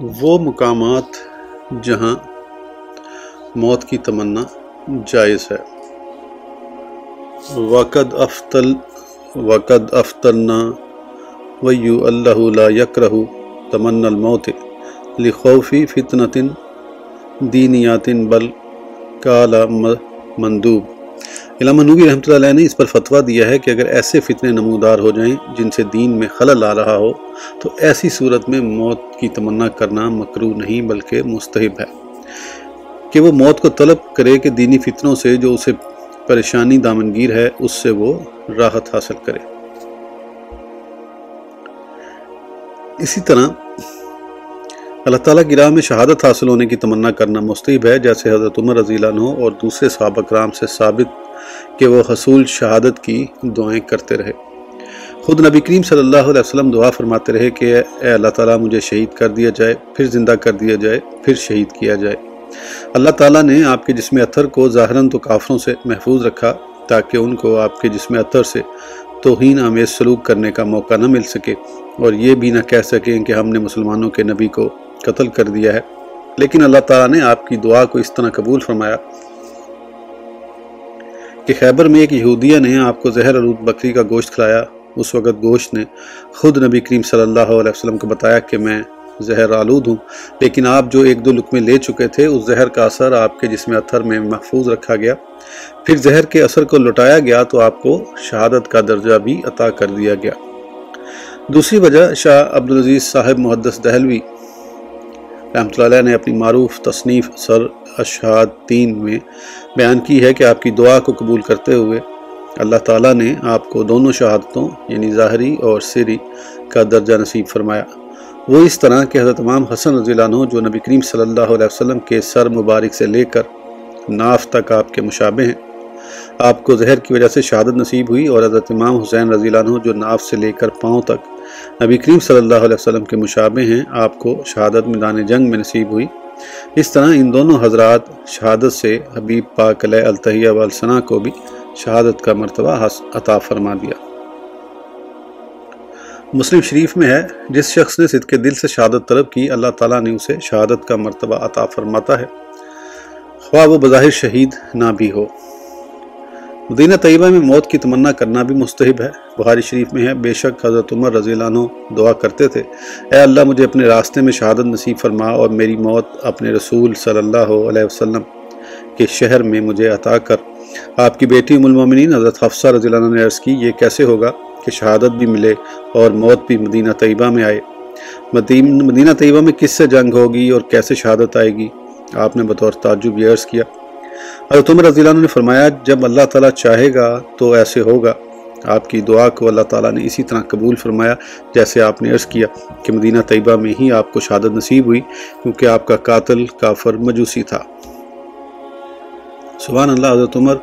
وہ مقامات جہاں موت کی تمنا جائز ہے۔ وقد افطل وقد افطرنا ویو اللہ لا یکرہ تمنا الموت لخوفی فتنة دینیات بل کالا مندوب۔ علامہ نوبی رحمۃ اللہ علیہ نے اس پر فتویٰ دیا ہے کہ اگر ایسے فتنے نمودار ہو جائیں جن سے دین میں خلل آ رہا ہو، تو ایسی صورت میں موت کی تمنا کرنا مکرو نہیں بلکہ مستحب ہے۔ کہ وہ موت کو طلب کرے کہ دینی فتنوں سے جو اسے پریشانی دامنگیر ہے، اس سے وہ راحت حاصل کرے۔ اسی طرح اللہ تعالیٰ کی راہ میں شہادت حاصل ہونے کی تمنا کرنا مستحب ہے، جیسے حضرت عمر رضی اللہ عنہ اور دوسرے صحابہ کرام سے ثابت کہ وہ حصول شہادت کی دعائیں کرتے رہے۔ خود نبی کریم صلی اللہ علیہ وسلم دعا فرماتے رہے کہ اے اللہ تعالیٰ مجھے شہید کر دیا جائے، پھر زندہ کر دیا جائے، پھر شہید کیا جائے۔ اللہ تعالیٰ نے آپ کے جسم اتھر کو ظاہراً تو کافروں سے محفوظ رکھا تاکہ ان کو آپ کے جسم اتھر سے توہین، آمیز، سلوک کرنے کا موقع نہ مل سکے۔ اور یہ بھی نہ کہہ سکیں کہ ہم نے مسلمانوں کے نبی کو قتل کر دیا ہے۔ لیکن اللہ تعالیٰ نے آپ کی دعا کو اس طرح قبول فرمایا کہ خیبر میں ایک یہودیہ نے آپ کو زہر آلود بکری کا گوشت کھلایا۔ اس وقت گوشت نے خود نبی کریم صلی اللہ علیہ وسلم کو بتایا کہ میں زہر آلود ہوں، لیکن آپ جو ایک دو لکمے لے چکے تھے، اس زہر کا اثر آپ کے جسم اتھر میں محفوظ رکھا گیا۔ پھر زہر کے اثر کو لٹایا گیا تو آپ کو شہادت کا درجہ بھی عطا کر دیا گیا۔ دوسری وجہ شاہ عبدالعزیز صاحب محدث دہلوی رحمۃ اللہ علیہ نے اپنی معروف تصنیف سر اشہاد تین میں بیان کی ہے کہ آپ کی دعا کو قبول کرتے ہوئے اللہ تعالیٰ نے آپ کو دونوں شہادتوں یعنی ظاہری اور سری کا درجہ نصیب فرمایا۔ وہ اس طرح کہ حضرت امام حسن رضی اللہ عنہ جو نبی کریم صلی اللہ علیہ وسلم کے سر مبارک سے لے کر ناف تک آپ کے مشابہ ہیں، آپ کو زہر کی وجہ سے شہادت نصیب ہوئی اور حضرت امام حسین رضی اللہ عنہ جو ناف سے لے کر پاؤں تک نبی کریم صلی اللہ علیہ وسلم کے مشابہ ہیں، آپ کو شہادت میدان جنگ میں نصیب ہوئی۔ اس طرح ان دونوں حضرات شہادت سے حبیب پاک علیہ التحیہ والسنہ کو بھی شہادت کا مرتبہ عطا فرما دیا۔ مسلم شریف میں ہے، جس شخص نے صدق دل سے شہادت طلب کی، اللہ تعالیٰ نے اسے شہادت کا مرتبہ عطا فرماتا ہے۔ خواہ وہ بظاہر شہید نہ بھی ہو۔ مدینہ طیبہ میں موت کی تمنا کرنا بھی مستحب ہے۔ بخاری شریف میں ہے۔ بے شک حضرت عمر رضی اللہ عنہ دعا کرتے تھے۔ اے اللہ، مجھے اپنے راستے میں شہادت نصیب فرما اور میری موت اپنے رسول صلی اللہ علیہ وسلم کے شہر میں مجھے عطا کر۔ آپ کی بیٹی ام المومنین حضرت حفصہ رضی اللہ عنہ نے عرض کی، یہ کیسے ہوگا کہ شہادت بھی ملے اور موت بھی مدینہ طیبہ میں آئے؟ مدینہ طیبہ میں کس سے جنگ ہوگی اور کیسے شہادت آئے گی؟ آپ نے بطور تعجب یہ عرض کیا۔ حضرت عمر رضی اللہ عنہ نے فرمایا، جب اللہ تعالیٰ چاہے گا تو ایسے ہوگا۔ آپ کی دعا کو اللہ تعالیٰ نے اسی طرح قبول فرمایا، جیسے آپ نے عرض کیا کہ مدینہ طیبہ میں ہی آپ کو شہادت نصیب ہوئی، کیونکہ آپ کا قاتل کافر مجوسی تھا۔ سبحان اللہ، حضرت عمر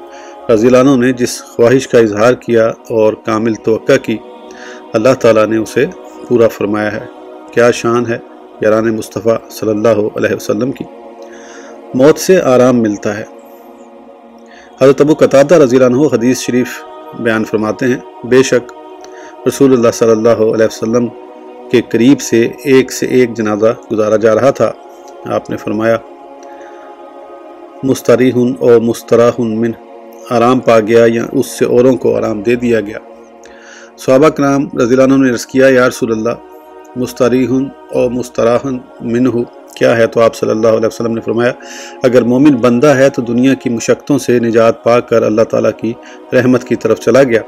رضی اللہ عنہ نے جس خواہش کا اظہار کیا اور کامل توقع کی، اللہ تعالیٰ نے اسے پورا فرمایا ہے۔ کیا شان ہے یاران مصطفیٰ صلی اللہ علیہ وسلم کی۔ موت سے آرام ملتا ہے۔ حضرت ابو قطادہ رضی اللہ عنہ حدیث شریف بیان فرماتے ہیں، بے شک رسول اللہ صلی اللہ علیہ وسلم کے قریب سے ایک سے ایک جنازہ گزارا جا رہا تھا۔ آپ نے فرمایا مستریح اور مستراح من، آرام پا گیا یا اس سے اوروں کو آرام دے دیا گیا۔ صحابہ کرام رضی اللہ عنہ نے رض کیا، یا رسول اللہ مستریح اور مستراح منہ کیا ہے؟ تو آپ صلی اللہ علیہ وسلم نے فرمایا، اگر مومن بندہ ہے تو دنیا کی مشقتوں سے نجات پا کر اللہ تعالیٰ کی رحمت کی طرف چلا گیا۔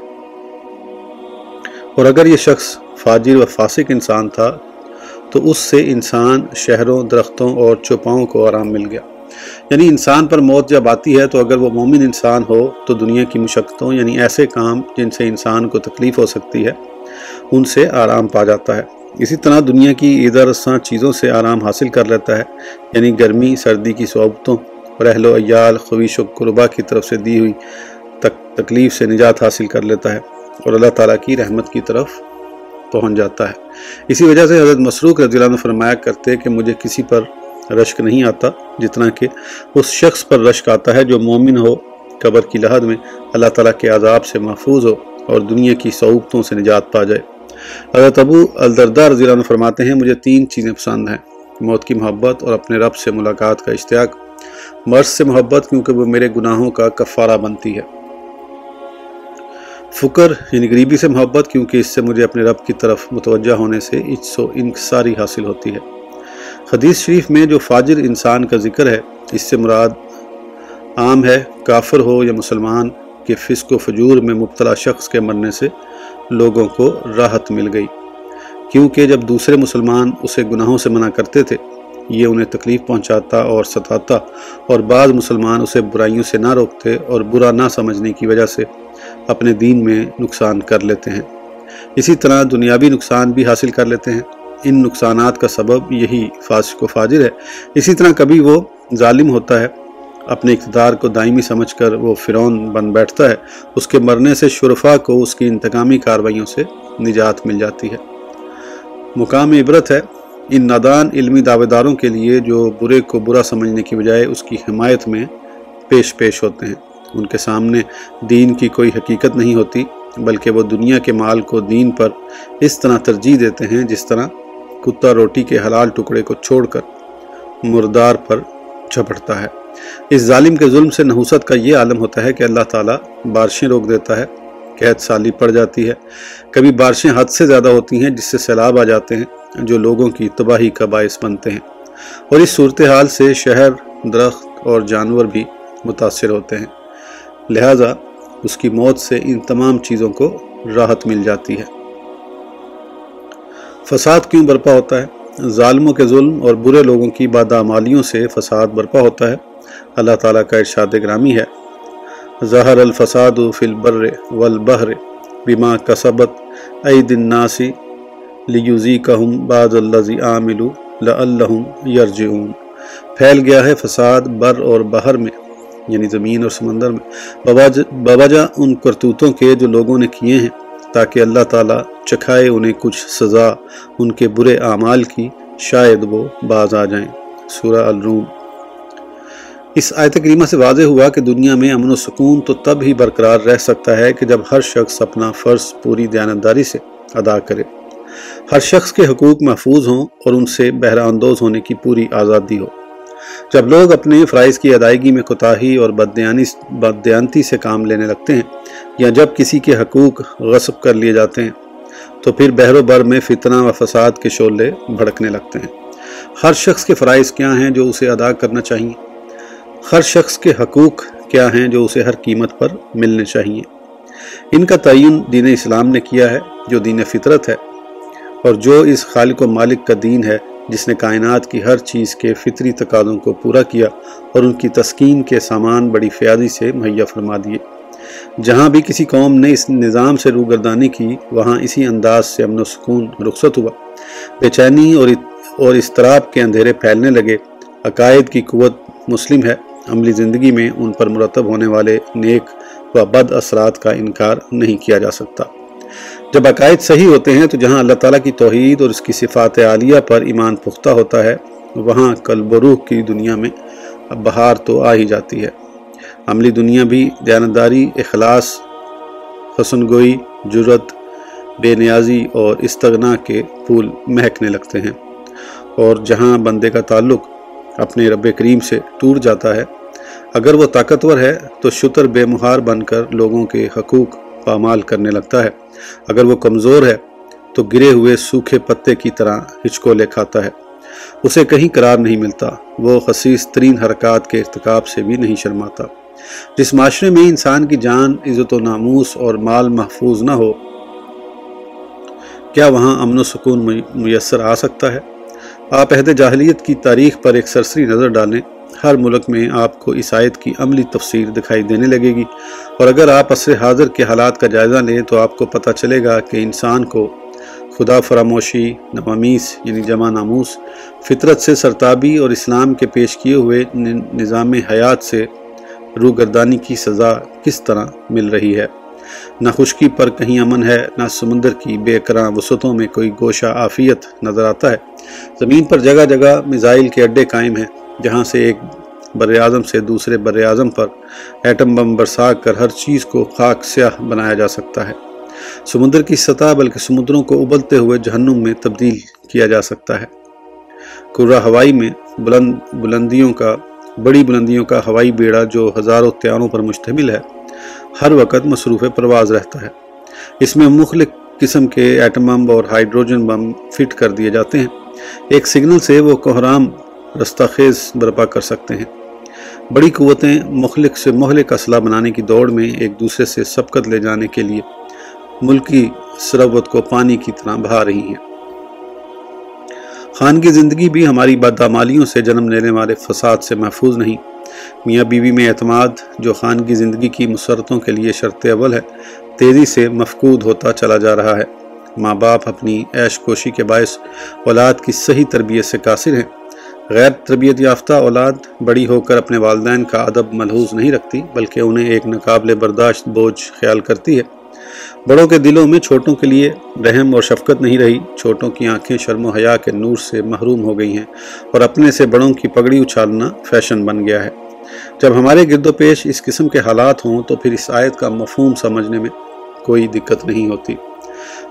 اور اگر یہ شخص فاجر و فاسق انسان تھا، تو اس سے انسان شہروں، درختوں اور چوپاؤں کو آرام مل گیا۔ یعنی انسان پر موت جب آتی ہے، تو اگر وہ مومن انسان ہو، تو دنیا کی مشقتوں یعنی ایسے کام جن سے انسان کو تکلیف ہو سکتی ہے، ان سے آرام پا جاتا ہے۔ اسی طرح دنیا کی ادھر رساں چیزوں سے آرام حاصل کر لیتا ہے یعنی گرمی، سردی کی صحبتوں اور اہل و عیال، خویش و قربا کی طرف سے دی ہوئی تک، تکلیف سے نجات حاصل کر لیتا ہے اور اللہ تعالیٰ کی رحمت کی طرف پہنچ جاتا ہے۔ اسی وجہ سے حضرت مسروق رضی اللہ عنہ فرمایا کرتے کہ مجھے کسی پر رشک نہیں آتا جتنا کہ اس شخص پر رشک آتا ہے جو مومن ہو، قبر کی لحد میں اللہ تعالیٰ کے عذاب سے محفوظ ہو اور دنیا کی صعوبتوں سے نجات پا جائے۔ حضرت ابو الدردہ رضی اللہ عنہ فرماتے ہیں، مجھے تین چیزیں پسند ہیں، موت کی محبت اور اپنے رب سے ملاقات کا اشتیاق۔ مرض سے محبت کیونکہ وہ میرے گناہوں کا کفارہ بنتی ہے۔ فکر یعنی غریبی سے محبت کیونکہ اس سے مجھے اپنے رب کی طرف متوجہ ہونے سے اچس و انکساری حاصل ہوتی ہے۔ حدیث شریف میں جو فاجر انسان کا ذکر ہے، اس سے مراد عام ہے، کافر ہو یا مسلمان، کہ فسق و فجور میں مبتلا شخص کے مرنے سے لوگوں کو راحت مل گئی۔ کیونکہ جب دوسرے مسلمان اسے گناہوں سے منع کرتے تھے، یہ انہیں تکلیف پہنچاتا اور ستاتا اور بعض مسلمان اسے برائیوں سے نہ روکتے اور برا نہ سمجھنے کی وجہ سے اپنے دین میں نقصان کر لیتے ہیں۔ اسی طرح دنیاوی نقصان بھی حاصل کر لیتے ہیں۔ ان نقصانات کا سبب یہی فاسق و فاجر ہے۔ اسی طرح کبھی وہ ظالم ہوتا ہے اپنے اقتدار کو دائمی سمجھ کر وہ فرعون بن بیٹھتا ہے، اس کے مرنے سے شرفا کو اس کی انتقامی کاروائیوں سے نجات مل جاتی ہے۔ مقام عبرت ہے ان نادان علمی دعوے داروں کے لیے جو برے کو برا سمجھنے کی بجائے اس کی حمایت میں پیش پیش ہوتے ہیں۔ ان کے سامنے دین کی کوئی حقیقت نہیں ہوتی، بلکہ وہ دنیا کے مال کو دین پر اس طرح ترجیح دیتے ہیں جس طرح کتا روٹی کے حلال ٹکڑے کو چھوڑ کر مردار پر جھپٹتا ہے۔ اس ظالم کے ظلم سے نحوست کا یہ عالم ہوتا ہے کہ اللہ تعالیٰ بارشیں روک دیتا ہے، قید سالی پڑ جاتی ہے۔ کبھی بارشیں حد سے زیادہ ہوتی ہیں، جس سے سیلاب آ جاتے ہیں، جو لوگوں کی تباہی کا باعث بنتے ہیں۔ اور اس صورتحال سے شہر، درخت اور جانور بھی متاثر ہوتے ہیں۔ لہٰذا اس کی موت سے ان تمام چیزوں کو راحت مل جاتی ہے۔ فساد کیوں برپا ہوتا ہے؟ ظالموں کے ظلم اور برے لوگوں کی بادامالیوں سے فساد برپا ہوتا ہے۔ اللہ تعالیٰ کا ارشاد گرامی ہے۔ ظہر الفساد فی البر والبحر بما کسبت عید الناسی لیزیکہم بعض اللذی عاملو لعلہم یرجعون۔ پھیل گیا ہے فساد بر اور بحر میں یعنی زمین اور سمندر میں۔ باباجہ ان کرتوتوں کے جو لوگوں نے کیے ہیں، تاکہ اللہ تعالیٰ چکھائے انہیں کچھ سزا ان کے برے اعمال کی، شاید وہ باز آ جائیں۔ سورہ الروم۔ اس آیت کریمہ سے واضح ہوا کہ دنیا میں امن و سکون تو تب ہی برقرار رہ سکتا ہے کہ جب ہر شخص اپنا فرض پوری دیانتداری سے ادا کرے۔ ہر شخص کے حقوق محفوظ ہوں اور ان سے بہرہ اندوز ہونے کی پوری آزادی ہو۔ جب لوگ اپنے فرائض کی ادائیگی میں کوتاہی اور بددیانتی سے کام لینے لگتے ہیں یا جب کسی کے حقوق غصب کر لیے جاتے ہیں، تو پھر بہر و بر میں فتنہ و فساد کے شعلے بھڑکنے لگتے ہیں۔ ہر شخص کے فرائض کیا ہیں جو اسے ادا کرنا چاہیے؟ ہر شخص کے حقوق کیا ہیں جو اسے ہر قیمت پر ملنے چاہیے؟ ان کا تعین دین اسلام نے کیا ہے، جو دین فطرت ہے، اور جو اس خالق و مالک کا دین ہے، جس نے کائنات کی ہر چیز کے فطری تقاضوں کو پورا کیا اور ان کی تسکین کے سامان بڑی فیاضی سے مہیا فرما دیے۔ جہاں بھی کسی قوم نے اس نظام سے روگردانی کی، وہاں اسی انداز سے امن و سکون رخصت ہوا۔ بے چینی اور اور اضطراب کے اندھیرے پھیلنے لگے۔ عقائد کی قوت مسلم ہے۔ عملی زندگی میں ان پر مرتب ہونے والے نیک و بد اثرات کا انکار نہیں کیا جا سکتا۔ جب عقائد صحیح ہوتے ہیں تو جہاں اللہ تعالیٰ کی توحید اور اس کی صفات عالیہ پر ایمان پختہ ہوتا ہے، وہاں قلب و روح کی دنیا میں بہار تو آ ہی جاتی ہے۔ عملی دنیا بھی دیانتداری، اخلاص حسن گوئی جرت بے نیازی اور استغنا کے پھول مہکنے لگتے ہیں۔ اور جہاں بندے کا تعلق اپنے رب کریم سے ٹوٹ جاتا ہے اگر وہ طاقتور ہے تو شتر بے مہار بن کر لوگوں کے حقوق پامال کرنے لگتا ہے۔ اگر وہ کمزور ہے تو گرے ہوئے سوکھے پتے کی طرح ہچکو لے کھاتا ہے۔ اسے کہیں قرار نہیں ملتا۔ وہ خصیص ترین حرکات کے ارتکاب سے بھی نہیں شرماتا۔ جس معاشرے میں انسان کی جان، عزت و ناموس اور مال محفوظ نہ ہو، کیا وہاں امن و سکون میسر آ سکتا ہے؟ آپ عہد جاہلیت کی تاریخ پر ایک سرسری نظر ڈالیں۔ ہر ملک میں آپ کو عیسائیت کی عملی تفسیر دکھائی دینے لگے گی۔ اور اگر آپ عصر حاضر کے حالات کا جائزہ لیں تو آپ کو پتہ چلے گا کہ انسان کو خدا فراموشی نوامیس یعنی جمع ناموس، فطرت سے سرتابی اور اسلام کے پیش کیے ہوئے نظام حیات سے روگردانی کی سزا کس طرح مل رہی ہے؟ نہ خشکی پر کہیں امن ہے، نہ سمندر کی بے کراں وسعتوں میں کوئی گوشہ آفیت نظر آتا ہے۔ زمین پر جگہ جگہ میزائل کے اڈے قائم ہیں۔ جہاں سے ایک بر اعظم سے دوسرے بر اعظم پر ایٹم بم برسا کر ہر چیز کو خاک سیاہ بنایا جا سکتا ہے۔ سمندر کی سطح بلکہ سمندروں کو ابلتے ہوئے جہنم میں تبدیل کیا جا سکتا ہے۔ کرہ ہوائی میں بلند بلندیوں کا، بڑی بلندیوں کا ہوائی بیڑا جو ہزاروں تیاروں پر مشتمل ہے، ہر وقت مصروف پرواز رہتا ہے۔ اس میں مختلف قسم کے ایٹم بم اور ہائیڈروجن بم فٹ کر دیے جاتے ہیں۔ ایک سگنل سے وہ کوہرام رستہ خیز برپا کر سکتے ہیں۔ بڑی قوتیں مخلق سے مہلک اسلحہ بنانے کی دوڑ میں ایک دوسرے سے سبقت لے جانے کے لیے ملکی سروت کو پانی کی طرح بہا رہی ہیں۔ خان کی زندگی بھی ہماری بدعمالیوں سے جنم لینے والے فساد سے محفوظ نہیں۔ میاں بیوی میں اعتماد، جو خان کی زندگی کی مسرتوں کے لیے شرط اول ہے، تیزی سے مفقود ہوتا چلا جا رہا ہے۔ ماں باپ اپنی عیش کوشی کے باعث اولاد کی صحیح تربیت سے قاصر ہیں۔ غیر تربیت یافتہ اولاد بڑی ہو کر اپنے والدین کا ادب ملحوظ نہیں رکھتی، بلکہ انہیں ایک ناقابل برداشت بوجھ خیال کرتی ہے۔ بڑوں کے دلوں میں چھوٹوں کے لیے رحم اور شفقت نہیں رہی، چھوٹوں کی آنکھیں شرم و حیا کے نور سے محروم ہو گئی ہیں اور اپنے سے بڑوں کی پگڑی اچھالنا فیشن بن گیا ہے۔ جب ہمارے گرد و پیش اس قسم کے حالات ہوں تو پھر اس آیت کا مفہوم سمجھنے میں کوئی دقت نہیں ہوتی۔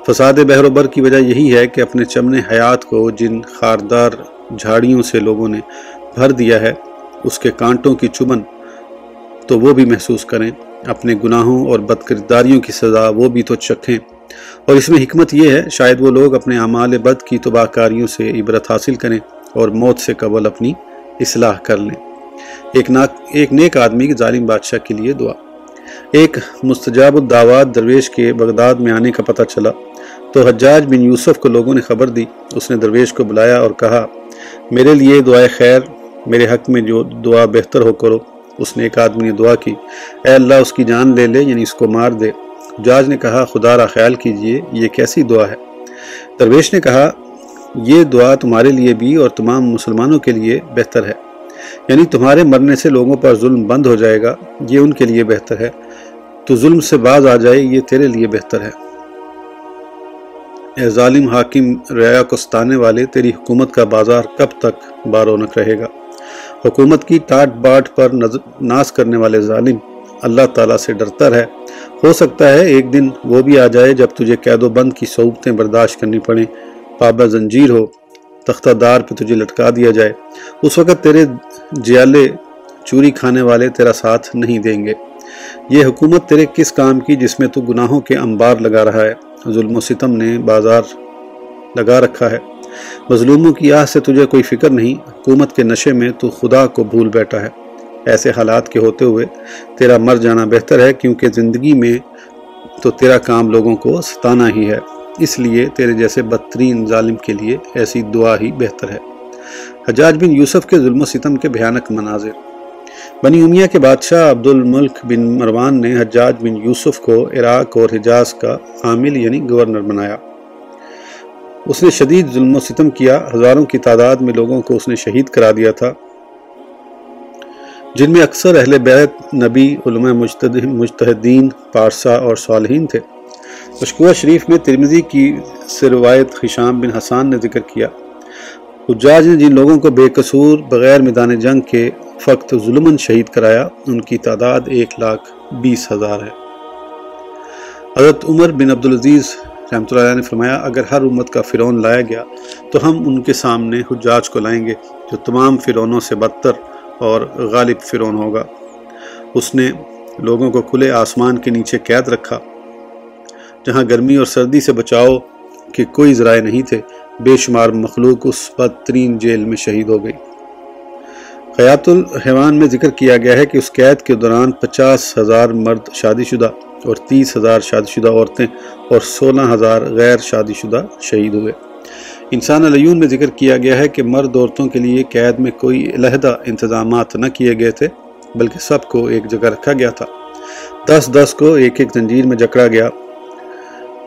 فساد بحر و بر کی وجہ یہی ہے کہ اپنے چمن حیات کو جن خاردار جھاڑیوں سے لوگوں نے بھر دیا ہے، اس کے کانٹوں کی چمن تو وہ بھی محسوس کریں۔ اپنے گناہوں اور بد کرداریوں کی سزا وہ بھی تو چکھیں۔ اور اس میں حکمت یہ ہے، شاید وہ لوگ اپنے اعمال بد کی تباہ کاریوں سے عبرت حاصل کریں اور موت سے قبل اپنی اصلاح کر لیں۔ ایک ناک، ایک نیک آدمی کی ظالم بادشاہ کے لیے دعا۔ ایک مستجاب الدعوات درویش کے بغداد میں آنے کا پتہ چلا۔ تو حجاج بن یوسف کو لوگوں نے خبر دی۔ اس نے درویش کو بلایا اور کہا میرے لیے دعائے خیر، میرے حق میں جو دعا بہتر ہو کرو۔ اس نے ایک آدمی نے دعا کی، اے اللہ، اس کی جان لے لے یعنی اس کو مار دے۔ جاج نے کہا، خدا را خیال کیجیے یہ کیسی دعا ہے؟ درویش نے کہا، یہ دعا تمہارے لیے بھی اور تمام مسلمانوں کے لیے بہتر ہے۔ یعنی تمہارے مرنے سے لوگوں پر ظلم بند ہو جائے گا، یہ ان کے لیے بہتر ہے۔ تو ظلم سے باز آ جائے، یہ تیرے لیے بہتر ہے۔ اے ظالم حاکم ریا کستانے والے، تیری حکومت کا بازار کب تک بارونق رہے گا؟ حکومت کی ٹاٹ باٹ پر ناس کرنے والے ظالم اللہ تعالیٰ سے ڈرتا رہے۔ ہو سکتا ہے ایک دن وہ بھی آ جائے جب تجھے قید و بند کی صعوبتیں برداشت کرنی پڑیں۔ پابا زنجیر ہو، تختہ دار پہ تجھے لٹکا دیا جائے۔ اس وقت تیرے جیالے چوری کھانے والے تیرا ساتھ نہیں دیں گے۔ یہ حکومت تیرے کس کام کی جس میں تو گناہوں کے انبار لگا رہا ہے؟ ظلم و ستم نے بازار لگا رکھا ہے۔ مظلوموں کی آہ سے تجھے کوئی فکر نہیں، حکومت کے نشے میں تو خدا کو بھول بیٹھا ہے۔ ایسے حالات کے ہوتے ہوئے تیرا مر جانا بہتر ہے، کیونکہ زندگی میں تو تیرا کام لوگوں کو ستانا ہی ہے۔ اس لیے تیرے جیسے بدترین ظالم کے لیے ایسی دعا ہی بہتر ہے۔ حجاج بن یوسف کے ظلم و ستم کے بھیانک مناظر۔ بنی امیہ کے بادشاہ عبد الملک بن مروان نے حجاج بن یوسف کو عراق اور حجاز کا عامل یعنی گورنر بنایا۔ اس نے شدید ظلم و ستم کیا، ہزاروں کی تعداد میں لوگوں کو اس نے شہید کرا دیا تھا۔ جن میں اکثر اہل بیت، نبی، علماء مجتہدین، پارسا اور صالحین تھے۔ مشکوہ شریف میں ترمزی کی سے روایت خشام بن حسان نے ذکر کیا۔ حجاج نے جن لوگوں کو بے قصور، بغیر میدان جنگ کے فقط ظلمن شہید کرایا، ان کی تعداد ایک لاکھ بیس ہزار ہے۔ حضرت عمر بن عبدالعزیز رحمۃ اللہ علیہ نے فرمایا، اگر ہر امت کا فرعون لایا گیا، تو ہم ان کے سامنے حجاج کو لائیں گے، جو تمام فرعونوں سے بدتر اور غالب فرعون ہوگا۔ اس نے لوگوں کو کھلے آسمان کے نیچے قید رکھا، جہاں گرمی اور سردی سے بچاؤ کے کوئی ذرائع نہیں تھے۔ بے شمار مخلوق اس بدترین جیل میں شہید ہو گئی۔ حیات الحیوان میں ذکر کیا گیا ہے کہ اس قید کے دوران پچاس ہزار مرد شادی شدہ اور تیس ہزار شادی شدہ عورتیں اور سولہ ہزار غیر شادی شدہ شہید ہوئے۔ انسان علیون میں ذکر کیا گیا ہے کہ مرد عورتوں کے لیے قید میں کوئی علیحدہ انتظامات نہ کیے گئے تھے، بلکہ سب کو ایک جگہ رکھا گیا تھا۔ دس دس کو ایک ایک زنجیر میں جکڑا گیا۔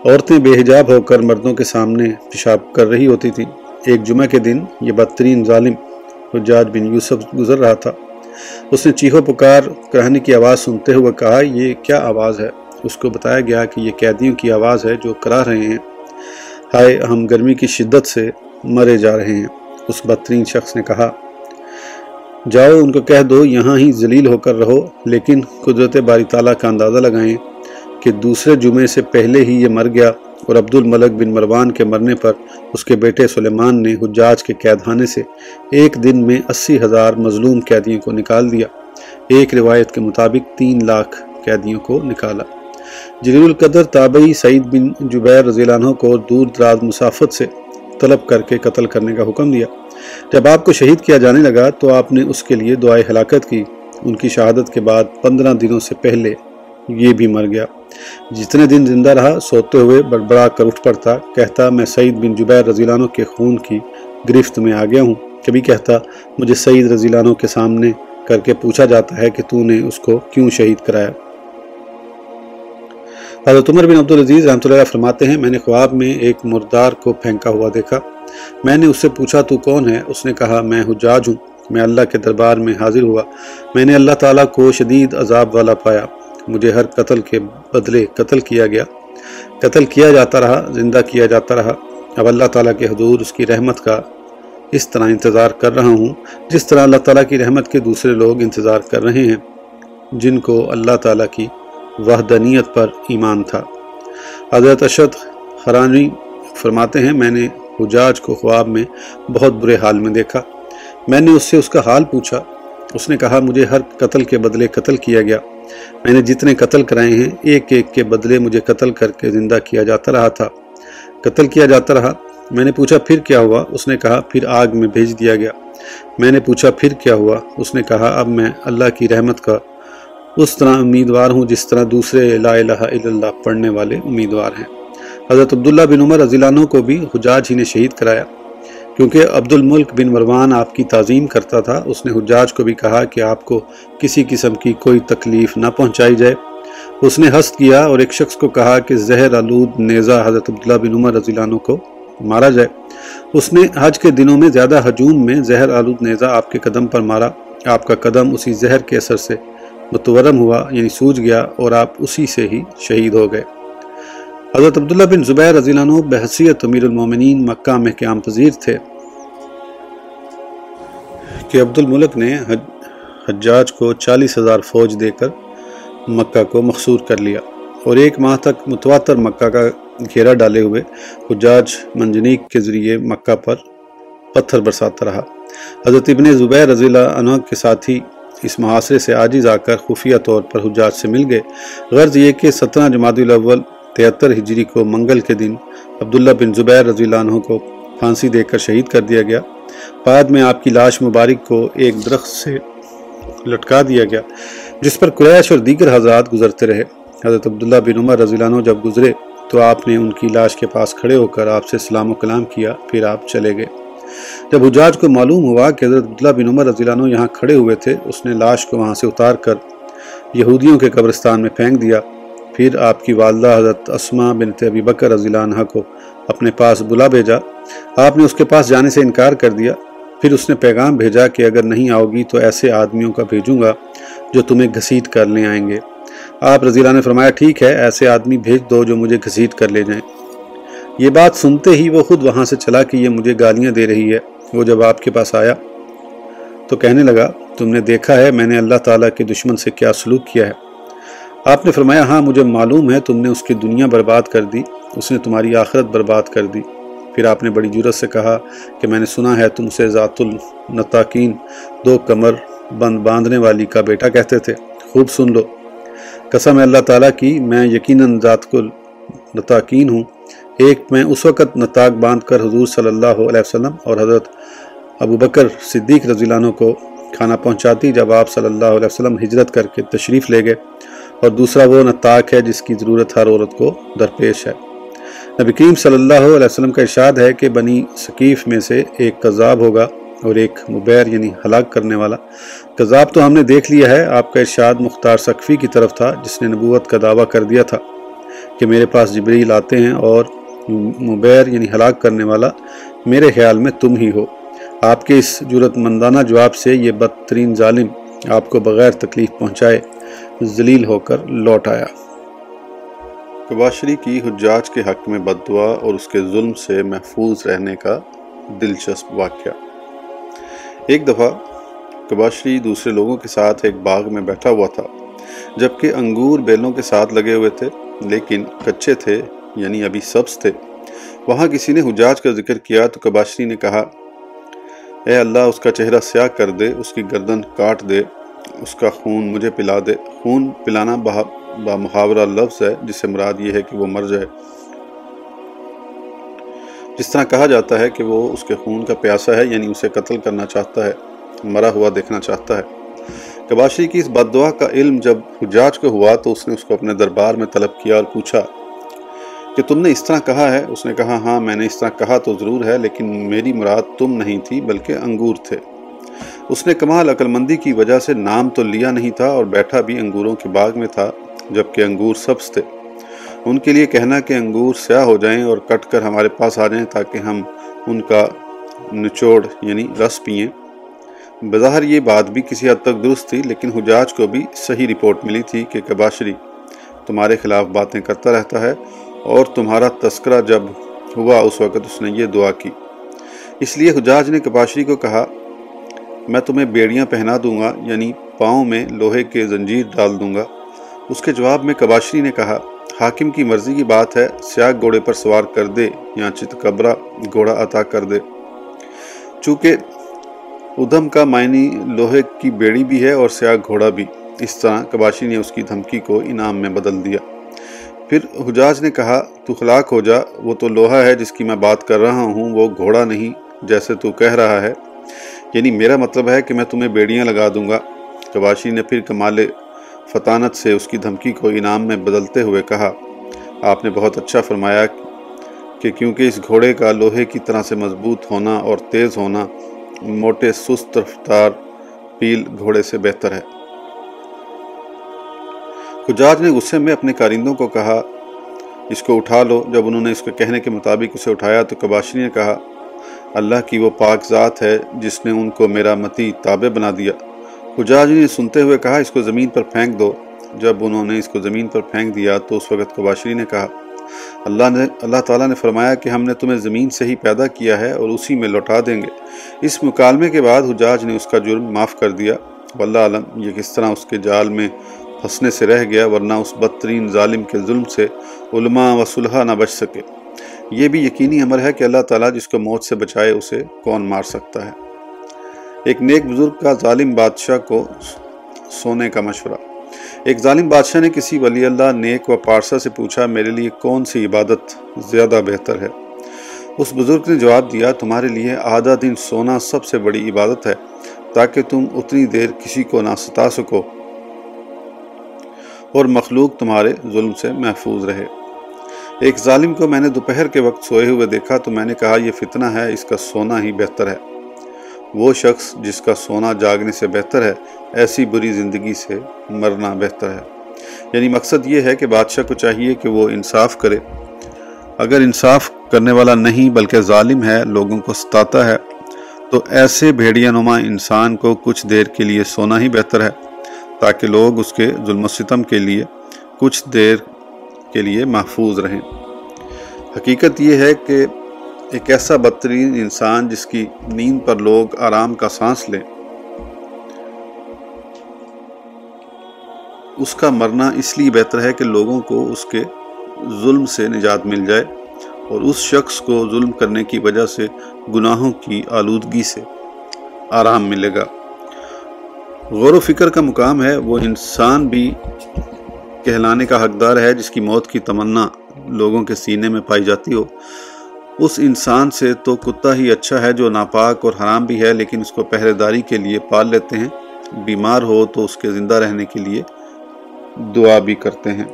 عورتیں بے حجاب ہو کر مردوں کے سامنے پیشاب کر رہی ہوتی تھیں۔ ایک جمعہ کے دن یہ بدترین ظالم حجاج بن یوسف گزر رہا تھا۔ اس نے چیخو پکار کرانے کی آواز سنتے ہوئے کہا، یہ کیا آواز ہے؟ اس کو بتایا گیا کہ یہ قیدیوں کی آواز ہے جو کرا رہے ہیں۔ ہائے، ہم گرمی کی شدت سے مرے جا رہے ہیں۔ اس بدترین شخص نے کہا۔ جاؤ، ان کو کہہ دو، یہاں ہی ذلیل ہو کر رہو، لیکن قدرت باری تعالیٰ کا اندازہ لگائیں کہ دوسرے جمعے سے پہلے ہی یہ مر گیا۔ اور عبد الملک بن مروان کے مرنے پر اس کے بیٹے سلیمان نے حجاج کے قیدخانے سے ایک دن میں اسی ہزار مظلوم قیدیوں کو نکال دیا۔ ایک روایت کے مطابق تین لاکھ قیدیوں کو نکالا۔ جلیل القدر تابعی سعید بن جبیر رضی اللہ عنہ کو دور دراز مسافت سے طلب کر کے قتل کرنے کا حکم دیا۔ جب آپ کو شہید کیا جانے لگا تو آپ نے اس کے لیے دعائے ہلاکت کی۔ ان کی شہادت کے بعد پندرہ دنوں سے پہلے یہ بھی مر گیا۔ جتنے دن زندہ رہا، سوتے ہوئے بڑبڑا کر اٹھ پڑتا، کہتا، میں سعید بن جبیر رضی اللہ عنہ کے خون کی گرفت میں آ گیا ہوں۔ کبھی کہتا، مجھے سعید رضی اللہ عنہ کے سامنے کر کے پوچھا جاتا ہے کہ تو نے اس کو کیوں شہید کرایا۔ حضرت عمر بن عبدالعزیز رحمۃ اللہ فرماتے ہیں، میں نے خواب میں ایک مردار کو پھینکا ہوا دیکھا۔ میں نے اس سے پوچھا، تو کون ہے؟ اس نے کہا، میں حجاج ہوں، میں اللہ کے دربار میں حاضر ہوا۔ میں نے اللہ تعالیٰ کو شدید عذاب والا پایا۔ مجھے ہر قتل کے بدلے قتل کیا گیا۔ قتل کیا جاتا رہا، زندہ کیا جاتا رہا۔ اب اللہ تعالیٰ کے حضور اس کی رحمت کا اس طرح انتظار کر رہا ہوں، جس طرح اللہ تعالیٰ کی رحمت کے دوسرے لوگ انتظار کر رہے ہیں، جن کو اللہ تعالیٰ کی وحدانیت پر ایمان تھا۔ حضرت اشد خرانی فرماتے ہیں، میں نے حجاج کو خواب میں بہت برے حال میں دیکھا۔ میں نے اس سے اس کا حال پوچھا، اس نے کہا، مجھے ہر قتل کے بدلے قتل کیا گیا۔ میں نے جتنے قتل کرائے ہیں، ایک ایک کے بدلے مجھے قتل کر کے زندہ کیا جاتا رہا تھا۔ قتل کیا جاتا رہا۔ میں نے پوچھا، پھر کیا ہوا؟ اس نے کہا، پھر آگ میں بھیج دیا گیا۔ میں نے پوچھا، پھر کیا ہوا؟ اس نے کہا، اب میں اللہ کی رحمت کا اس طرح امیدوار ہوں جس طرح دوسرے لا الہ الا اللہ پڑھنے والے امیدوار ہیں۔ حضرت عبداللہ بن عمر رضی اللہ عنہ کو بھی حجاج ہی نے شہید کرایا۔ کیونکہ عبد الملک بن مروان آپ کی تعظیم کرتا تھا، اس نے حجاج کو بھی کہا کہ آپ کو کسی قسم کی کوئی تکلیف نہ پہنچائی جائے۔ اس نے حسد کیا اور ایک شخص کو کہا کہ زہر آلود نیزہ حضرت عبداللہ بن عمر رضی اللہ عنہ کو مارا جائے۔ اس نے حج کے دنوں میں زیادہ ہجوم میں زہر آلود نیزہ آپ کے قدم پر مارا۔ آپ کا قدم اسی زہر کے اثر سے متورم ہوا یعنی سوج گیا اور آپ اسی سے ہی شہید ہو گئے۔ حضرت عبداللہ بن زبیر رضی اللہ عنہ بحثیت امیر المومنین مکہ میں قیام پذیر تھے۔ کہ عبد الملک نے حجاج کو چالیس ہزار فوج دے کر مکہ کو مخصور کر لیا اور ایک ماہ تک متواتر مکہ کا گھیرا ڈالے ہوئے حجاج منجنیک کے ذریعے مکہ پر پتھر برساتا رہا۔ حضرت ابن زبیر رضی اللہ عنہ کے ساتھی اس محاصرے سے عاجز آ کر خفیہ طور پر حجاج سے مل گئے۔ غرض یہ کہ سترہ جماعت الاول تہتر ہجری کو منگل کے دن عبداللہ بن زبیر رضی اللہ عنہ کو پھانسی دے کر شہید کر دیا گیا۔ بعد میں آپ کی لاش مبارک کو ایک درخت سے لٹکا دیا گیا، جس پر قریش اور دیگر حضرات گزرتے رہے۔ حضرت عبداللہ بن عمر رضی اللہ عنہ جب گزرے تو آپ نے ان کی لاش کے پاس کھڑے ہو کر آپ سے سلام و کلام کیا، پھر آپ چلے گئے۔ جب حجاج کو معلوم ہوا کہ حضرت عبداللہ بن عمر رضی اللہ عنہ یہاں کھڑے ہوئے تھے، اس نے لاش کو وہاں سے اتار کر یہودیوں کے قبرستان میں پھینک دیا۔ پھر آپ کی والدہ حضرت اسما بنت ابی بکر رضی اللہ عنہ کو اپنے پاس بلا بھیجا۔ آپ نے اس کے پاس جانے سے انکار کر دیا۔ پھر اس نے پیغام بھیجا کہ اگر نہیں آؤ گی تو ایسے آدمیوں کا بھیجوں گا جو تمہیں گھسیٹ کر لے آئیں گے۔ آپ رضی اللہ نے فرمایا، ٹھیک ہے، ایسے آدمی بھیج دو جو مجھے گھسیٹ کر لے جائیں۔ یہ بات سنتے ہی وہ خود وہاں سے چلا کہ یہ مجھے گالیاں دے رہی ہے۔ وہ جب آپ کے پاس آیا تو کہنے لگا، تم نے دیکھا ہے، میں نے اللہ تعالیٰ کے دشمن سے کیا سلوک کیا ہے۔ آپ نے فرمایا ہاں مجھے معلوم ہے، تم نے اس کی دنیا برباد کر دی، اس نے تمہاری آخرت برباد کر دی۔ پھر آپ نے بڑی جرت سے کہا کہ میں نے سنا ہے، تم سے ذات النطاقین، دو کمر بند باندھنے والی کا بیٹا کہتے تھے۔ خوب سن لو۔ قسم اللہ تعالیٰ کی، میں یقیناً ذات کو ہوں۔ ایک، میں اس وقت نتاق باندھ کر حضور صلی اللہ علیہ وسلم اور حضرت ابو بکر صدیق رضی اللہ عنہ کو کھانا پہنچاتی، جب آپ صلی اللہ علیہ وسلم ہجرت کر کے تشریف لے گئے۔ اور دوسرا وہ نتاق ہے جس کی ضرورت ہر عورت کو درپیش ہے۔ نبی کریم صلی اللہ علیہ وسلم کا ارشاد ہے کہ بنی ثقیف میں سے ایک قذاب ہوگا اور ایک مبیر یعنی ہلاک کرنے والا۔ قذاب تو ہم نے دیکھ لیا ہے، آپ کا ارشاد مختار سقفی کی طرف تھا، جس نے نبوت کا دعویٰ کر دیا تھا کہ میرے پاس جبریل آتے ہیں اور مبیر یعنی ہلاک کرنے والا میرے خیال میں تم ہی ہو۔ آپ کے اس جرت مندانہ جواب سے یہ بدترین ظالم آپ کو بغیر تکلیف پہنچائے۔ ذلیل ہو کر لوٹ آیا۔ کباشری کی حجاج کے حق میں بد دعا اور اس کے ظلم سے محفوظ رہنے کا دلچسپ واقعہ۔ ایک دفعہ کباشری دوسرے لوگوں کے ساتھ ایک باغ میں بیٹھا ہوا تھا، جبکہ انگور بیلوں کے ساتھ لگے ہوئے تھے، لیکن کچے تھے یعنی ابھی سبز تھے۔ وہاں کسی نے حجاج کا ذکر کیا تو کباشری نے کہا، اے اللہ، اس کا چہرہ سیاہ کر دے، اس کی گردن کاٹ دے۔ اس کا خون مجھے پلا دے۔ خون پلانا با محاورہ لفظ ہے، جس سے مراد یہ ہے کہ وہ مر جائے۔ جس طرح کہا جاتا ہے کہ وہ اس کے خون کا پیاسا ہے یعنی اسے قتل کرنا چاہتا ہے، مرا ہوا دیکھنا چاہتا ہے۔ کباشی کی اس بدعا کا علم جب حجاج کو ہوا تو اس نے اس کو اپنے دربار میں طلب کیا اور پوچھا کہ تم نے اس طرح کہا ہے؟ اس نے کہا ہاں میں نے اس طرح کہا تو ضرور ہے، لیکن میری مراد تم نہیں تھی، بلکہ انگور تھے۔ اس نے کمال عقلمندی کی وجہ سے نام تو لیا نہیں تھا اور بیٹھا بھی انگوروں کے باغ میں تھا، جبکہ انگور سبز تھے۔ ان کے لیے کہنا کہ انگور سیاہ ہو جائیں اور کٹ کر ہمارے پاس آ جائیں تاکہ ہم ان کا نچوڑ یعنی رس پئیں بظاہر یہ بات بھی کسی حد تک درست تھی، لیکن حجاج کو بھی صحیح رپورٹ ملی تھی کہ کباشری تمہارے خلاف باتیں کرتا رہتا ہے اور تمہارا تذکرہ جب ہوا، اس وقت اس نے یہ دعا کی۔ اس لیے حجاج نے کباشری کو کہا میں تمہیں بیڑیاں پہنا دوں گا یعنی پاؤں میں لوہے کے زنجیر ڈال دوں گا۔ اس کے جواب میں کباشری نے کہا، حاکم کی مرضی کی بات ہے، سیاہ گھوڑے پر سوار کر دے یا چتکبرا گھوڑا عطا کر دے۔ چونکہ ادھم کا معنی لوہے کی بیڑی بھی ہے اور سیاہ گھوڑا بھی۔ اس طرح کباشی نے اس کی دھمکی کو انعام میں بدل دیا۔ پھر حجاج نے کہا، تو خلاق ہو جا، وہ تو لوہا ہے جس کی میں بات کر رہا ہوں، وہ گھوڑا نہیں، جیسے تو کہہ رہا ہے۔ یعنی میرا مطلب ہے کہ میں تمہیں بیڑیاں لگا دوں گا۔ کباشی نے پھر کمال فطانت سے اس کی دھمکی کو انعام میں بدلتے ہوئے کہا، آپ نے بہت اچھا فرمایا کہ کیونکہ اس گھوڑے کا لوہے کی طرح سے مضبوط ہونا اور تیز ہونا موٹے سست رفتار پیل گھوڑے سے بہتر ہے۔ خجاج نے غصے میں اپنے کارندوں کو کہا، اس کو اٹھا لو۔ جب انہوں نے اس کے کہنے کے مطابق اسے اٹھایا تو کباشری نے کہا اللہ کی وہ پاک ذات ہے جس نے ان کو میرا متی تابع بنا دیا۔ حجاج جی نے سنتے ہوئے کہا، اس کو زمین پر پھینک دو۔ جب انہوں نے اس کو زمین پر پھینک دیا تو اس وقت کباشری نے کہا، اللہ نے، اللہ تعالیٰ نے فرمایا کہ ہم نے تمہیں زمین سے ہی پیدا کیا ہے اور اسی میں لوٹا دیں گے۔ اس مکالمے کے بعد حجاج جی نے اس کا جرم معاف کر دیا۔ واللہ علم یہ کس طرح اس کے جال میں پھنسنے سے رہ گیا، ورنہ اس بدترین ظالم کے ظلم سے علماء و صلحہ نہ بچ سکے۔ یہ بھی یقینی عمر ہے کہ اللہ تعالیٰ جس کو موت سے بچائے اسے کون مار سکتا ہے۔ ایک نیک بزرگ کا ظالم بادشاہ کو سونے کا مشورہ۔ ایک ظالم بادشاہ نے کسی ولی اللہ نیک و پارسا سے پوچھا، میرے لیے کون سی عبادت زیادہ بہتر ہے؟ اس بزرگ نے جواب دیا، تمہارے لیے آدھا دن سونا سب سے بڑی عبادت ہے، تاکہ تم اتنی دیر کسی کو نہ ستا سکو اور مخلوق تمہارے ظلم سے محفوظ رہے۔ ایک ظالم کو میں نے دوپہر کے وقت سوئے ہوئے دیکھا تو میں نے کہا، یہ فتنہ ہے، اس کا سونا ہی بہتر ہے۔ وہ شخص جس کا سونا جاگنے سے بہتر ہے، ایسی بری زندگی سے مرنا بہتر ہے۔ یعنی مقصد یہ ہے کہ بادشاہ کو چاہیے کہ وہ انصاف کرے۔ اگر انصاف کرنے والا نہیں بلکہ ظالم ہے، لوگوں کو ستاتا ہے، تو ایسے بھیڑیا نما انسان کو کچھ دیر کے لیے سونا ہی بہتر ہے، تاکہ لوگ اس کے ظلم و ستم کے لیے کچھ دیر کے لیے محفوظ رہیں۔ حقیقت یہ ہے کہ ایک ایسا بدترین انسان جس کی نیند پر لوگ آرام کا سانس لیں، اس کا مرنا اس لیے بہتر ہے کہ لوگوں کو اس کے ظلم سے نجات مل جائے اور اس شخص کو ظلم کرنے کی وجہ سے گناہوں کی آلودگی سے آرام ملے گا۔ غور و فکر کا مقام ہے، وہ انسان بھی کہلانے کا حقدار ہے جس کی موت کی تمنا لوگوں کے سینے میں پائی جاتی ہو۔ اس انسان سے تو کتا ہی اچھا ہے جو ناپاک اور حرام بھی ہے، لیکن اس کو پہرے داری کے لیے پال لیتے ہیں۔ بیمار ہو تو اس کے زندہ رہنے کے لیے دعا بھی کرتے ہیں۔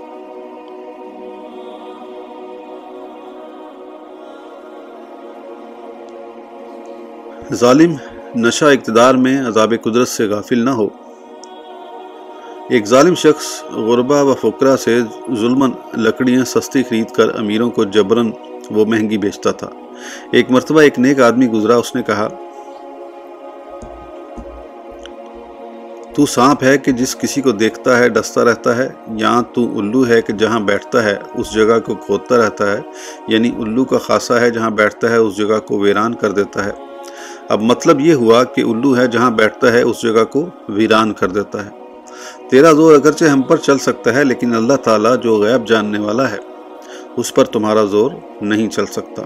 ظالم نشہ اقتدار میں عذاب قدرت سے غافل نہ ہو۔ ایک ظالم شخص غربہ و فقرہ سے ظلمن لکڑیاں سستی خرید کر امیروں کو جبرن وہ مہنگی بیچتا تھا۔ ایک مرتبہ ایک نیک آدمی گزرا، اس نے کہا، تو سانپ ہے کہ جس کسی کو دیکھتا ہے، ڈستا رہتا ہے، یا تو الو ہے کہ جہاں بیٹھتا ہے، اس جگہ کو کھودتا رہتا ہے یعنی الو کا خاصا ہے جہاں بیٹھتا ہے، اس جگہ کو ویران کر دیتا ہے۔ اب مطلب یہ ہوا کہ الو ہے جہاں بیٹھتا ہے، اس جگہ کو ویران کر دیتا ہے۔ تیرا زور اگرچہ ہم پر چل سکتا ہے، لیکن اللہ تعالیٰ جو غیب جاننے والا ہے، اس پر تمہارا زور نہیں چل سکتا۔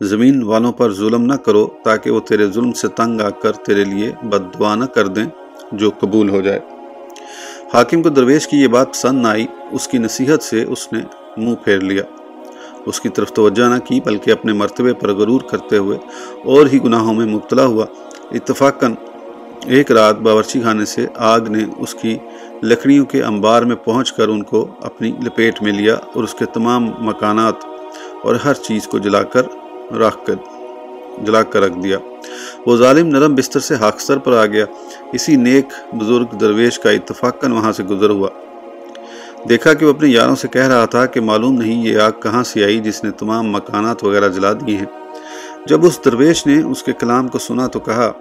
زمین والوں پر ظلم نہ کرو، تاکہ وہ تیرے ظلم سے تنگ آ کر تیرے لیے بد دعا نہ کر دیں، جو قبول ہو جائے۔ حاکم کو درویش کی یہ بات پسند نہ آئی، اس کی نصیحت سے اس نے منہ پھیر لیا۔ اس کی طرف توجہ نہ کی، بلکہ اپنے مرتبے پر غرور کرتے ہوئے اور ہی گناہوں میں مبتلا ہوا۔ اتفاقاً ایک رات باورچی خانے سے آگ نے اس کی لکڑیوں کے انبار میں پہنچ کر ان کو اپنی لپیٹ میں لیا اور اس کے تمام مکانات اور ہر چیز کو جلا کر رکھ کر جلا کر رکھ دیا۔ وہ ظالم نرم بستر سے حاکستر پر آ گیا۔ اسی نیک بزرگ درویش کا اتفاقاً وہاں سے گزر ہوا۔ دیکھا کہ وہ اپنے یاروں سے کہہ رہا تھا کہ معلوم نہیں یہ آگ کہاں سے آئی جس نے تمام مکانات وغیرہ جلا دیے ہیں۔ جب اس درویش نے اس کے کلام کو سنا تو کہا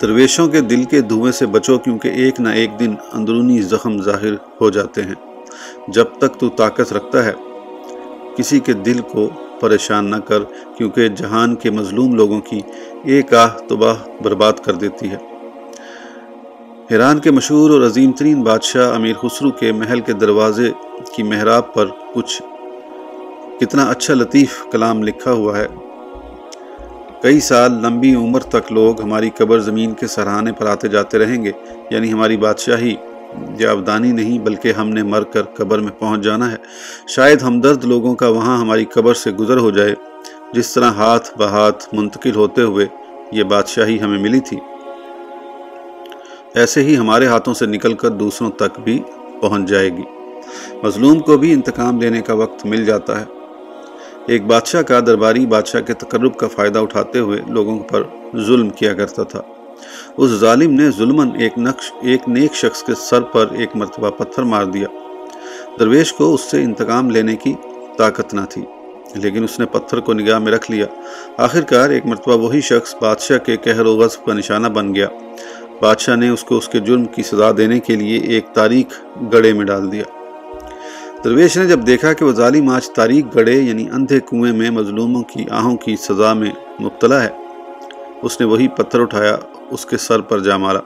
درویشوں کے دل کے دھوئیں سے بچو کیونکہ ایک نہ ایک دن اندرونی زخم ظاہر ہو جاتے ہیں۔ جب تک تو طاقت رکھتا ہے۔ کسی کے دل کو پریشان نہ کر کیونکہ جہان کے مظلوم لوگوں کی ایک آہ تباہ برباد کر دیتی ہے۔ ایران کے مشہور اور عظیم ترین بادشاہ امیر خسرو کے محل کے دروازے کی محراب پر کچھ کتنا اچھا لطیف کلام لکھا ہوا ہے۔ کئی سال لمبی عمر تک لوگ ہماری قبر زمین کے سرحانے پر آتے جاتے رہیں گے یعنی ہماری بادشاہی جاودانی نہیں، بلکہ ہم نے مر کر قبر میں پہنچ جانا ہے۔ شاید ہمدرد لوگوں کا وہاں ہماری قبر سے گزر ہو جائے۔ جس طرح ہاتھ بہاتھ منتقل ہوتے ہوئے یہ بادشاہی ہمیں ملی تھی۔ ایسے ہی ہمارے ہاتھوں سے نکل کر دوسروں تک بھی پہنچ جائے گی۔ مظلوم کو بھی انتقام لینے کا وقت مل جاتا ہے۔ ایک بادشاہ کا درباری بادشاہ کے تقرب کا فائدہ اٹھاتے ہوئے لوگوں پر ظلم کیا کرتا تھا۔ اس ظالم نے ظلمن ایک نقش، ایک نیک شخص کے سر پر ایک مرتبہ پتھر مار دیا۔ درویش کو اس سے انتقام لینے کی طاقت نہ تھی، لیکن اس نے پتھر کو نگاہ میں رکھ لیا۔ آخر کار ایک مرتبہ وہی شخص بادشاہ کے کہر و غصب کا نشانہ بن گیا۔ بادشاہ نے اس کو اس کے جرم کی سزا دینے کے لیے ایک تاریخ گڑے میں ڈال دیا۔ درویش نے جب دیکھا کہ وہ ظالم آج تاریخ گڑے یعنی اندھے کنویں میں مظلوموں کی آہوں کی سزا میں مبتلا ہے، اس نے وہی پتھر اٹھایا، اس کے سر پر جا مارا۔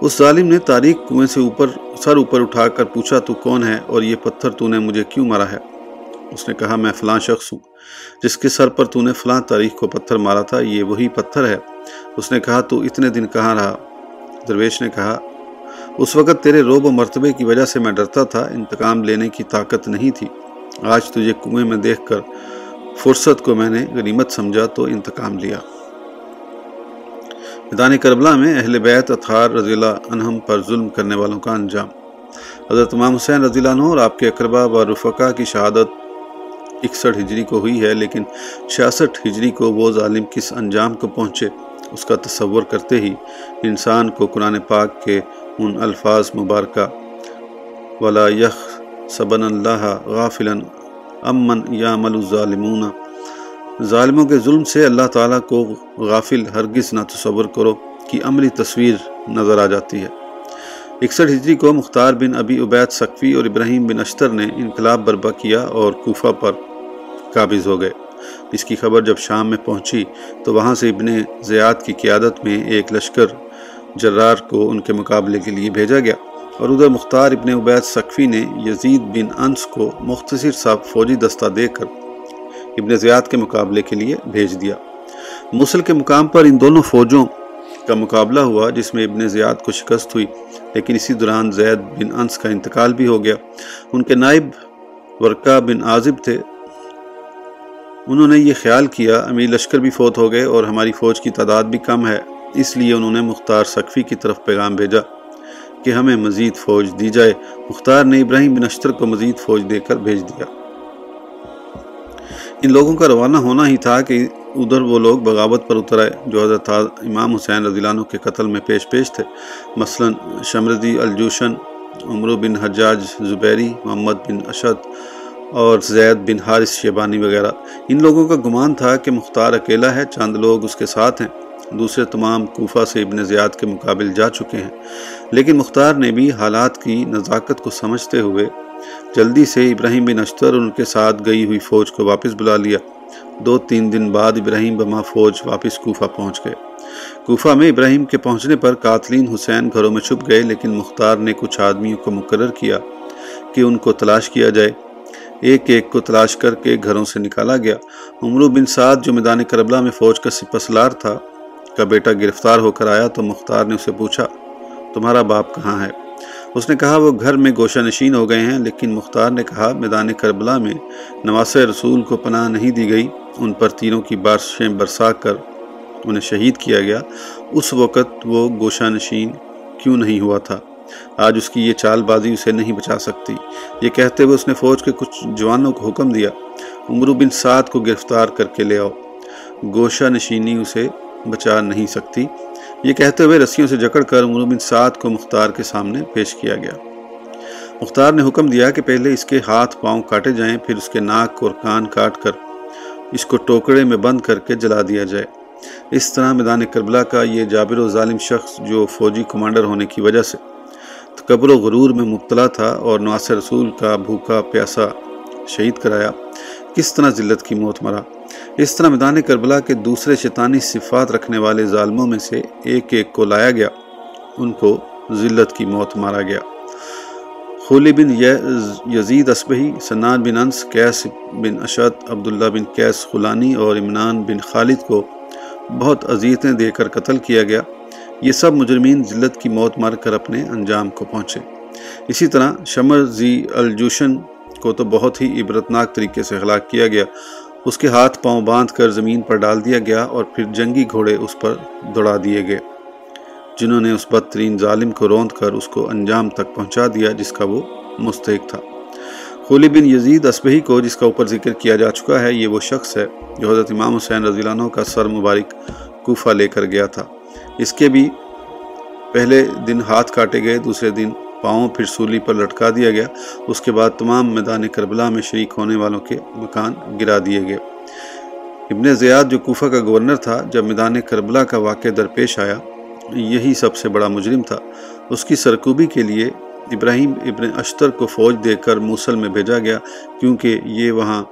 اس ظالم نے تاریخ کنویں سے اوپر، سر اوپر اٹھا کر پوچھا، تو کون ہے اور یہ پتھر تو نے مجھے کیوں مارا ہے؟ اس نے کہا، میں فلاں شخص ہوں، جس کے سر پر تو نے فلاں تاریخ کو پتھر مارا تھا، یہ وہی پتھر ہے۔ اس نے کہا، تو اتنے دن کہاں رہا؟ درویش نے کہا اس وقت تیرے روب و مرتبے کی وجہ سے میں ڈرتا تھا، انتقام لینے کی طاقت نہیں تھی۔ آج تجھے کنویں میں دیکھ کر فرصت کو میں نے غنیمت سمجھا تو انتقام لیا۔ میدان کربلا میں اہل بیت اطہار رضی اللہ عنہم پر ظلم کرنے والوں کا انجام۔ حضرت امام حسین رضی اللہ عنہ اور آپ کے اقربا و رفقا کی شہادت اکسٹھ ہجری کو ہوئی ہے، لیکن چھیاسٹھ ہجری کو وہ ظالم کس انجام کو پہنچے، اس کا تصور کرتے ہی انسان کو قرآن پاک کے ان الفاظ مبارکہ. ولا یخ صبن اللہ غافلا امن یا مل الظالمون. ظالموں کے ظلم سے اللہ تعالیٰ کو غافل ہرگز نہ تصور کرو کہ عملی تصویر نظر آ جاتی ہے. اکسٹھ ہجری کو مختار بن ابی عبید سقفی اور ابراہیم بن اشتر نے انقلاب برپا کیا اور کوفہ پر قابض ہو گئے. اس کی خبر جب شام میں پہنچی تو وہاں سے ابن زیاد کی قیادت میں ایک لشکر جرار کو ان کے مقابلے کے لیے بھیجا گیا اور ادھر مختار ابن عبید سقفی نے یزید بن انس کو مختصر صاحب فوجی دستہ دے کر ابن زیاد کے مقابلے کے لیے بھیج دیا۔ مسل کے مقام پر ان دونوں فوجوں کا مقابلہ ہوا جس میں ابن زیاد کو شکست ہوئی، لیکن اسی دوران زید بن انس کا انتقال بھی ہو گیا۔ ان کے نائب ورقہ بن عازب تھے۔ انہوں نے یہ خیال کیا، امیر لشکر بھی فوت ہو گئے اور ہماری فوج کی تعداد بھی کم ہے۔ اس لیے انہوں نے مختار سقفی کی طرف پیغام بھیجا کہ ہمیں مزید فوج دی جائے۔ مختار نے ابراہیم بن اشتر کو مزید فوج دے کر بھیج دیا۔ ان لوگوں کا روانہ ہونا ہی تھا کہ ادھر وہ لوگ بغاوت پر اتر آئے، جو حضرت امام حسین رضی اللہ عنہ کے قتل میں پیش پیش تھے۔ مثلا شمردی الجوشن، عمرو بن حجاج زبیری، محمد بن اشد اور زید بن حارث شیبانی وغیرہ۔ ان لوگوں کا گمان تھا کہ مختار اکیلا ہے چاند لوگ اس کے ساتھ ہیں۔ دوسرے تمام کوفہ سے ابن زیاد کے مقابل جا چکے ہیں۔ لیکن مختار نے بھی حالات کی نزاکت کو سمجھتے ہوئے جلدی سے ابراہیم بن اشتر اور ان کے ساتھ گئی ہوئی فوج کو واپس بلا لیا۔ دو تین دن بعد ابراہیم بما فوج واپس کوفہ پہنچ گئے۔ کوفہ میں ابراہیم کے پہنچنے پر قاتلین حسین گھروں میں چھپ گئے، لیکن مختار نے کچھ آدمیوں کو مقرر کیا کہ ان کو تلاش کیا جائے۔ ایک ایک کو تلاش کر کے گھروں سے نکالا گیا۔ عمرو بن سعد جو میدان کربلا میں فوج کا سپسلار تھا کا بیٹا گرفتار ہو کر آیا تو مختار نے اسے پوچھا، تمہارا باپ کہاں ہے؟ اس نے کہا، وہ گھر میں گوشہ نشین ہو گئے ہیں، لیکن مختار نے کہا، میدان کربلا میں نواس رسول کو پناہ نہیں دی گئی۔ ان پر تیروں کی بارشیں برسا کر انہیں شہید کیا گیا۔ اس وقت وہ گوشہ نشین کیوں نہیں ہوا تھا؟ آج اس کی یہ چال بازی اسے نہیں بچا سکتی۔ یہ کہتے ہوئے اس نے فوج کے کچھ جوانوں کو حکم دیا، عمرو بن سعد کو گرفتار کر کے لے آؤ۔ گوشہ نشینی اسے بچا نہیں سکتی۔ یہ کہتے ہوئے رسیوں سے جکڑ کر عمرو بن سعد کو مختار کے سامنے پیش کیا گیا۔ مختار نے حکم دیا کہ پہلے اس کے ہاتھ پاؤں کاٹے جائیں، پھر اس کے ناک اور کان کاٹ کر اس کو ٹوکڑے میں بند کر کے جلا دیا جائے۔ اس طرح میدان کربلا کا یہ جابر و ظالم شخص جو فوجی کمانڈر ہونے کی وجہ سے قبر و غرور میں مبتلا تھا اور نواس رسول کا بھوکا پیاسا شہید کرایا، کس طرح ذلت کی موت مرا؟ اس طرح میدان کربلا کے دوسرے شیطانی صفات رکھنے والے ظالموں میں سے ایک ایک کو لایا گیا۔ ان کو ذلت کی موت مارا گیا۔ خولی بن یزید اسبہی سنان بن انس کیس بن اشد عبداللہ بن کیس خلانی اور امنان بن خالد کو بہت اذیتیں دے کر قتل کیا گیا۔ یہ سب مجرمین ذلت کی موت مار کر اپنے انجام کو پہنچے۔ اسی طرح شمر زی الجوشن کو تو بہت ہی عبرتناک طریقے سے ہلاک کیا گیا۔ اس کے ہاتھ پاؤں باندھ کر زمین پر ڈال دیا گیا اور پھر جنگی گھوڑے اس پر دوڑا دیے گئے، جنہوں نے اس بدترین ظالم کو روند کر اس کو انجام تک پہنچا دیا جس کا وہ مستحق تھا۔ خولی بن یزید اسبہی کو جس کا اوپر ذکر کیا جا چکا ہے، یہ وہ شخص ہے جو حضرت امام حسین رضی اللہ عنہ کا سر مبارک کوفہ لے کر گیا تھا۔ اس کے بھی پہلے دن ہاتھ کاٹے گئے، دوسرے دن پاؤں پھر سولی پر لٹکا دیا گیا۔ اس کے بعد تمام میدان کربلا میں شریک ہونے والوں کے مکان گرا دیے گئے۔ ابن زیاد جو کوفہ کا گورنر تھا، جب میدان کربلا کا واقع درپیش آیا، یہی سب سے بڑا مجرم تھا۔ اس کی سرکوبی کے لیے ابراہیم ابن اشتر کو فوج دے کر موسل میں بھیجا گیا، کیونکہ یہ وہاں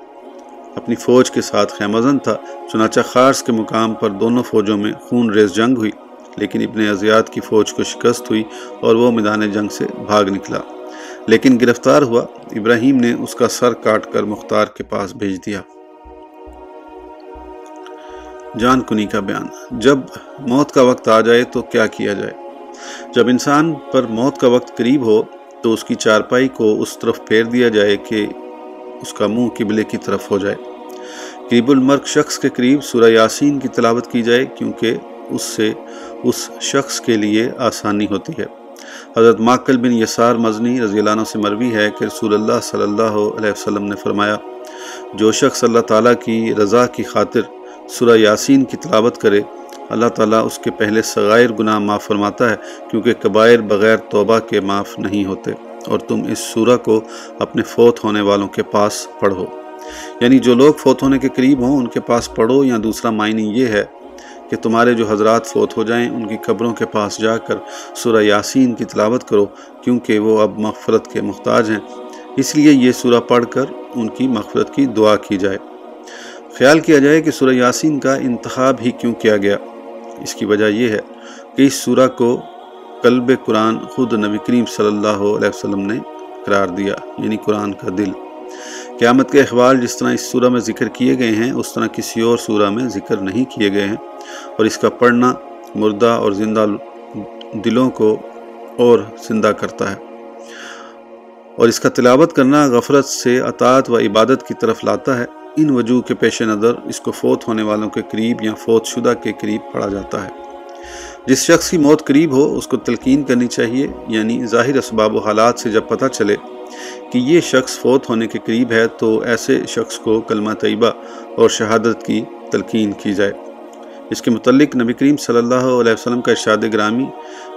اپنی فوج کے ساتھ خیمزن تھا۔ چنانچہ خارس کے مقام پر دونوں فوجوں میں خون ریز جنگ ہوئی۔ لیکن ابن ازیاد کی فوج کو شکست ہوئی اور وہ میدان جنگ سے بھاگ نکلا۔ لیکن گرفتار ہوا، ابراہیم نے اس کا سر کاٹ کر مختار کے پاس بھیج دیا۔ جان کنی کا بیان۔ جب موت کا وقت آ جائے تو کیا کیا جائے؟ جب انسان پر موت کا وقت قریب ہو تو اس کی چارپائی کو اس طرف پھیر دیا جائے کہ اس کا منہ قبلے کی طرف ہو جائے۔ قریب المرگ شخص کے قریب سورہ یاسین کی تلاوت کی جائے کیونکہ اس سے اس شخص کے لیے آسانی ہوتی ہے۔ حضرت ماکل بن یسار مزنی رضی اللہ عنہ سے مروی ہے کہ رسول اللہ صلی اللہ علیہ وسلم نے فرمایا، جو شخص اللہ تعالیٰ کی رضا کی خاطر سورہ یاسین کی تلاوت کرے، اللہ تعالیٰ اس کے پہلے صغائر گناہ معاف فرماتا ہے، کیونکہ قبائر بغیر توبہ کے معاف نہیں ہوتے، اور تم اس سورہ کو اپنے فوت ہونے والوں کے پاس پڑھو۔ یعنی جو لوگ فوت ہونے کے قریب ہوں، ان کے پاس پڑھو یا دوسرا معنی یہ ہے کہ تمہارے جو حضرات فوت ہو جائیں، ان کی قبروں کے پاس جا کر سورہ یاسین کی تلاوت کرو، کیونکہ وہ اب مغفرت کے محتاج ہیں۔ اس لیے یہ سورہ پڑھ کر ان کی مغفرت کی دعا کی جائے۔ خیال کیا جائے کہ سورہ یاسین کا انتخاب ہی کیوں کیا گیا؟ اس کی وجہ یہ ہے کہ اس سورہ کو قلب قرآن خود نبی کریم صلی اللہ علیہ وسلم نے قرار دیا یعنی قرآن کا دل۔ قیامت کے اخبار جس طرح اس سورہ میں ذکر کیے گئے ہیں، اس طرح کسی اور سورہ میں ذکر نہیں کیے گئے ہیں۔ اور اس کا پڑھنا مردہ اور زندہ دلوں کو اور زندہ کرتا ہے۔ اور اس کا تلاوت کرنا غفرت سے اطاعت و عبادت کی طرف لاتا ہے۔ ان وجوہ کے پیش نظر اس کو فوت ہونے والوں کے قریب یا فوت شدہ کے قریب پڑھا جاتا ہے۔ جس شخص کی موت قریب ہو، اس کو تلقین کرنی چاہیے یعنی ظاہر اسباب و حالات سے جب پتہ چلے کہ یہ شخص فوت ہونے کے قریب ہے تو ایسے شخص کو کلمہ طیبہ اور شہادت کی تلقین کی جائے۔ اس کے متعلق نبی کریم صلی اللہ علیہ وسلم کا ارشاد گرامی،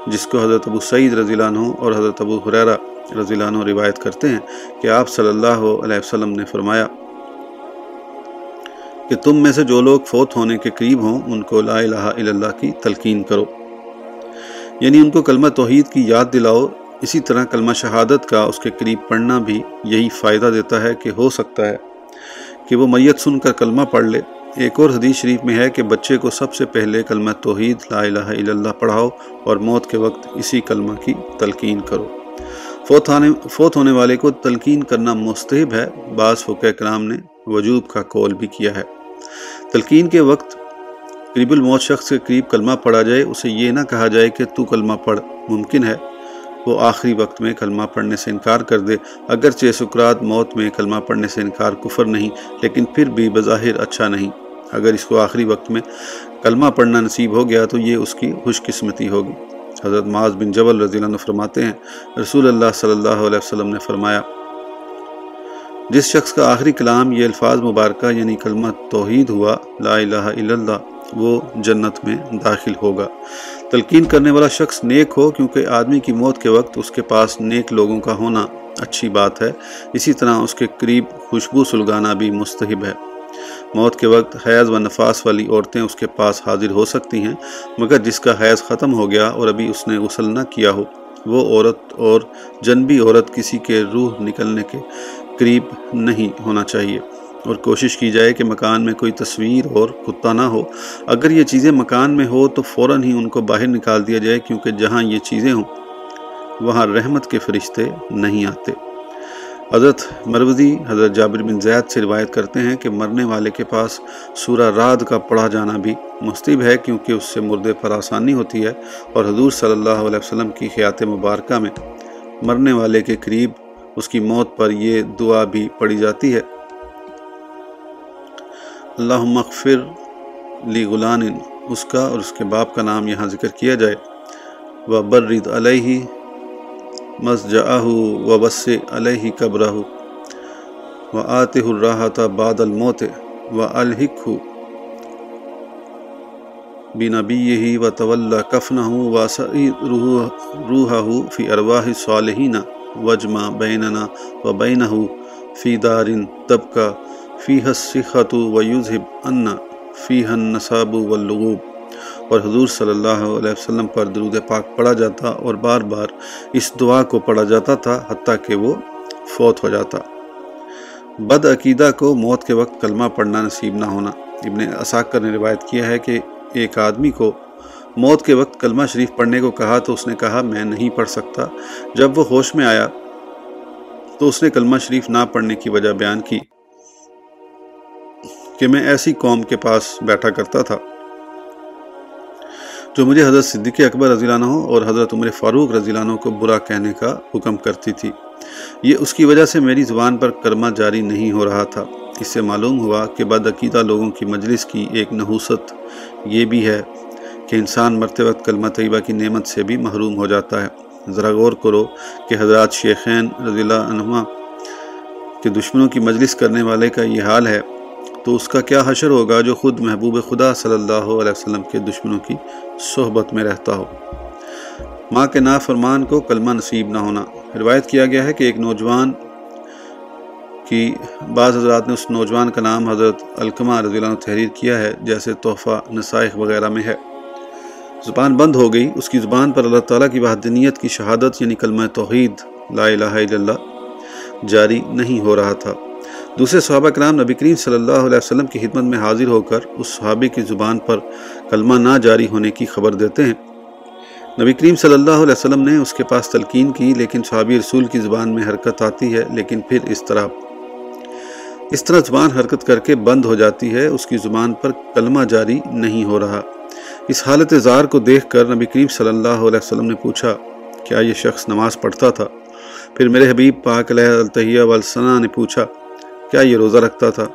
جس کو حضرت ابو سعید رضی اللہ عنہ اور حضرت ابو حریرہ رضی اللہ عنہ روایت کرتے ہیں کہ آپ صلی اللہ علیہ وسلم نے فرمایا کہ تم میں سے جو لوگ فوت ہونے کے قریب ہوں، ان کو لا الہ الا اللہ کی تلقین کرو۔ یعنی ان کو کلمہ توحید کی یاد دلاؤ اسی طرح کلمہ شہادت کا اس کے قریب پڑھنا بھی یہی فائدہ دیتا ہے کہ ہو سکتا ہے کہ وہ میت سن کر کلمہ پڑھ لے۔ ایک اور حدیث شریف میں ہے کہ بچے کو سب سے پہلے کلمہ توحید، لا الہ الا اللہ پڑھاؤ اور موت کے وقت اسی کلمہ کی تلقین کرو۔ فوت ہونے فوت ہونے والے کو تلقین کرنا مستحب ہے۔ بعض فقہ کرام نے وجوب کا قول بھی کیا ہے۔ تلقین کے وقت قریب الموت شخص کے قریب کلمہ پڑھا جائے، اسے یہ نہ کہا جائے کہ تو کلمہ پڑھ ممکن ہے۔ وہ آخری وقت میں کلمہ پڑھنے سے انکار کر دے۔ اگرچہ سکرات موت میں کلمہ پڑھنے سے انکار کفر نہیں، لیکن پھر بھی بظاہر اچھا نہیں۔ اگر اس کو آخری وقت میں کلمہ پڑھنا نصیب ہو گیا تو یہ اس کی خوش قسمتی ہوگی۔ حضرت معاذ بن جبل رضی اللہ عنہ فرماتے ہیں، رسول اللہ صلی اللہ علیہ وسلم نے فرمایا، جس شخص کا آخری کلام یہ الفاظ مبارکہ یعنی کلمہ توحید ہوا، لا الہ الا اللہ وہ جنت میں داخل ہوگا۔ تلقین کرنے والا شخص نیک ہو کیونکہ آدمی کی موت کے وقت اس کے پاس نیک لوگوں کا ہونا اچھی بات ہے۔ اسی طرح اس کے قریب خوشبو سلگانا بھی مستحب ہے۔ موت کے وقت حیض و نفاس والی عورتیں اس کے پاس حاضر ہو سکتی ہیں، مگر جس کا حیض ختم ہو گیا اور ابھی اس نے غسل نہ کیا ہو، وہ عورت اور جنبی عورت کسی کے روح نکلنے کے قریب نہیں ہونا چاہیے۔ اور کوشش کی جائے کہ مکان میں کوئی تصویر اور کتا نہ ہو۔ اگر یہ چیزیں مکان میں ہو تو فوراً ہی ان کو باہر نکال دیا جائے کیونکہ جہاں یہ چیزیں ہوں، وہاں رحمت کے فرشتے نہیں آتے۔ حضرت مروزی، حضرت جابر بن زید سے روایت کرتے ہیں کہ مرنے والے کے پاس سورہ راد کا پڑھا جانا بھی مستب ہے کیونکہ اس سے مردے پر آسانی ہوتی ہے اور حضور صلی اللہ علیہ وسلم کی خیات مبارکہ میں مرنے والے کے قریب اس کی موت پر یہ دعا بھی پڑھی جاتی ہے۔ اللہ مغفر لی غلان اس کا اور اس کے باپ کا نام یہاں ذکر کیا جائے۔ و برد علیہ مسجآہ و بس علیہ قبرہ۔ و آتہ الراحت بعد الموت و الحق بنبیہ و طول کفنہ و سعی روحہ فی ارواح صالحین وجمع بیننا و بینہ فی دار طبقہ فیہ السخت و یذہب ان فیہ النصاب واللغوب۔ اور حضور صلی اللہ علیہ وسلم پر درود پاک پڑھا جاتا اور بار بار اس دعا کو پڑھا جاتا تھا حتیٰ کہ وہ فوت ہو جاتا۔ بد عقیدہ کو موت کے وقت کلمہ پڑھنا نصیب نہ ہونا۔ ابن اساکر نے روایت کیا ہے کہ ایک آدمی کو موت کے وقت کلمہ شریف پڑھنے کو کہا تو اس نے کہا، میں نہیں پڑھ سکتا۔ جب وہ ہوش میں آیا تو اس نے کلمہ شریف نہ پڑھنے کی وجہ بیان کی۔ کہ میں ایسی قوم کے پاس بیٹھا کرتا تھا جو مجھے حضرت صدیق اکبر رضی اللہ عنہ اور حضرت عمر فاروق رضی اللہ عنہ کو برا کہنے کا حکم کرتی تھی۔ یہ اس کی وجہ سے میری زبان پر کرمہ جاری نہیں ہو رہا تھا۔ اس سے معلوم ہوا کہ بدعقیدہ لوگوں کی مجلس کی ایک نحوست یہ بھی ہے کہ انسان مرتے وقت کلمہ طیبہ کی نعمت سے بھی محروم ہو جاتا ہے۔ ذرا غور کرو کہ حضرات شیخین رضی اللہ عنہ کے دشمنوں کی مجلس کرنے والے کا یہ حال ہے تو اس کا کیا حشر ہوگا جو خود محبوب خدا صلی اللہ علیہ وسلم کے دشمنوں کی صحبت میں رہتا ہو؟ ماں کے نافرمان کو کلمہ نصیب نہ ہونا۔ روایت کیا گیا ہے کہ ایک نوجوان کی بعض حضرات نے اس نوجوان کا نام حضرت الکمہ رضی اللہ عنہ تحریر کیا ہے، جیسے تحفہ نسائق وغیرہ میں ہے۔ زبان بند ہو گئی۔ اس کی زبان پر اللہ تعالیٰ کی وحدنیت کی شہادت یعنی کلمہ توحید، لا الہ الا اللہ، جاری نہیں ہو رہا تھا۔ دوسرے صحابہ کرام نبی کریم صلی اللہ علیہ وسلم کی خدمت میں حاضر ہو کر اس صحابی کی زبان پر کلمہ نہ جاری ہونے کی خبر دیتے ہیں۔ نبی کریم صلی اللہ علیہ وسلم نے اس کے پاس تلقین کی، لیکن صحابی رسول کی زبان میں حرکت آتی ہے، لیکن پھر اس طرح اس طرح زبان حرکت کر کے بند ہو جاتی ہے۔ اس کی زبان پر کلمہ جاری نہیں ہو رہا۔ اس حالت زار کو دیکھ کر نبی کریم صلی اللہ علیہ وسلم نے پوچھا، کیا یہ شخص نماز پڑھتا تھا؟ پھر میرے حبیب پاک علیہ التحیہ والسنہ نے پوچھا کیا یہ روزہ رکھتا تھا؟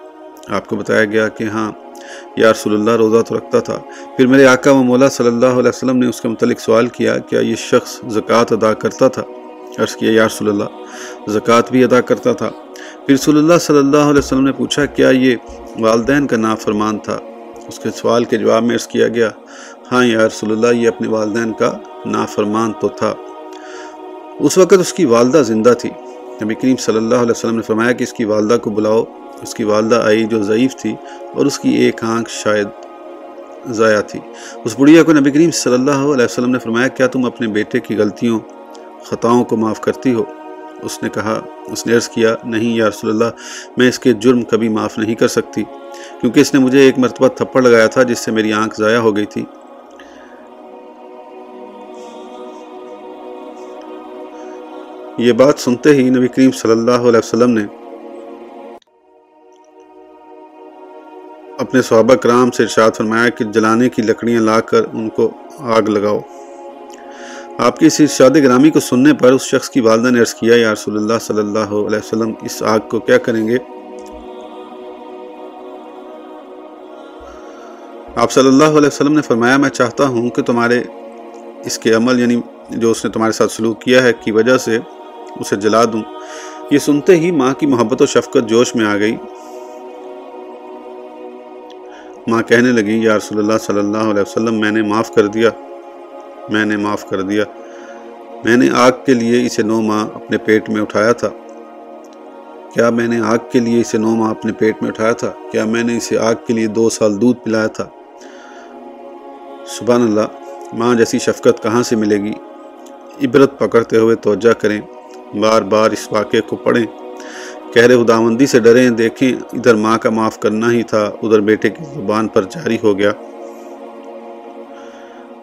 آپ کو بتایا گیا کہ ہاں یا رسول اللہ روزہ تو رکھتا تھا۔ پھر میرے آقا و مولا صلی اللہ علیہ وسلم نے اس کے متعلق سوال کیا کیا یہ شخص زکوٰۃ ادا کرتا تھا؟ عرض کیا، یا رسول اللہ، زکوٰۃ بھی ادا کرتا تھا۔ پھر رسول اللہ صلی اللہ علیہ وسلم نے پوچھا، کیا یہ والدین کا نافرمان تھا؟ اس کے سوال کے جواب میں عرض کیا گیا ہاں یا رسول اللہ، یہ اپنے والدین کا نافرمان تو تھا۔ اس وقت اس کی والدہ زندہ تھی۔ نبی کریم صلی اللہ علیہ وسلم نے فرمایا کہ اس کی والدہ کو بلاؤ، اس کی والدہ آئی جو ضعیف تھی اور اس کی ایک آنکھ شاید ضائع تھی۔ اس بڑھیا کو نبی کریم صلی اللہ علیہ وسلم نے فرمایا، کیا تم اپنے بیٹے کی غلطیوں، خطاؤں کو معاف کرتی ہو؟ اس نے کہا، اس نے عرض کیا، نہیں یا رسول اللہ، میں اس کے جرم کبھی معاف نہیں کر سکتی، کیونکہ اس نے مجھے ایک مرتبہ تھپڑ لگایا تھا جس سے میری آنکھ ضائع ہو گئی تھی۔ یہ بات سنتے ہی نبی کریم صلی اللہ علیہ وسلم نے اپنے صحابہ کرام سے ارشاد فرمایا کہ جلانے کی لکڑیاں لا کر ان کو آگ لگاؤ۔ آپ کی اس ارشاد گرامی کو سننے پر اس شخص کی والدہ نے عرض کیا، یا رسول اللہ صلی اللہ علیہ وسلم، اس آگ کو کیا کریں گے؟ آپ صلی اللہ علیہ وسلم نے فرمایا، میں چاہتا ہوں کہ تمہارے اس کے عمل یعنی جو اس نے تمہارے ساتھ سلوک کیا ہے، کی وجہ سے اسے جلا دوں۔ یہ سنتے ہی ماں کی محبت و شفقت جوش میں آ گئی۔ ماں کہنے لگی، یا رسول اللہ صلی اللہ علیہ وسلم، میں نے معاف کر دیا۔ میں نے معاف کر دیا۔ میں نے آگ کے لیے اسے نو ماہ اپنے پیٹ میں اٹھایا تھا۔ کیا میں نے آگ کے لیے اسے نو ماہ اپنے پیٹ میں اٹھایا تھا؟ کیا میں نے اسے آگ کے لیے دو سال دودھ پلایا تھا؟ سبحان اللہ، ماں جیسی شفقت کہاں سے ملے گی؟ عبرت پکڑتے ہوئے توجہ کریں۔ بار بار اس واقعے کو پڑھیں۔ کہرے خداوندی سے ڈریں، دیکھیں، ادھر ماں کا معاف کرنا ہی تھا، ادھر بیٹے کی زبان پر جاری ہو گیا۔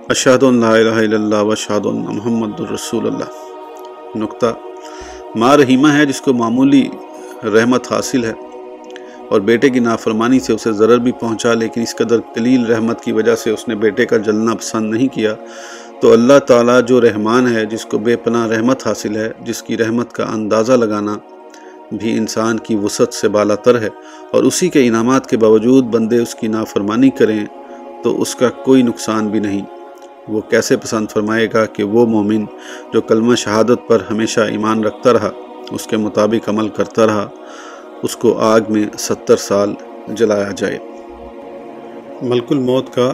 اشہد اللہ الہ الا اللہ و اشہد اللہ محمد الرسول اللہ۔ نقطہ، ماں رحیمہ ہے جس کو معمولی رحمت حاصل ہے اور بیٹے کی نافرمانی سے اسے ضرر بھی پہنچا، لیکن اس قدر قلیل رحمت کی وجہ سے اس نے بیٹے کا جلنا پسند نہیں کیا۔ تو اللہ تعالیٰ جو رحمان ہے، جس کو بے پناہ رحمت حاصل ہے، جس کی رحمت کا اندازہ لگانا بھی انسان کی وسعت سے بالا تر ہے۔ اور اسی کے انعامات کے باوجود بندے اس کی نافرمانی کریں تو اس کا کوئی نقصان بھی نہیں۔ وہ کیسے پسند فرمائے گا کہ وہ مومن جو کلمہ شہادت پر ہمیشہ ایمان رکھتا رہا، اس کے مطابق عمل کرتا رہا، اس کو آگ میں ستر سال جلایا جائے۔ ملک الموت کا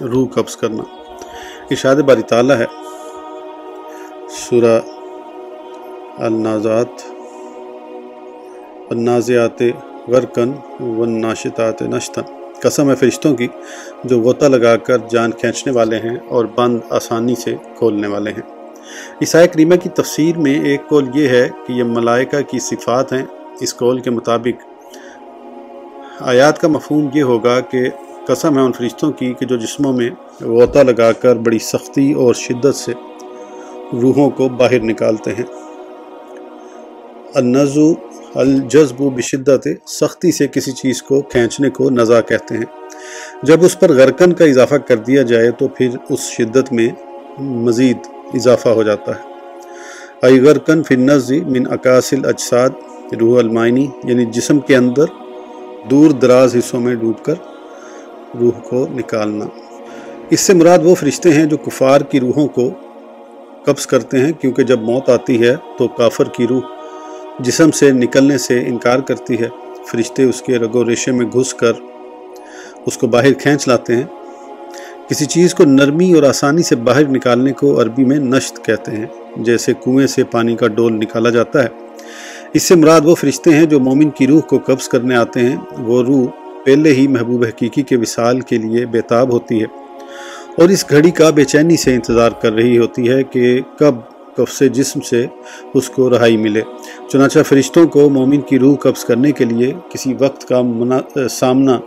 روح قبض کرنا۔ اشاد باری تعالیٰ ہے۔ سورہ النازات النازعات غرکن والناشطات نشتن قسم ہے فرشتوں کی جو غوطہ لگا کر جان کھینچنے والے ہیں اور بند آسانی سے کھولنے والے ہیں۔ عیسائی کریمہ کی تفسیر میں ایک قول یہ ہے کہ یہ ملائکہ کی صفات ہیں۔ اس قول کے مطابق آیات کا مفہوم یہ ہوگا کہ قسم ہے ان فرشتوں کی کہ جو جسموں میں غوطہ لگا کر بڑی سختی اور شدت سے روحوں کو باہر نکالتے ہیں۔ النزو، الجذب و بشدت، سختی سے کسی چیز کو کھینچنے کو نزا کہتے ہیں۔ جب اس پر غرکن کا اضافہ کر دیا جائے تو پھر اس شدت میں مزید اضافہ ہو جاتا ہے۔ ای غرکن فی النزی من اکاسل اجساد روح المائنی یعنی جسم کے اندر دور دراز حصوں میں ڈوب کر۔ روح کو نکالنا۔ اس سے مراد وہ فرشتے ہیں جو کفار کی روحوں کو قبض کرتے ہیں، کیونکہ جب موت آتی ہے تو کافر کی روح جسم سے نکلنے سے انکار کرتی ہے۔ فرشتے اس کے رگ و ریشے میں گھس کر اس کو باہر کھینچ لاتے ہیں۔ کسی چیز کو نرمی اور آسانی سے باہر نکالنے کو عربی میں نشت کہتے ہیں، جیسے کنویں سے پانی کا ڈول نکالا جاتا ہے۔ اس سے مراد وہ فرشتے ہیں جو مومن کی روح کو قبض کرنے آتے ہیں۔ وہ روح پہلے ہی محبوب حقیقی کے وصال کے لیے بیتاب ہوتی ہے اور اس گھڑی کا بے چینی سے انتظار کر رہی ہوتی ہے کہ کب قفص جسم سے اس کو رہائی ملے۔ چنانچہ فرشتوں کو مومن کی روح قبض کرنے کے لیے کسی وقت کا منا، سامنا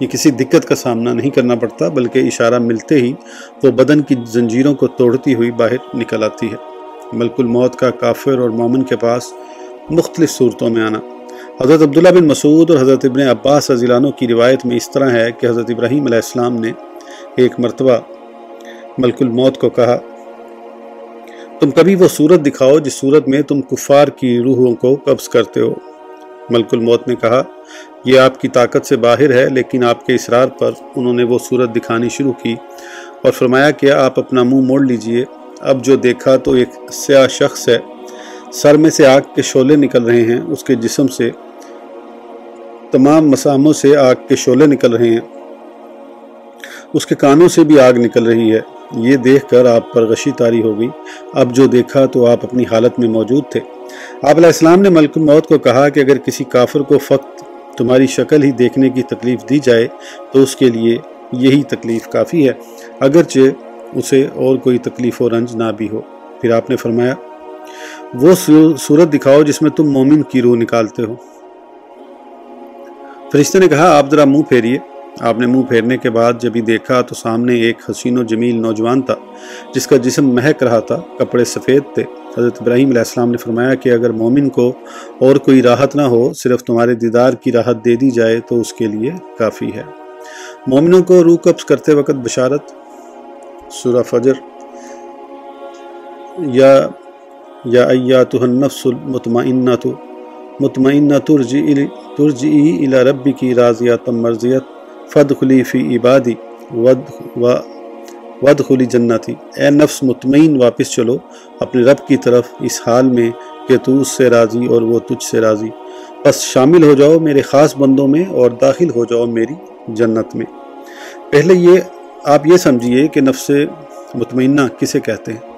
یا کسی دقت کا سامنا نہیں کرنا پڑتا، بلکہ اشارہ ملتے ہی وہ بدن کی زنجیروں کو توڑتی ہوئی باہر نکل آتی ہے۔ ملک الموت کا کافر اور مومن کے پاس مختلف صورتوں میں آنا۔ حضرت عبداللہ بن مسعود اور حضرت ابن عباس رضی اللہ عنہ کی روایت میں اس طرح ہے کہ حضرت ابراہیم علیہ السلام نے ایک مرتبہ ملک الموت کو کہا، تم کبھی وہ صورت دکھاؤ جس صورت میں تم کفار کی روحوں کو قبض کرتے ہو. ملک الموت نے کہا، یہ آپ کی طاقت سے باہر ہے، لیکن آپ کے اصرار پر انہوں نے وہ صورت دکھانی شروع کی اور فرمایا کہ آپ اپنا منہ موڑ لیجیے۔ اب جو دیکھا تو ایک سیاہ شخص ہے۔ سر میں سے آگ کے شعلے نکل رہے ہیں، اس کے جسم سے تمام مساموں سے آگ کے شعلے نکل رہے ہیں۔ اس کے کانوں سے بھی آگ نکل رہی ہے۔ یہ دیکھ کر آپ پر غشی تاری ہو گئی اب جو دیکھا تو آپ اپنی حالت میں موجود تھے۔ آپ علیہ السلام نے ملک الموت کو کہا کہ اگر کسی کافر کو فقط تمہاری شکل ہی دیکھنے کی تکلیف دی جائے، تو اس کے لیے یہی تکلیف کافی ہے۔ اگرچہ اسے اور کوئی تکلیف و رنج نہ بھی ہو۔ پھر آپ نے فرمایا وہ صورت دکھاؤ جس میں تم مومن کی روح نکالتے ہو۔ فرشتے نے کہا، آپ ذرا منہ پھیریے۔ آپ نے منہ پھیرنے کے بعد جب ہی دیکھا تو سامنے ایک حسین و جمیل نوجوان تھا، جس کا جسم مہک رہا تھا، کپڑے سفید تھے۔ حضرت ابراہیم علیہ السلام نے فرمایا کہ اگر مومن کو اور کوئی راحت نہ ہو، صرف تمہارے دیدار کی راحت دے دی جائے تو اس کے لیے کافی ہے۔ مومنوں کو روح قبض کرتے وقت بشارت، سورہ فجر یا یا ایاتہ النفس المطمئنہ تو مطمئنہ ترجعی ترجعی الى ربی کی راضیات مرضیت فد خلی فی عبادی، ود، و ود خلی جنتی۔ اے نفس مطمئن واپس چلو اپنے رب کی طرف اس حال میں کہ تو اس سے راضی اور وہ تجھ سے راضی۔ بس شامل ہو جاؤ میرے خاص بندوں میں اور داخل ہو جاؤ میری جنت میں۔ پہلے یہ، آپ یہ سمجھیے کہ نفس مطمئنہ کسے کہتے ہیں؟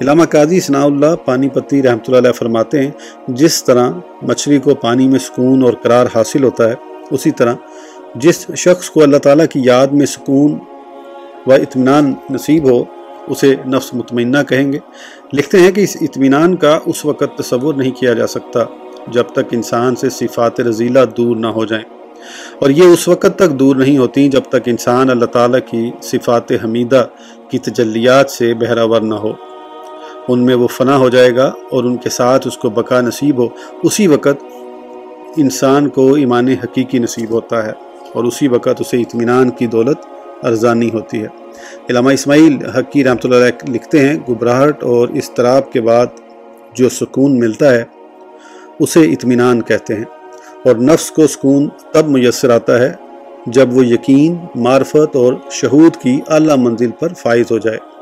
علامہ قاضی ثناء اللہ پانی پتی رحمۃ اللہ علیہ فرماتے ہیں، جس طرح مچھلی کو پانی میں سکون اور قرار حاصل ہوتا ہے، اسی طرح جس شخص کو اللہ تعالیٰ کی یاد میں سکون و اطمینان نصیب ہو، اسے نفس مطمئنہ کہیں گے۔ لکھتے ہیں کہ اس اطمینان کا اس وقت تصور نہیں کیا جا سکتا جب تک انسان سے صفات رضیلہ دور نہ ہو جائیں۔ اور یہ اس وقت تک دور نہیں ہوتی جب تک انسان اللہ تعالیٰ کی صفات حمیدہ کی تجلیات سے بہراور نہ ہو۔ ان میں وہ فنا ہو جائے گا اور ان کے ساتھ اس کو بقا نصیب ہو۔ اسی وقت انسان کو ایمان حقیقی نصیب ہوتا ہے اور اسی وقت اسے اطمینان کی دولت ارزانی ہوتی ہے۔ علامہ اسماعیل حقی رحمۃ اللہ علیہ لکھتے ہیں گبراہٹ اور اضطراب کے بعد جو سکون ملتا ہے، اسے اطمینان کہتے ہیں۔ اور نفس کو سکون تب میسر آتا ہے جب وہ یقین، معرفت اور شہود کی اعلیٰ منزل پر فائز ہو جائے۔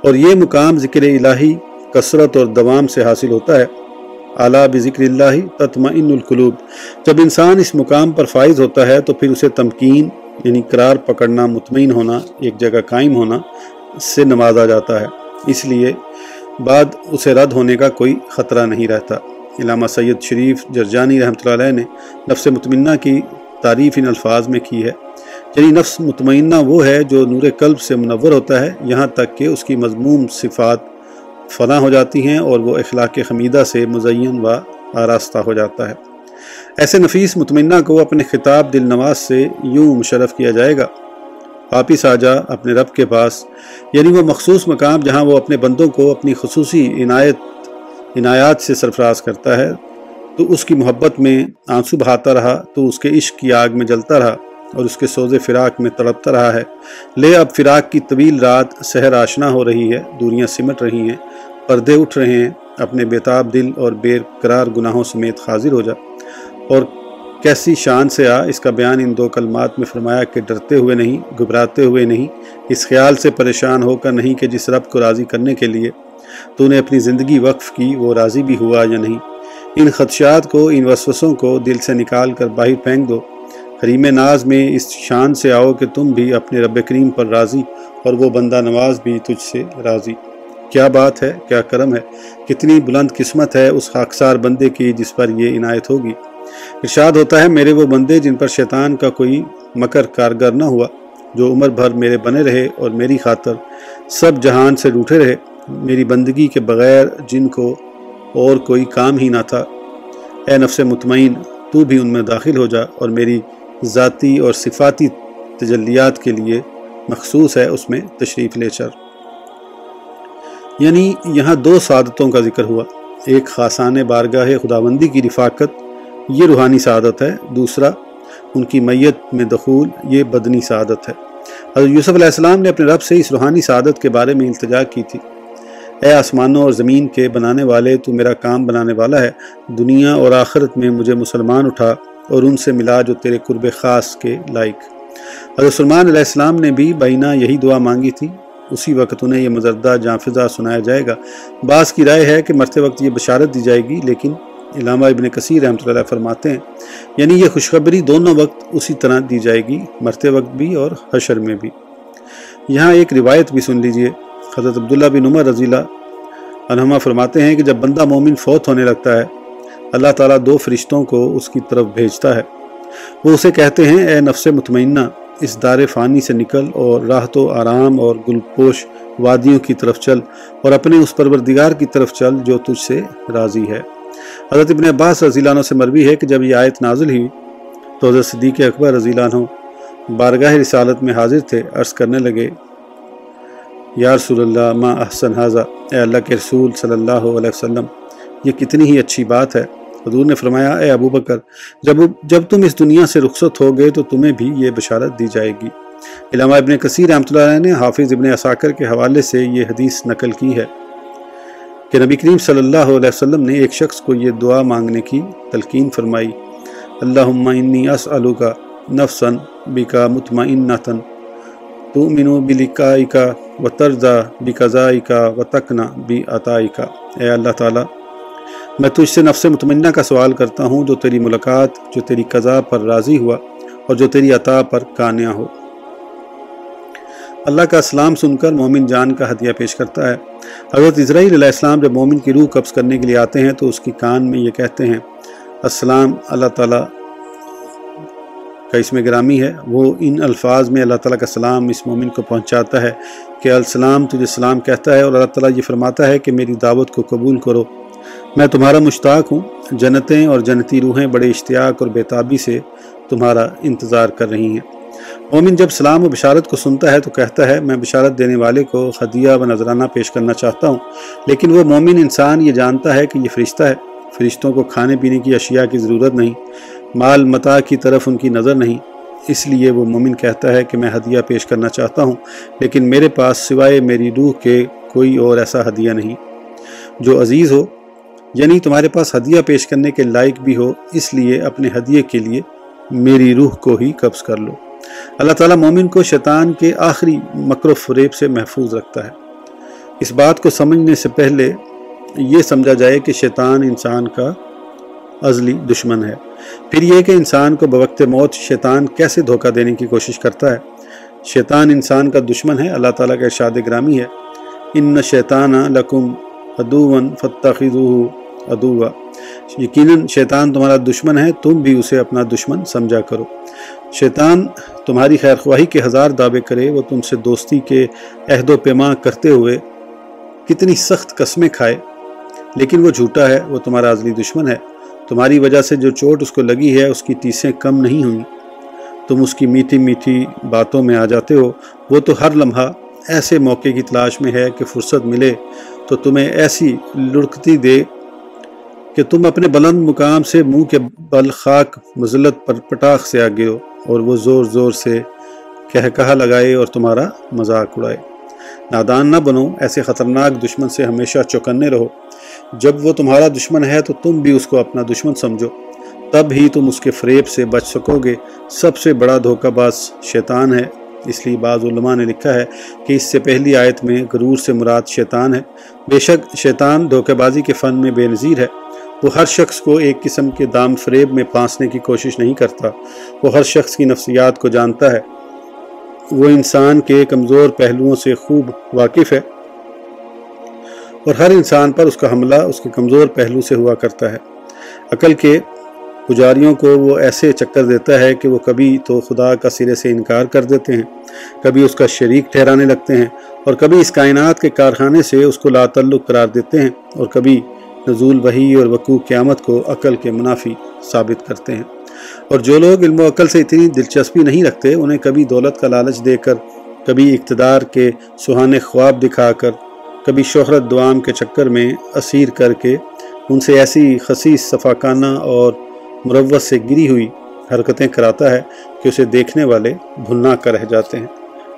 اور یہ مقام ذکر الہی کثرت اور دوام سے حاصل ہوتا ہے۔ اعلیٰ بذکر اللہ تطمئن القلوب۔ جب انسان اس مقام پر فائز ہوتا ہے تو پھر اسے تمکین یعنی قرار پکڑنا، مطمئن ہونا، ایک جگہ قائم ہونا سے نوازا جاتا ہے۔ اس لیے بعد اسے رد ہونے کا کوئی خطرہ نہیں رہتا۔ علامہ سید شریف جرجانی رحمۃ اللہ علیہ نے نفس مطمئنہ کی تعریف ان الفاظ میں کی ہے۔ یعنی نفس مطمئنہ وہ ہے جو نور قلب سے منور ہوتا ہے، یہاں تک کہ اس کی مضموم صفات فنا ہو جاتی ہیں اور وہ اخلاق حمیدہ سے مزین و آراستہ ہو جاتا ہے۔ ایسے نفیس مطمئنہ کو اپنے خطاب دل نواز سے یوں مشرف کیا جائے گا۔ واپس آ جا اپنے رب کے پاس یعنی وہ مخصوص مقام جہاں وہ اپنے بندوں کو اپنی خصوصی عنایت، عنایات سے سرفراز کرتا ہے، تو اس کی محبت میں آنسو بہاتا رہا، تو اس کے عشق کی آگ میں جلتا رہا۔ اور اس کے سوز فراق میں تڑپتا رہا ہے۔ لے، اب فراق کی طویل رات سحر آشنا ہو رہی ہے، دوریاں سمٹ رہی ہیں، پردے اٹھ رہے ہیں۔ اپنے بیتاب دل اور بے قرار گناہوں سمیت حاضر ہو جا۔ اور کیسی شان سے آ، اس کا بیان ان دو کلمات میں فرمایا کہ ڈرتے ہوئے نہیں، گھبراتے ہوئے نہیں، اس خیال سے پریشان ہو کر نہیں کہ جس رب کو راضی کرنے کے لیے تو نے اپنی زندگی وقف کی، وہ راضی بھی ہوا یا نہیں۔ ان خدشات کو، ان وسوسوں کو دل سے نکال کر باہر پھینک دو۔ حریم ناز میں اس شان سے آؤ کہ تم بھی اپنے رب کریم پر راضی اور وہ بندہ نواز بھی تجھ سے راضی۔ کیا بات ہے، کیا کرم ہے، کتنی بلند قسمت ہے اس خاکسار بندے کی جس پر یہ عنایت ہوگی۔ ارشاد ہوتا ہے، میرے وہ بندے جن پر شیطان کا کوئی مکر کارگر نہ ہوا، جو عمر بھر میرے بنے رہے اور میری خاطر سب جہان سے روٹھے رہے، میری بندگی کے بغیر جن کو اور کوئی کام ہی نہ تھا۔ اے نفس مطمئن، تو بھی ان میں داخل ہو جا اور میری ذاتی اور صفاتی تجلیات کے لیے مخصوص ہے اس میں تشریف لے چر یعنی یہاں دو سعادتوں کا ذکر ہوا۔ ایک خاصان بارگاہ خداوندی کی رفاقت، یہ روحانی سعادت ہے۔ دوسرا، ان کی میت میں دخول، یہ بدنی سعادت ہے۔ حضرت یوسف علیہ السلام نے اپنے رب سے اس روحانی سعادت کے بارے میں التجا کی تھی۔ اے آسمانوں اور زمین کے بنانے والے، تو میرا کام بنانے والا ہے۔ دنیا اور آخرت میں مجھے مسلمان اٹھا۔ اور ان سے ملا جو تیرے قرب خاص کے لائق۔ حضرت سلمان علیہ السلام نے بھی بائنا یہی دعا مانگی تھی۔ اسی وقت انہیں یہ مزردہ جانفزہ سنایا جائے گا۔ بعض کی رائے ہے کہ مرتے وقت یہ بشارت دی جائے گی، لیکن علامہ ابن کثیر رحمۃ اللہ فرماتے ہیں یعنی یہ خوشخبری دونوں وقت اسی طرح دی جائے گی، مرتے وقت بھی اور حشر میں بھی۔ یہاں ایک روایت بھی سن لیجیے۔ حضرت عبداللہ بن عمر رضی اللہ عنہما فرماتے ہیں کہ جب بندہ مومن فوت ہونے لگتا ہے اللہ تعالیٰ دو فرشتوں کو اس کی طرف بھیجتا ہے۔ وہ اسے کہتے ہیں، اے نفس مطمئنہ، اس دار فانی سے نکل اور راحت و آرام اور گلپوش وادیوں کی طرف چل اور اپنے اس پروردگار کی طرف چل جو تجھ سے راضی ہے۔ حضرت ابن عباس رضی اللہ عنہ سے مروی ہے کہ جب یہ آیت نازل ہوئی تو حضرت صدیق اکبر رضی اللہ عنہ بارگاہ رسالت میں حاضر تھے، عرض کرنے لگے، یا رسول اللہ، ما احسن حاضہ اے اللہ کے رسول صلی اللہ علیہ وسلم، یہ کتنی ہی اچھی بات ہے۔ حضور نے فرمایا، اے ابو بکر، جب جب تم اس دنیا سے رخصت ہو گئے تو تمہیں بھی یہ بشارت دی جائے گی۔ علامہ ابن کثیر رحمۃ اللہ علیہ نے حافظ ابن اساکر کے حوالے سے یہ حدیث نقل کی ہے کہ نبی کریم صلی اللہ علیہ وسلم نے ایک شخص کو یہ دعا مانگنے کی تلقین فرمائی۔ اللہم انی اسألو کا نفسن بکا مطمئنتن تؤمنو بلکائی کا و ترزا بکزائی کا و تکنا بی عطائی کا اے اللہ تعالیٰ میں تجھ سے نفس مطمئنہ کا سوال کرتا ہوں جو تیری ملاقات، جو تیری قضا پر راضی ہوا اور جو تیری عطا پر کانیا ہو۔ اللہ کا اسلام سن کر مومن جان کا ہدیہ پیش کرتا ہے۔ حضرت اسرائیل علیہ السلام جب مومن کی روح قبض کرنے کے لیے آتے ہیں تو اس کی کان میں یہ کہتے ہیں، السلام اللہ تعالیٰ کا اس میں گرامی ہے۔ وہ ان الفاظ میں اللہ تعالیٰ کا سلام اس مومن کو پہنچاتا ہے کہ السلام تجھے سلام کہتا ہے اور اللہ تعالیٰ یہ فرماتا ہے کہ میری دعوت کو قبول کرو۔ میں تمہارا مشتاق ہوں۔ جنتیں اور جنتی روحیں بڑے اشتیاق اور بیتابی سے تمہارا انتظار کر رہی ہیں۔ مومن جب سلام و بشارت کو سنتا ہے تو کہتا ہے، میں بشارت دینے والے کو خدیہ و نذرانہ پیش کرنا چاہتا ہوں۔ لیکن وہ مومن انسان یہ جانتا ہے کہ یہ فرشتہ ہے۔ فرشتوں کو کھانے پینے کی اشیاء کی ضرورت نہیں۔ مال متا کی طرف ان کی نظر نہیں۔ اس لیے وہ مومن کہتا ہے کہ میں ہدیہ پیش کرنا چاہتا ہوں، لیکن میرے پاس سوائے میری روح کے کوئی اور ایسا ہدیہ نہیں۔ جو عزیز ہو یعنی تمہارے پاس ہدیہ پیش کرنے کے لائق بھی ہو، اس لیے اپنے ہدیے کے لیے میری روح کو ہی قبض کر لو۔ اللہ تعالیٰ مومن کو شیطان کے آخری مکر و فریب سے محفوظ رکھتا ہے۔ اس بات کو سمجھنے سے پہلے یہ سمجھا جائے کہ شیطان انسان کا ازلی دشمن ہے۔ پھر یہ کہ انسان کو بوقت موت شیطان کیسے دھوکہ دینے کی کوشش کرتا ہے؟ شیطان انسان کا دشمن ہے، اللہ تعالیٰ کا ارشاد گرامی ہے۔ ان شیطان لکم ادوون فتح ادوا یقیناً شیطان تمہارا دشمن ہے، تم بھی اسے اپنا دشمن سمجھا کرو۔ شیطان تمہاری خیر خواہی کے ہزار دعوے کرے، وہ تم سے دوستی کے عہد و پیما کرتے ہوئے کتنی سخت قسمیں کھائے۔ لیکن وہ جھوٹا ہے، وہ تمہارا ازلی دشمن ہے۔ تمہاری وجہ سے جو چوٹ اس کو لگی ہے، اس کی تیسیں کم نہیں ہوئیں۔ تم اس کی میٹھی میٹھی باتوں میں آ جاتے ہو۔ وہ تو ہر لمحہ ایسے موقع کی تلاش میں ہے کہ فرصت ملے۔ تو تمہیں ایسی لڑکتی دے کہ تم اپنے بلند مقام سے منہ کے بل خاک مزلت پر پٹاخ سے آگے ہو اور وہ زور زور سے کہہ کہا لگائے اور تمہارا مذاق اڑائے۔ نادان نہ بنو، ایسے خطرناک دشمن سے ہمیشہ چوکنے رہو۔ جب وہ تمہارا دشمن ہے تو تم بھی اس کو اپنا دشمن سمجھو۔ تب ہی تم اس کے فریب سے بچ سکو گے۔ سب سے بڑا دھوکہ باز شیطان ہے۔ اس لیے بعض علماء نے لکھا ہے کہ اس سے پہلی آیت میں غرور سے مراد شیطان ہے۔ بے شک شیطان دھوکہ بازی کے فن میں بے نظیر ہے۔ وہ ہر شخص کو ایک قسم کے دام فریب میں پانسنے کی کوشش نہیں کرتا۔ وہ ہر شخص کی نفسیات کو جانتا ہے۔ وہ انسان کے کمزور پہلوؤں سے خوب واقف ہے۔ اور ہر انسان پر اس کا حملہ اس کے کمزور پہلو سے ہوا کرتا ہے۔ عقل کے پجاریوں کو وہ ایسے چکر دیتا ہے کہ وہ کبھی تو خدا کا سرے سے انکار کر دیتے ہیں، کبھی اس کا شریک ٹھہرانے لگتے ہیں اور کبھی اس کائنات کے کارخانے سے اس کو لا تعلق قرار دیتے ہیں اور کبھی نزول وحی اور وقوع قیامت کو عقل کے منافی ثابت کرتے ہیں۔ اور جو لوگ علم و عقل سے اتنی دلچسپی نہیں رکھتے، انہیں کبھی دولت کا لالچ دے کر، کبھی اقتدار کے سہانے خواب دکھا کر، کبھی شہرت دوام کے چکر میں اسیر کر کے ان سے ایسی خصیص صفاقانہ اور مروت سے گری ہوئی حرکتیں کراتا ہے کہ اسے دیکھنے والے بھلنا کر رہ جاتے ہیں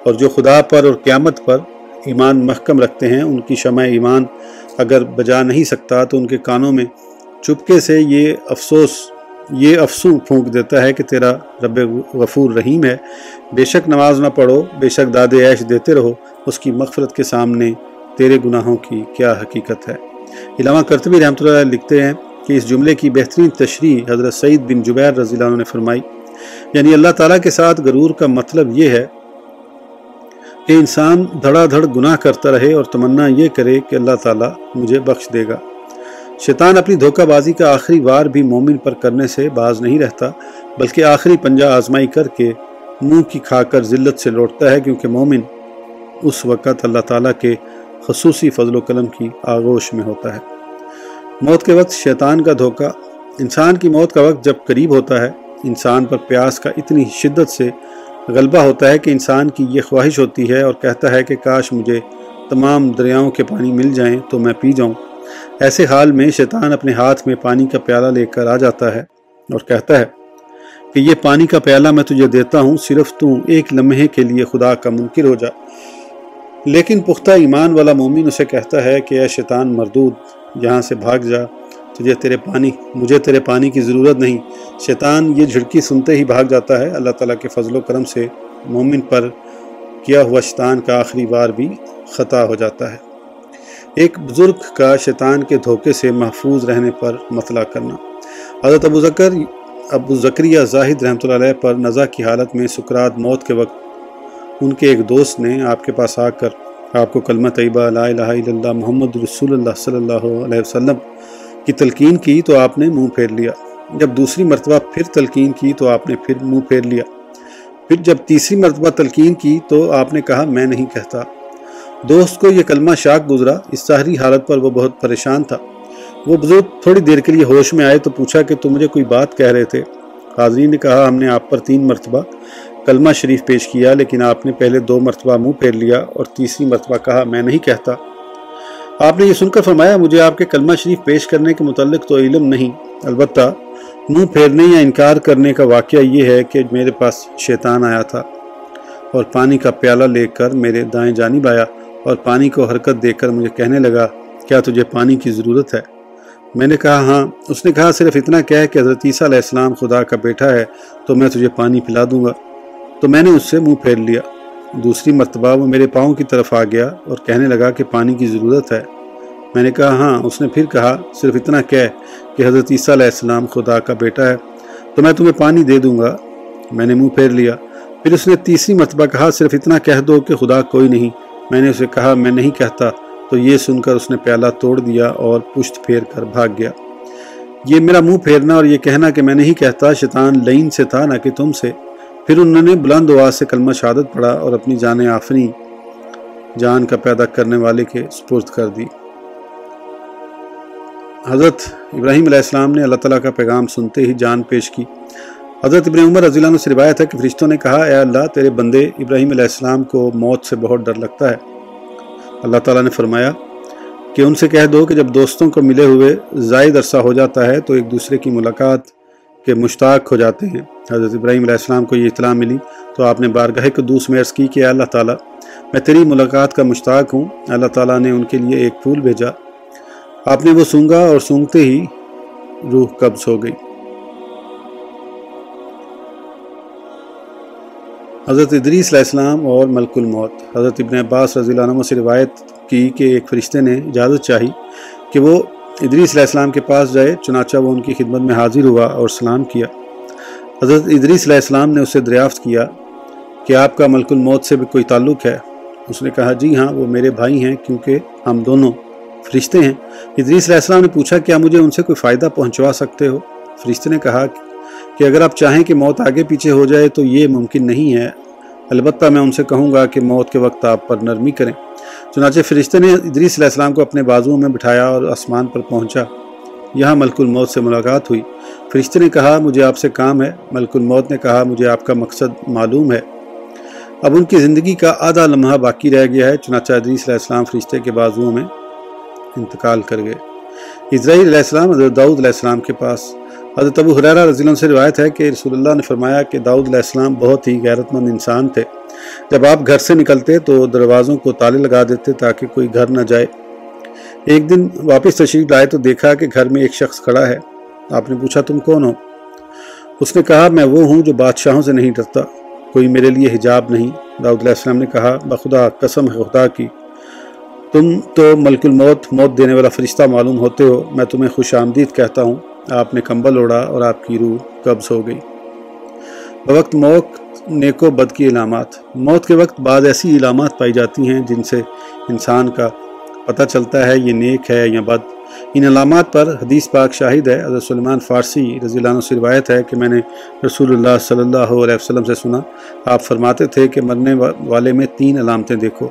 اور جو خدا پر اور قیامت پر ایمان محکم رکھتے ہیں، ان کی شمع ایمان اگر بجا نہیں سکتا تو ان کے کانوں میں چپکے سے یہ افسوس، یہ افسو پھونک دیتا ہے کہ تیرا رب غفور رحیم ہے۔ بے شک نماز نہ پڑھو، بے شک داد عیش دیتے رہو، اس کی مغفرت کے سامنے تیرے گناہوں کی کیا حقیقت ہے۔ علامہ کرتبی رحمۃ اللہ لکھتے ہیں کہ اس جملے کی بہترین تشریح حضرت سعید بن جبیر رضی اللہ عنہ نے فرمائی۔ یعنی اللہ تعالیٰ کے ساتھ غرور کا مطلب یہ ہے کہ انسان دھڑا دھڑ گناہ کرتا رہے اور تمنا یہ کرے کہ اللہ تعالیٰ مجھے بخش دے گا۔ شیطان اپنی دھوکہ بازی کا آخری وار بھی مومن پر کرنے سے باز نہیں رہتا، بلکہ آخری پنجہ آزمائی کر کے منہ کی کھا کر ذلت سے لوٹتا ہے، کیونکہ مومن اس وقت اللہ تعالیٰ کے خصوصی فضل و قلم کی آغوش میں ہوتا ہے۔ موت کے وقت شیطان کا دھوکہ، انسان کی موت کا وقت جب قریب ہوتا ہے، انسان پر پیاس کا اتنی شدت سے غلبہ ہوتا ہے کہ انسان کی یہ خواہش ہوتی ہے اور کہتا ہے کہ کاش مجھے تمام دریاؤں کے پانی مل جائیں تو میں پی جاؤں۔ ایسے حال میں شیطان اپنے ہاتھ میں پانی کا پیالہ لے کر آ جاتا ہے اور کہتا ہے کہ یہ پانی کا پیالہ میں تجھے دیتا ہوں، صرف تو ایک لمحے کے لیے خدا کا منکر ہو جا۔ لیکن پختہ ایمان والا مومن اسے کہتا ہے کہ اے شیطان مردود یہاں سے بھاگ جا، تجھے تیرے پانی، مجھے تیرے پانی کی ضرورت نہیں۔ شیطان یہ جھڑکی سنتے ہی بھاگ جاتا ہے۔ اللہ تعالیٰ کے فضل و کرم سے مومن پر کیا ہوا شیطان کا آخری بار بھی خطا ہو جاتا ہے۔ ایک بزرگ کا شیطان کے دھوکے سے محفوظ رہنے پر مطلع کرنا۔ حضرت ابو ذکر، ابو ذکریہ زاہد رحمۃ اللہ علیہ پر نزا کی حالت میں سکرات موت کے وقت ان کے ایک دوست نے آپ کے پاس آ کر آپ کو کلمہ طیبہ، لا الہ الا اللہ، محمد رسول اللہ صلی اللہ علیہ وسلم کی تلقین کی تو آپ نے منہ پھیر لیا۔ جب دوسری مرتبہ پھر تلقین کی تو آپ نے پھر منہ پھیر لیا۔ پھر جب تیسری مرتبہ تلقین کی تو آپ نے کہا، میں نہیں کہتا۔ دوست کو یہ کلمہ شاک گزرا۔ اس سہری حالت پر وہ بہت پریشان تھا۔ وہ بزرگ تھوڑی دیر کے لیے ہوش میں آئے تو پوچھا کہ تم مجھے کوئی بات کہہ رہے تھے؟ حاضرین نے کہا، ہم نے آپ پر تین مرتبہ کلمہ شریف پیش کیا، لیکن آپ نے پہلے دو مرتبہ منہ پھیر لیا اور تیسری مرتبہ کہا، میں نہیں کہتا۔ آپ نے یہ سن کر فرمایا، مجھے آپ کے کلمہ شریف پیش کرنے کے متعلق تو علم نہیں۔ البتہ منہ پھیرنے یا انکار کرنے کا واقعہ یہ ہے کہ میرے پاس شیطان آیا تھا اور پانی کا پیالہ لے کر میرے دائیں جانب آیا اور پانی کو حرکت دے کر مجھے کہنے لگا، کیا تجھے پانی کی ضرورت ہے؟ میں نے کہا ہاں۔ اس نے کہا، صرف اتنا کہہ کہ حضرت عیسیٰ علیہ السلام خدا کا بیٹا ہے، تو میں تجھے پانی پلا دوں گا۔ تو میں نے اس سے منہ پھیر لیا۔ دوسری مرتبہ وہ میرے پاؤں کی طرف آ گیا اور کہنے لگا کہ پانی کی ضرورت ہے۔ میں نے کہا ہاں۔ اس نے پھر کہا، صرف اتنا کہہ کہ حضرت عیسیٰ علیہ السلام خدا کا بیٹا ہے، تو میں تمہیں پانی دے دوں گا۔ میں نے منہ پھیر لیا۔ پھر اس نے تیسری مرتبہ کہا، صرف اتنا کہہ دو کہ خدا کوئی نہیں۔ میں نے اسے کہا، میں نہیں کہتا۔ تو یہ سن کر اس نے پیالہ توڑ دیا اور پشت پھیر کر بھاگ گیا۔ یہ میرا منہ پھیرنا اور یہ کہنا کہ میں نہیں کہتا، شیطان لین سے تھا نہ کہ تم سے۔ پھر انہوں نے بلند آواز سے کلمہ شہادت پڑھا اور اپنی جان آفنی جان کا پیدا کرنے والے کے سپرد کر دی۔ حضرت ابراہیم علیہ السلام نے اللہ تعالیٰ کا پیغام سنتے ہی جان پیش کی۔ حضرت ابن عمر رضی اللہ عنہ سے روایت ہے کہ فرشتوں نے کہا، اے اللہ، تیرے بندے ابراہیم علیہ السلام کو موت سے بہت ڈر لگتا ہے۔ اللہ تعالیٰ نے فرمایا کہ ان سے کہہ دو کہ جب دوستوں کو ملے ہوئے زائد عرصہ ہو جاتا ہے تو ایک دوسرے کی ملاقات کے مشتاق ہو جاتے ہیں۔ حضرت ابراہیم علیہ السلام کو یہ اطلاع ملی تو آپ نے بارگاہ قدوس میں عرض کی کہ اللہ تعالیٰ، میں تیری ملاقات کا مشتاق ہوں۔ اللہ تعالیٰ نے ان کے لیے ایک پھول بھیجا۔ آپ نے وہ سونگا اور سونگتے ہی روح قبض ہو گئی۔ حضرت ادریس علیہ السلام اور ملک الموت۔ حضرت ابن عباس رضی اللہ عنہ سے روایت کی کہ ایک فرشتے نے اجازت چاہی کہ وہ ادریس علیہ السلام کے پاس جائے، چنانچہ وہ ان کی خدمت میں حاضر ہوا اور سلام کیا۔ حضرت ادریس علیہ السلام نے اسے دریافت کیا کہ آپ کا ملک الموت سے بھی کوئی تعلق ہے۔ اس نے کہا جی ہاں وہ میرے بھائی ہیں کیونکہ ہم دونوں فرشتے ہیں۔ ادریس علیہ السلام نے پوچھا، کیا مجھے ان سے کوئی فائدہ پہنچوا سکتے ہو؟ فرشتے نے کہا کہ اگر آپ چاہیں کہ موت آگے پیچھے ہو جائے تو یہ ممکن نہیں ہے۔ البتہ میں ان سے کہوں گا کہ موت کے وقت آپ پر نرمی کریں۔ چنانچہ فرشتے نے ادریس علیہ السلام کو اپنے بازوؤں میں بٹھایا اور آسمان پر پہنچا۔ یہاں ملک الموت سے ملاقات ہوئی۔ فرشتے نے کہا، مجھے آپ سے کام ہے۔ ملک الموت نے کہا، مجھے آپ کا مقصد معلوم ہے۔ اب ان کی زندگی کا آدھا لمحہ باقی رہ گیا ہے۔ چنانچہ ادریس علیہ السلام فرشتے کے بازوؤں میں انتقال کر گئے۔ اسرائیل علیہ السلام، حضرت داؤد علیہ السلام کے پاس۔ حضرت ابو حریرہ رضی اللہ عنہ سے روایت ہے کہ رسول اللہ نے فرمایا کہ داؤد علیہ السلام بہت ہی غیرت مند انسان تھے۔ جب آپ گھر سے نکلتے تو دروازوں کو تالے لگا دیتے تاکہ کوئی گھر نہ جائے۔ ایک دن واپس تشریف لائے تو دیکھا کہ گھر میں ایک شخص کھڑا ہے۔ آپ نے پوچھا، تم کون ہو؟ اس نے کہا، میں وہ ہوں جو بادشاہوں سے نہیں ڈرتا، کوئی میرے لیے حجاب نہیں۔ داؤد علیہ السلام نے کہا، بخدا، قسم ہے خدا کی۔ تم تو ملک الموت، موت دینے والا فرشتہ معلوم ہوتے ہو۔ میں تمہیں خوش آمدید کہتا ہوں۔ آپ نے کمبل اوڑا اور آپ کی روح قبض ہو گئی۔ بوقت موت نیک و بد کی علامات۔ موت کے وقت بعض ایسی علامات پائی جاتی ہیں جن سے انسان کا پتہ چلتا ہے یہ نیک ہے یا بد۔ ان علامات پر حدیث پاک شاہد ہے۔ حضرت سلمان فارسی رضی اللہ عنہ سے روایت ہے کہ میں نے رسول اللہ صلی اللہ علیہ وسلم سے سنا، آپ فرماتے تھے کہ مرنے والے میں تین علامتیں دیکھو۔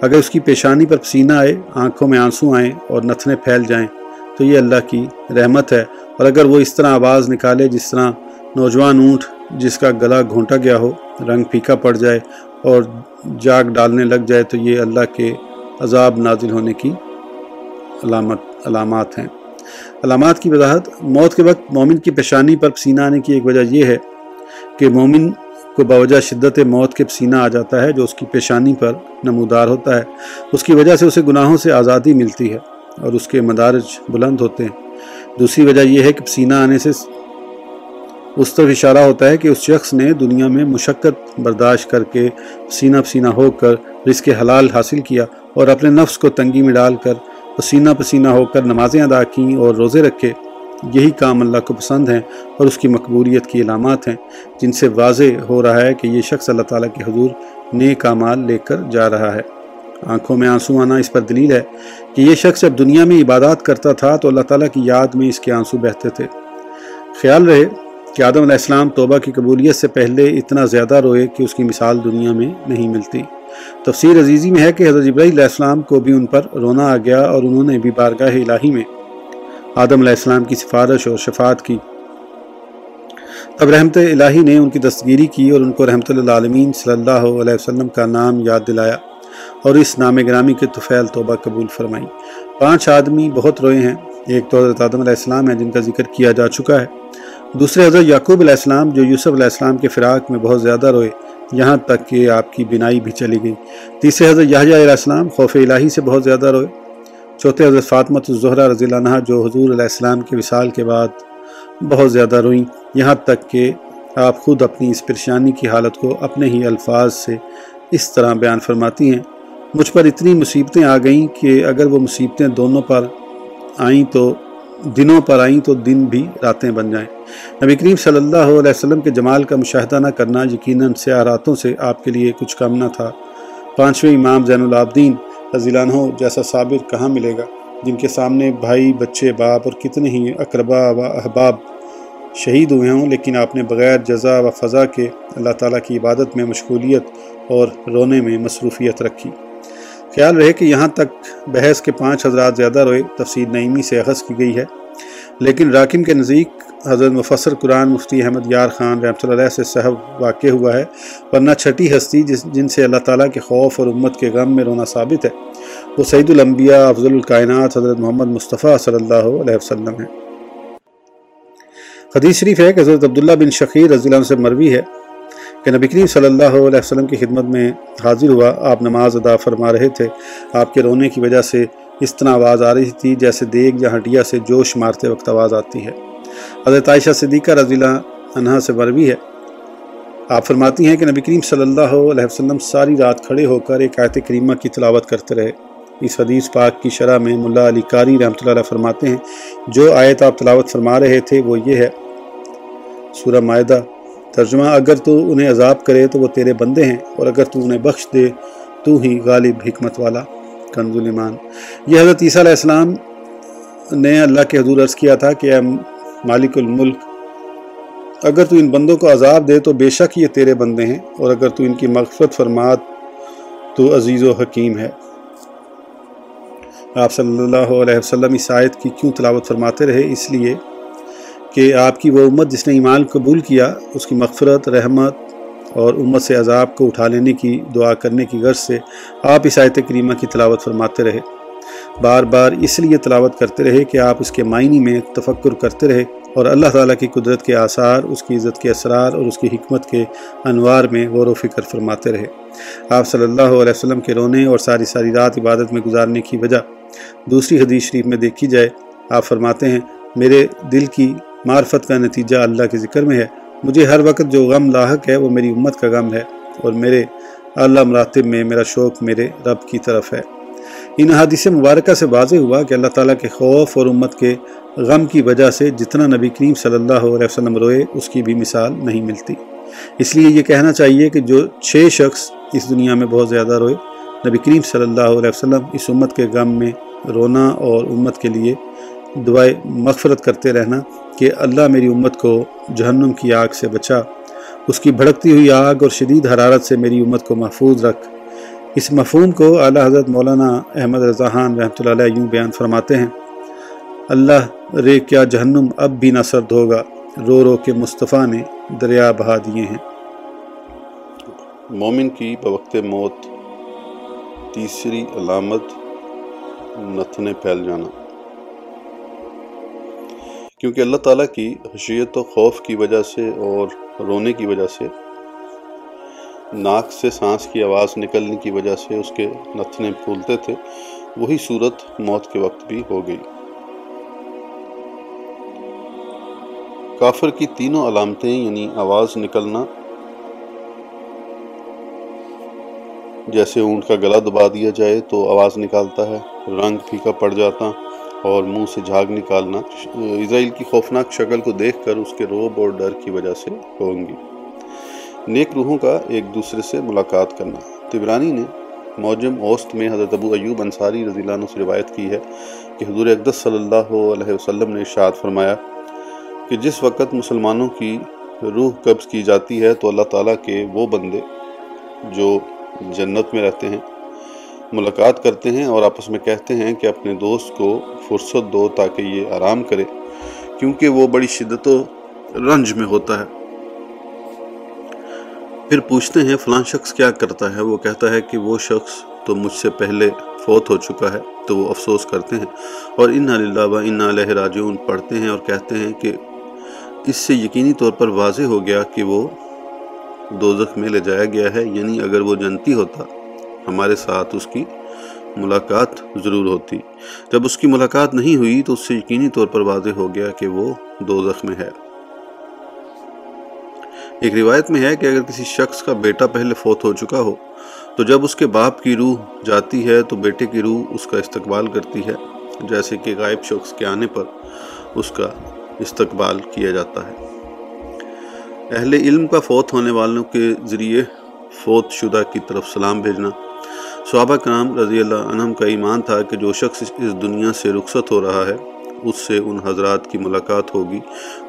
اگر اس کی پیشانی پر پسینہ آئے، آنکھوں میں آنسو آئیں اور نتھنے پھیل جائیں، تو یہ اللہ کی رحمت ہے۔ اور اگر وہ اس طرح آواز نکالے، جس طرح نوجوان اونٹ جس کا گلا گھونٹا گیا ہو، رنگ پھیکا پڑ جائے اور جاگ ڈالنے لگ جائے تو یہ اللہ کے عذاب نازل ہونے کی علامت، علامات ہیں۔ علامات کی وضاحت، موت کے وقت مومن کی پیشانی پر پسینہ آنے کی ایک وجہ یہ ہے کہ مومن کو باوجہ شدت موت کے پسینہ آ جاتا ہے جو اس کی پیشانی پر نمودار ہوتا ہے۔ اس کی وجہ سے اسے گناہوں سے آزادی ملتی ہے اور اس کے مدارج بلند ہوتے ہیں۔ دوسری وجہ یہ ہے کہ پسینہ آنے سے اس طرف اشارہ ہوتا ہے کہ اس شخص نے دنیا میں مشقت برداشت کر کے پسینہ پسینہ ہو کر رزق حلال حاصل کیا اور اپنے نفس کو تنگی میں ڈال کر پسینہ پسینہ ہو کر نمازیں ادا کیں اور روزے رکھے، یہی کام اللہ کو پسند ہیں اور اس کی مقبولیت کی علامات ہیں، جن سے واضح ہو رہا ہے کہ یہ شخص اللہ تعالیٰ کے حضور نیک اعمال لے کر جا رہا ہے۔ آنکھوں میں آنسو آنا اس پر دلیل ہے کہ یہ شخص جب دنیا میں عبادات کرتا تھا تو اللہ تعالیٰ کی یاد میں اس کے آنسو بہتے تھے۔ خیال رہے کہ آدم علیہ السلام توبہ کی قبولیت سے پہلے اتنا زیادہ روئے کہ اس کی مثال دنیا میں نہیں ملتی۔ تفسیر عزیزی میں ہے کہ حضرت ابراہی علیہ السلام کو بھی ان پر رونا آ گیا اور انہوں نے بھی بارگاہ الہی میں آدم علیہ السلام کی سفارش اور شفاعت کی۔ تب رحمت الہی نے ان کی دستگیری کی اور ان کو رحمت اللہ عالمین صلی اللہ علیہ وسلم کا نام یاد دلایا اور اس نام گرامی کے طفیل توبہ قبول فرمائی۔ پانچ آدمی بہت روئے ہیں۔ ایک تو حضرت آدم علیہ السلام ہیں جن کا ذکر کیا جا چکا ہے۔ دوسرے حضرت یعقوب علیہ السلام جو یوسف علیہ السلام کے فراق میں بہت زیادہ روئے، یہاں تک کہ آپ کی بینائی بھی چلی گئی۔ تیسرے حضرت یحییٰ علیہ السلام خوف الہی سے بہت زیادہ روئے۔ چوتھے حضرت فاطمۃ الزہرہ رضی اللہ عنہ جو حضور علیہ السلام کے وصال کے بعد بہت زیادہ روئیں، یہاں تک کہ آپ خود اپنی اس پریشانی کی حالت کو اپنے ہی الفاظ سے اس طرح بیان فرماتی ہیں۔ مجھ پر اتنی مصیبتیں آ گئیں کہ اگر وہ مصیبتیں دونوں پر آئیں تو دنوں پر آئیں تو دن بھی راتیں بن جائیں۔ نبی کریم صلی اللہ علیہ وسلم کے جمال کا مشاہدہ نہ کرنا یقیناً سیاہ راتوں سے آپ کے لیے کچھ کم نہ تھا۔ پانچویں امام زین العابدین رضی عنہ جیسا صابر کہاں ملے گا؟ جن کے سامنے بھائی، بچے، باپ اور کتنے ہی اقربا و احباب شہید ہوئے ہوں، لیکن آپ نے بغیر جزا و فضا کے اللہ تعالیٰ کی عبادت میں مشغولیت اور رونے میں مصروفیت رکھی۔ خیال رہے کہ یہاں تک بحث کے پانچ حضرات زیادہ روئے، تفسیر نعیمی سے اخذ کی گئی ہے۔ لیکن راکم کے نزدیک حضرت مفسر قرآن مفتی احمد یار خان رحمۃ اللہ علیہ سے صحب واقع ہوا ہے ورنہ چھٹی ہستی جس جن سے اللہ تعالیٰ کے خوف اور امت کے غم میں رونا ثابت ہے، وہ سعید الانبیاء افضل الکائنات حضرت محمد مصطفیٰ صلی اللہ علیہ وسلم ہے حدیث شریف ہے کہ حضرت عبداللہ بن شخیر رضی اللہ عنہ سے مروی ہے۔ کہ نبی کریم صلی اللہ علیہ وسلم کی خدمت میں حاضر ہوا، آپ نماز ادا فرما رہے تھے۔ آپ کے رونے کی وجہ سے اس طرح آواز آ رہی تھی جیسے دیگ یا ہٹیا سے جوش مارتے وقت آواز آتی ہے۔ حضرت عائشہ صدیقہ رضی اللہ عنہ سے مروی ہے۔ آپ فرماتی ہیں کہ نبی کریم صلی اللہ علیہ وسلم ساری رات کھڑے ہو کر ایک آیت کریمہ کی تلاوت کرتے رہے۔ اس حدیث پاک کی شرح میں ملا علی قاری رحمۃ اللہ علیہ فرماتے ہیں، جو آیت آپ تلاوت فرما رہے تھے وہ یہ ہے۔ سورہ معدہ ترجمہ، اگر تو انہیں عذاب کرے تو وہ تیرے بندے ہیں، اور اگر تو انہیں بخش دے تو ہی غالب حکمت والا۔ کنز المان یہ حضرت عیسیٰ علیہ السلام نے اللہ کے حضور عرض کیا تھا کہ اے مالک الملک، اگر تو ان بندوں کو عذاب دے تو بے شک یہ تیرے بندے ہیں، اور اگر تو ان کی مغفرت فرمات تو عزیز و حکیم ہے۔ آپ صلی اللہ علیہ وسلم اس آیت کی کیوں تلاوت فرماتے رہے؟ اس لیے کہ آپ کی وہ امت جس نے ایمان قبول کیا، اس کی مغفرت، رحمت اور امت سے عذاب کو اٹھا لینے کی دعا کرنے کی غرض سے آپ اس آیت کریمہ کی تلاوت فرماتے رہے۔ بار بار اس لیے تلاوت کرتے رہے کہ آپ اس کے معنی میں تفکر کرتے رہے اور اللہ تعالیٰ کی قدرت کے آثار، اس کی عزت کے اسرار اور اس کی حکمت کے انوار میں غور و فکر فرماتے رہے۔ آپ صلی اللہ علیہ وسلم کے رونے اور ساری ساری رات عبادت میں گزارنے کی وجہ۔ دوسری حدیث شریف میں دیکھی جائے، آپ فرماتے ہیں، میرے دل کی معرفت کا نتیجہ اللہ کے ذکر میں ہے۔ مجھے ہر وقت جو غم لاحق ہے وہ میری امت کا غم ہے اور میرے اللہ مراتب میں میرا شوق میرے رب کی طرف ہے۔ ان حادث مبارکہ سے واضح ہوا کہ اللہ تعالیٰ کے خوف اور امت کے غم کی وجہ سے جتنا نبی کریم صلی اللہ علیہ وسلم روئے، اس کی بھی مثال نہیں ملتی۔ اس لیے یہ کہنا چاہیے کہ جو چھ شخص اس دنیا میں بہت زیادہ روئے، نبی کریم صلی اللہ علیہ وسلم اس امت کے غم میں رونا اور امت کے لیے دعائیں مغفرت کرتے رہنا کہ اللہ میری امت کو جہنم کی آگ سے بچا، اس کی بھڑکتی ہوئی آگ اور شدید حرارت سے میری امت کو محفوظ رکھ۔ اس مفہوم کو اعلیٰ حضرت مولانا احمد رضا خان رحمۃ اللہ علیہ یوں بیان فرماتے ہیں، اللہ رے کیا جہنم اب بھی نہ سرد ہوگا، رو رو کے مصطفیٰ نے دریا بہا دیے ہیں۔ مومن کی بوقت موت، تیسری علامت، نتنے پھیل جانا۔ کیونکہ اللہ تعالیٰ کی حشیت و خوف کی وجہ سے اور رونے کی وجہ سے، ناک سے سانس کی آواز نکلنے کی وجہ سے اس کے نتنے پھولتے تھے، وہی صورت موت کے وقت بھی ہو گئی۔ کافر کی تینوں علامتیں یعنی آواز نکلنا، جیسے اونٹ کا گلا دبا دیا جائے تو آواز نکالتا ہے، رنگ پھیکا پڑ جاتا اور منہ سے جھاگ نکالنا، اسرائیل کی خوفناک شکل کو دیکھ کر اس کے روب اور ڈر کی وجہ سے ہوں گی نیک روحوں کا ایک دوسرے سے ملاقات کرنا۔ تبرانی نے موجم اوسط میں حضرت ابو ایوب انصاری رضی اللہ عنہ سے روایت کی ہے کہ حضور اقدس صلی اللہ علیہ وسلم نے اشارت فرمایا کہ جس وقت مسلمانوں کی روح قبض کی جاتی ہے تو اللہ تعالیٰ کے وہ بندے جو جنت میں رہتے ہیں ملاقات کرتے ہیں اور آپس میں کہتے ہیں کہ اپنے دوست کو فرصت دو تاکہ یہ آرام کرے، کیونکہ وہ بڑی شدت و رنج میں ہوتا ہے۔ پھر پوچھتے ہیں فلان شخص کیا کرتا ہے؟ وہ کہتا ہے کہ وہ شخص تو مجھ سے پہلے فوت ہو چکا ہے، تو وہ افسوس کرتے ہیں۔ اور ان اللہ و ان علیہ راجعون۔ پڑھتے ہیں اور کہتے ہیں کہ اس سے یقینی طور پر واضح ہو گیا کہ وہ دوزخ میں لے جایا گیا ہے یعنی اگر وہ جنتی ہوتا ہمارے ساتھ اس کی ملاقات ضرور ہوتی۔ جب اس کی ملاقات نہیں ہوئی تو اس سے یقینی طور پر واضح ہو گیا کہ وہ دوزخ میں ہے۔ ایک روایت میں ہے کہ اگر کسی شخص کا بیٹا پہلے فوت ہو چکا ہو تو جب اس کے باپ کی روح جاتی ہے تو بیٹے کی روح اس کا استقبال کرتی ہے، جیسے کہ غائب شخص کے آنے پر اس کا استقبال کیا جاتا ہے۔ اہل علم کا فوت ہونے والوں کے ذریعے فوت شدہ کی طرف سلام بھیجنا صحابہ کرام رضی اللہ عنہم کا ایمان تھا کہ جو شخص اس دنیا سے رخصت ہو رہا ہے، اس سے ان حضرات کی ملاقات ہوگی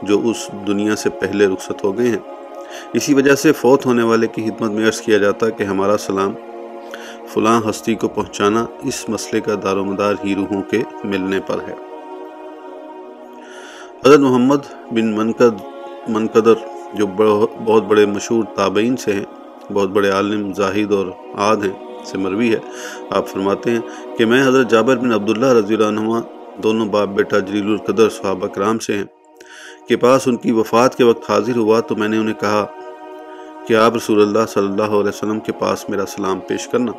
جو اس دنیا سے پہلے رخصت ہو گئے ہیں۔ اسی وجہ سے فوت ہونے والے کی خدمت میں عرض کیا جاتا کہ ہمارا سلام فلاں ہستی کو پہنچانا اس مسئلے کا دار و مدار ہی روحوں کے ملنے پر ہے۔ حضرت محمد بن منقد منقدر جو بہت بڑے مشہور تابعین سے ہیں، بہت بڑے عالم، زاہد اور عاد ہیں۔ سے مروی ہے۔ آپ فرماتے ہیں کہ میں حضرت جابر بن عبداللہ رضی اللہ عنہ، دونوں باپ بیٹا جلیل القدر صحابہ کرام سے ہیں۔ کے پاس ان کی وفات کے وقت حاضر ہوا تو میں نے انہیں کہا کہ آپ رسول اللہ صلی اللہ علیہ وسلم کے پاس میرا سلام پیش کرنا۔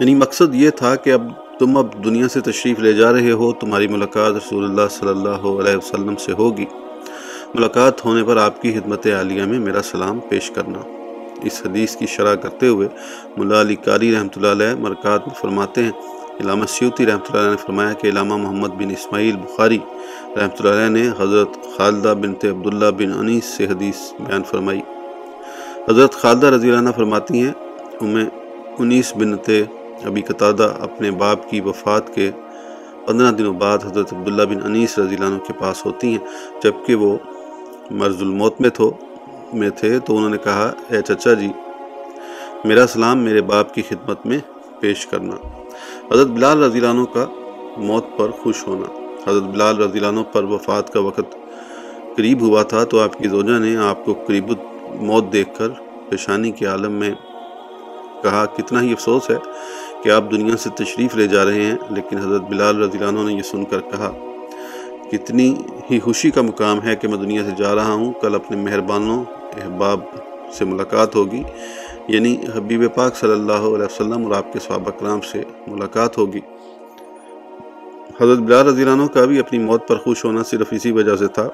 یعنی مقصد یہ تھا کہ اب تم اب دنیا سے تشریف لے جا رہے ہو، تمہاری ملاقات رسول اللہ صلی اللہ علیہ وسلم سے ہوگی۔ ملاقات ہونے پر آپ کی خدمت عالیہ میں میرا سلام پیش کرنا۔ اس حدیث کی شرح کرتے ہوئے ملا علی قاری رحمۃ اللہ علیہ مرکات میں فرماتے ہیں۔ علامہ سیوتی رحمۃ اللہ علیہ نے فرمایا کہ علامہ محمد بن اسماعیل بخاری رحمۃ اللہ علیہ نے حضرت خالدہ بنت عبداللہ بن انیس سے حدیث بیان فرمائی۔ حضرت خالدہ رضی اللہ عنہ فرماتی ہیں، انہیں انیس بنت ابی قطادہ اپنے باپ کی وفات کے پندرہ دنوں بعد حضرت عبداللہ بن انیس رضی اللہ عنہ کے پاس ہوتی ہیں، جبکہ وہ مرض الموت میں تھو۔ میں تھے تو انہوں نے کہا، اے چچا جی میرا سلام میرے باپ کی خدمت میں پیش کرنا۔ حضرت بلال رضی اللہ عنہ کا موت پر خوش ہونا۔ حضرت بلال رضی اللہ عنہ پر وفات کا وقت قریب ہوا تھا تو آپ کی زوجہ نے آپ کو قریب موت دیکھ کر پیشانی کے عالم میں کہا، کتنا ہی افسوس ہے کہ آپ دنیا سے تشریف لے جا رہے ہیں۔ لیکن حضرت بلال رضی اللہ عنہ نے یہ سن کر کہا، کتنی ہی خوشی کا مقام ہے کہ میں دنیا سے جا رہا ہوں۔ کل اپنے مہربانوں احباب سے ملاقات ہوگی۔ یعنی حبیب پاک صلی اللہ علیہ وسلم اور آپ کے صحابہ کرام سے ملاقات ہوگی۔ حضرت بلال رضی اللہ عنہ کا بھی اپنی موت پر خوش ہونا صرف اسی وجہ سے تھا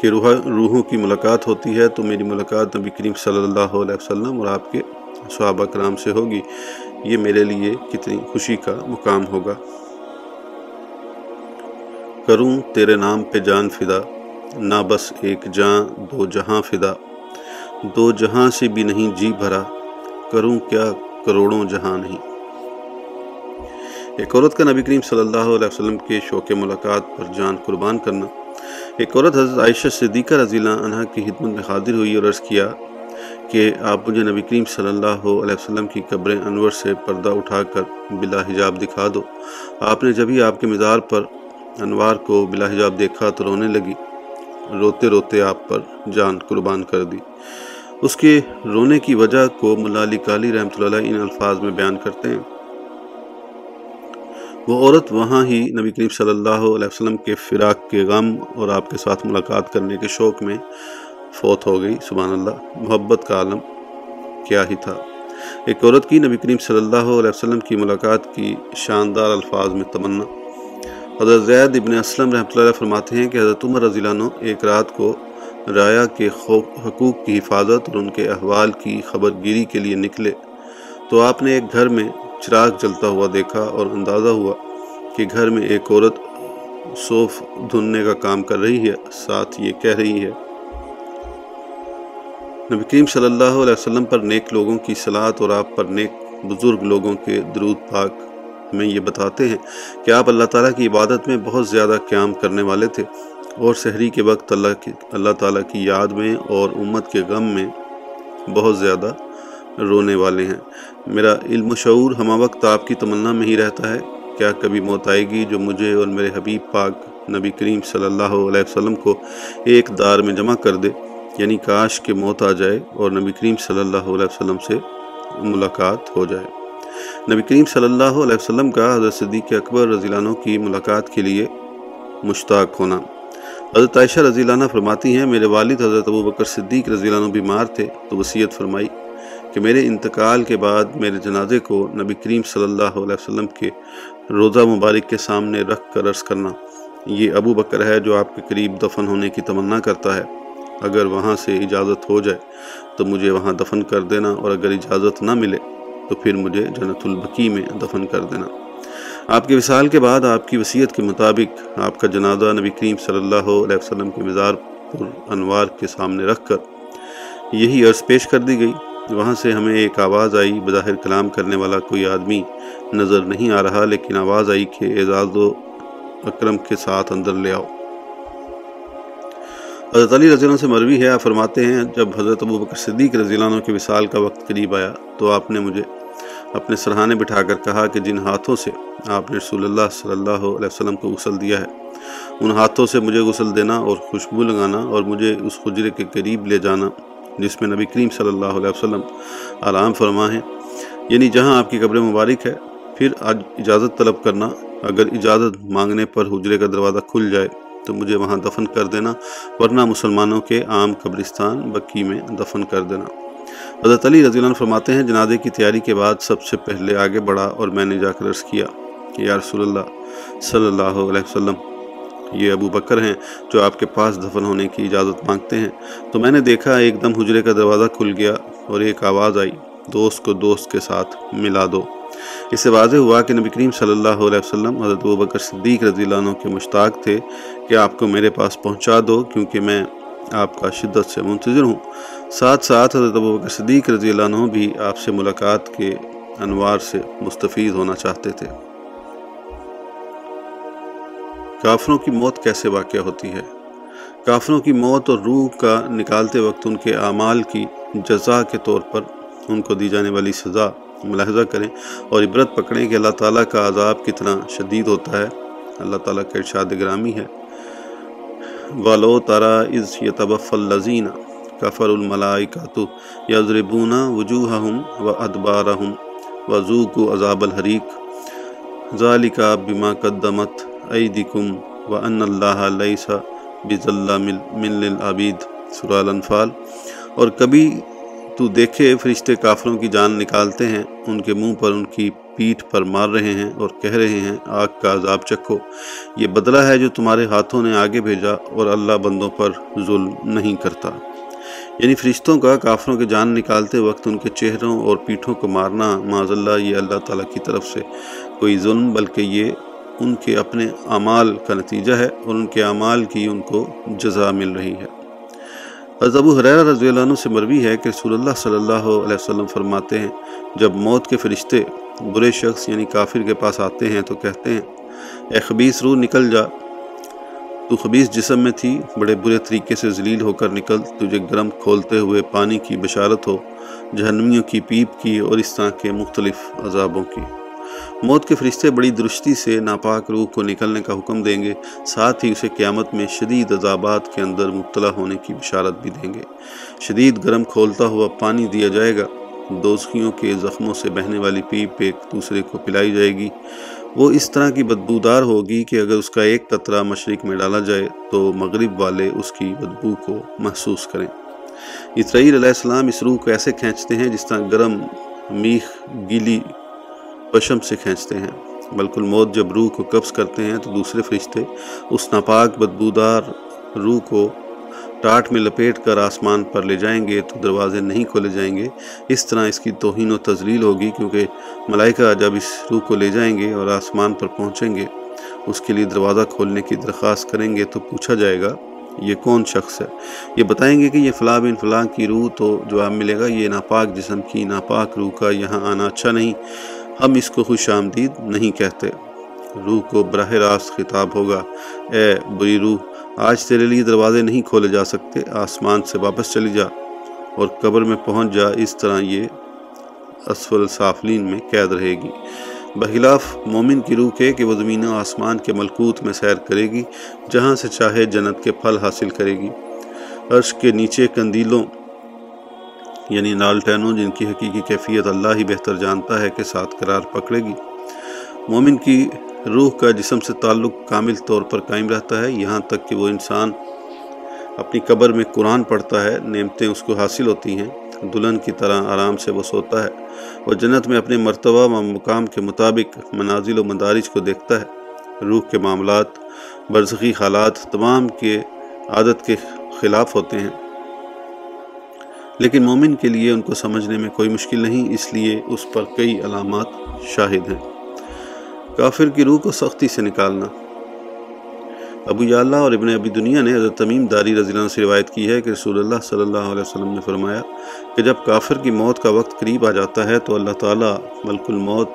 کہ روح روحوں کی ملاقات ہوتی ہے تو میری ملاقات نبی کریم صلی اللہ علیہ وسلم اور آپ کے صحابہ کرام سے ہوگی۔ یہ میرے لیے کتنی خوشی کا مقام ہوگا۔ کروں تیرے نام پہ جان فدا۔ نہ بس ایک جان دو جہاں فدا۔ دو جہاں سے بھی نہیں جی بھرا۔ کروں کیا کروڑوں جہاں نہیں۔ ایک عورت کا نبی کریم صلی اللہ علیہ وسلم کے شوق ملاقات پر جان قربان کرنا۔ ایک عورت حضرت عائشہ صدیقہ رضی اللہ عنہ کی خدمت میں حاضر ہوئی اور عرض کیا کہ آپ مجھے نبی کریم صلی اللہ علیہ وسلم کی قبر انور سے پردہ اٹھا کر بلا حجاب دکھا دو۔ آپ نے جبھی آپ کے مزار پر انوار کو بلا حجاب دیکھا تو رونے لگی۔ روتے روتے آپ پر جان قربان کر دی۔ اس کے رونے کی وجہ کو ملا علی کالی رحمۃ اللہ ان الفاظ میں بیان کرتے ہیں۔ وہ عورت وہاں ہی نبی کریم صلی اللہ علیہ وسلم کے فراق کے غم اور آپ کے ساتھ ملاقات کرنے کے شوق میں فوت ہو گئی۔ سبحان اللہ، محبت کا عالم کیا ہی تھا۔ ایک عورت کی نبی کریم صلی اللہ علیہ وسلم کی ملاقات کی شاندار الفاظ میں تمنا۔ حضرت زید ابن اسلم رحمۃ اللہ علیہ فرماتے ہیں کہ حضرت عمر رضی اللہ عنہ ایک رات کو رایا کے حقوق کی حفاظت اور ان کے احوال کی خبر گیری کے لیے نکلے۔ تو آپ نے ایک گھر میں چراغ جلتا ہوا دیکھا اور اندازہ ہوا کہ گھر میں ایک عورت صوف دھننے کا کام کر رہی ہے۔ ساتھ یہ کہہ رہی ہے، نبی کریم صلی اللہ علیہ وسلم پر نیک لوگوں کی صلاحت اور آپ پر نیک بزرگ لوگوں کے درود پاک۔ میں یہ بتاتے ہیں کہ آپ اللہ تعالیٰ کی عبادت میں بہت زیادہ قیام کرنے والے تھے اور سحری کے وقت اللہ کی اللہ تعالیٰ کی یاد میں اور امت کے غم میں بہت زیادہ رونے والے ہیں۔ میرا علم و شعور ہمہ وقت آپ کی تمنا میں ہی رہتا ہے۔ کیا کبھی موت آئے گی جو مجھے اور میرے حبیب پاک نبی کریم صلی اللہ علیہ وسلم کو ایک دار میں جمع کر دے یعنی کاش کہ موت آ جائے اور نبی کریم صلی اللہ علیہ وسلم سے ملاقات ہو جائے۔ نبی کریم صلی اللہ علیہ وسلم کا حضرت صدیق اکبر رضی اللہ عنہ کی ملاقات کے لیے مشتاق ہونا۔ حضرت عائشہ رضی اللہ عنہ فرماتی ہیں، میرے والد حضرت ابو بکر صدیق رضی اللہ عنہ بیمار تھے تو وصیت فرمائی کہ میرے انتقال کے بعد میرے جنازے کو نبی کریم صلی اللہ علیہ وسلم کے روزہ مبارک کے سامنے رکھ کر عرض کرنا۔ یہ ابو بکر ہے جو آپ کے قریب دفن ہونے کی تمنا کرتا ہے۔ اگر وہاں سے اجازت ہو جائے تو مجھے وہاں دفن کر دینا اور اگر اجازت نہ ملے تو پھر مجھے جنت البقی میں دفن کر دینا۔ آپ کے وصال کے بعد آپ کی وصیت کے مطابق آپ کا جنازہ نبی کریم صلی اللہ علیہ وسلم کے مزار پر انوار کے سامنے رکھ کر یہی عرض پیش کر دی گئی۔ وہاں سے ہمیں ایک آواز آئی، بظاہر کلام کرنے والا کوئی آدمی نظر نہیں آ رہا، لیکن آواز آئی کہ اعزاز و اکرم کے ساتھ اندر لے آؤ۔ حضرت علی رضی اللہ سے مروی ہے، آپ فرماتے ہیں، جب حضرت ابو بکر صدیق رضی اللہ عنہ کے وصال کا وقت قریب آیا تو آپ نے مجھے اپنے سرحانے بٹھا کر کہا کہ جن ہاتھوں سے آپ نے رسول اللہ صلی اللہ علیہ وسلم کو غسل دیا ہے، ان ہاتھوں سے مجھے غسل دینا اور خوشبو لگانا اور مجھے اس خجرے کے قریب لے جانا جس میں نبی کریم صلی اللہ علیہ وسلم آرام فرما ہے یعنی جہاں آپ کی قبر مبارک ہے، پھر آج اجازت طلب کرنا، اگر اجازت مانگنے پر حجرے کا دروازہ کھل جائے تو مجھے وہاں دفن کر دینا، ورنہ مسلمانوں کے عام قبرستان بکی میں دفن کر دینا۔ حضرت علی رضی اللہ عنہ فرماتے ہیں، جنازے کی تیاری کے بعد سب سے پہلے آگے بڑھا اور میں نے جا کر عرض کیا کہ یا رسول اللہ صلی اللہ علیہ وسلم، یہ ابو بکر ہیں جو آپ کے پاس دفن ہونے کی اجازت مانگتے ہیں۔ تو میں نے دیکھا ایک دم حجرے کا دروازہ کھل گیا اور ایک آواز آئی، دوست کو دوست کے ساتھ ملا دو۔ اس سے واضح ہوا کہ نبی کریم صلی اللہ علیہ وسلم، حضرت بکر صدیق رضی اللہ عنہ کے مشتاق تھے کہ آپ کو میرے پاس پہنچا دو کیونکہ میں آپ کا شدت سے منتظر ہوں۔ ساتھ ساتھ حضرت بکر صدیق رضی اللہ عنہ بھی آپ سے ملاقات کے انوار سے مستفید ہونا چاہتے تھے۔ کافروں کی موت کیسے واقع ہوتی ہے؟ کافروں کی موت اور روح کا نکالتے وقت ان کے اعمال کی جزا کے طور پر ان کو دی جانے والی سزا ملاحظہ کریں اور عبرت پکڑیں کہ اللہ تعالیٰ کا عذاب کتنا شدید ہوتا ہے۔ اللہ تعالیٰ کا ارشاد گرامی ہے۔ والو تارا از یتبف الزین کفر الملائکات یضربون وجوہہم و ادبارہم و ذوق عذاب الحریق۔ ذالک بما قدمت ایدکم و ان اللہ لیس بظلم من للعبید۔ سورہ الانفال۔ اور کبھی تو دیکھے فرشتے کافروں کی جان نکالتے ہیں، ان کے منہ پر ان کی پیٹھ پر مار رہے ہیں اور کہہ رہے ہیں، آگ کا عذاب چکھو۔ یہ بدلہ ہے جو تمہارے ہاتھوں نے آگے بھیجا اور اللہ بندوں پر ظلم نہیں کرتا۔ یعنی فرشتوں کا کافروں کے جان نکالتے وقت ان کے چہروں اور پیٹھوں کو مارنا معذ اللہ، یہ اللہ تعالیٰ کی طرف سے کوئی ظلم، بلکہ یہ ان کے اپنے اعمال کا نتیجہ ہے اور ان کے اعمال کی ان کو جزا مل رہی ہے۔ ابو حریر رضی اللہ عنہ سے مروی ہے کہ رسول اللہ صلی اللہ علیہ وسلم فرماتے ہیں، جب موت کے فرشتے برے شخص یعنی کافر کے پاس آتے ہیں تو کہتے ہیں، اے خبیص روح نکل جا۔ تو خبیص جسم میں تھی، بڑے برے طریقے سے ذلیل ہو کر نکل۔ تجھے گرم کھولتے ہوئے پانی کی بشارت ہو، جہنمیوں کی پیپ کی اور اس طرح کے مختلف عذابوں کی۔ موت کے فرشتے بڑی درستی سے ناپاک روح کو نکلنے کا حکم دیں گے، ساتھ ہی اسے قیامت میں شدید عذابات کے اندر مبتلا ہونے کی بشارت بھی دیں گے۔ شدید گرم کھولتا ہوا پانی دیا جائے گا۔ دوزخیوں کے زخموں سے بہنے والی پیپ ایک دوسرے کو پلائی جائے گی۔ وہ اس طرح کی بدبودار ہوگی کہ اگر اس کا ایک قطرہ مشرق میں ڈالا جائے تو مغرب والے اس کی بدبو کو محسوس کریں۔ اسرائیل علیہ السلام اس روح کو ایسے کھینچتے ہیں جس طرح گرم، میخ، گیلی پشم سے کھینچتے ہیں۔ ملک الموت جب روح کو قبض کرتے ہیں تو دوسرے فرشتے اس ناپاک بدبودار روح کو ٹاٹ میں لپیٹ کر آسمان پر لے جائیں گے تو دروازے نہیں کھولے جائیں گے۔ اس طرح اس کی توہین و تزلیل ہوگی کیونکہ ملائکہ جب اس روح کو لے جائیں گے اور آسمان پر پہنچیں گے، اس کے لیے دروازہ کھولنے کی درخواست کریں گے تو پوچھا جائے گا، یہ کون شخص ہے؟ یہ بتائیں گے کہ یہ فلاں بن فلاں کی روح تو جواب ملے گا، یہ ناپاک جسم کی ناپاک روح کا یہاں آنا اچھا نہیں۔ ہم اس کو خوش آمدید نہیں کہتے۔ روح کو براہ راست خطاب ہوگا۔ اے بری روح، آج تیرے لیے دروازے نہیں کھولے جا سکتے، آسمان سے واپس چلی جا۔ اور قبر میں پہنچ جا، اس طرح یہ اسفل سافلین میں قید رہے گی۔ بخلاف مومن کی روح کے کہ وہ زمین و آسمان کے ملکوت میں سیر کرے گی، جہاں سے چاہے جنت کے پھل حاصل کرے گی۔ عرش کے نیچے کندیلوں یعنی نالٹینوں جن کی حقیقی کیفیت اللہ ہی بہتر جانتا ہے کہ ساتھ قرار پکڑے گی۔ مومن کی روح کا جسم سے تعلق کامل طور پر قائم رہتا ہے۔ یہاں تک کہ وہ انسان اپنی قبر میں قرآن پڑھتا ہے، نعمتیں اس کو حاصل ہوتی ہیں۔ دلہن کی طرح آرام سے وہ سوتا ہے اور جنت میں اپنے مرتبہ و مقام کے مطابق منازل و مدارج کو دیکھتا ہے۔ روح کے معاملات، برزخی حالات تمام کے عادت کے خلاف ہوتے ہیں۔ لیکن مومن کے لیے ان کو سمجھنے میں کوئی مشکل نہیں، اس لیے اس پر کئی علامات شاہد ہیں۔ کافر کی روح کو سختی سے نکالنا۔ ابو اللہ اور ابن ابی دنیا نے حضرت تمیم داری رضی اللہ سے روایت کی ہے کہ رسول اللہ صلی اللہ علیہ وسلم نے فرمایا کہ جب کافر کی موت کا وقت قریب آ جاتا ہے تو اللہ تعالیٰ ملک الموت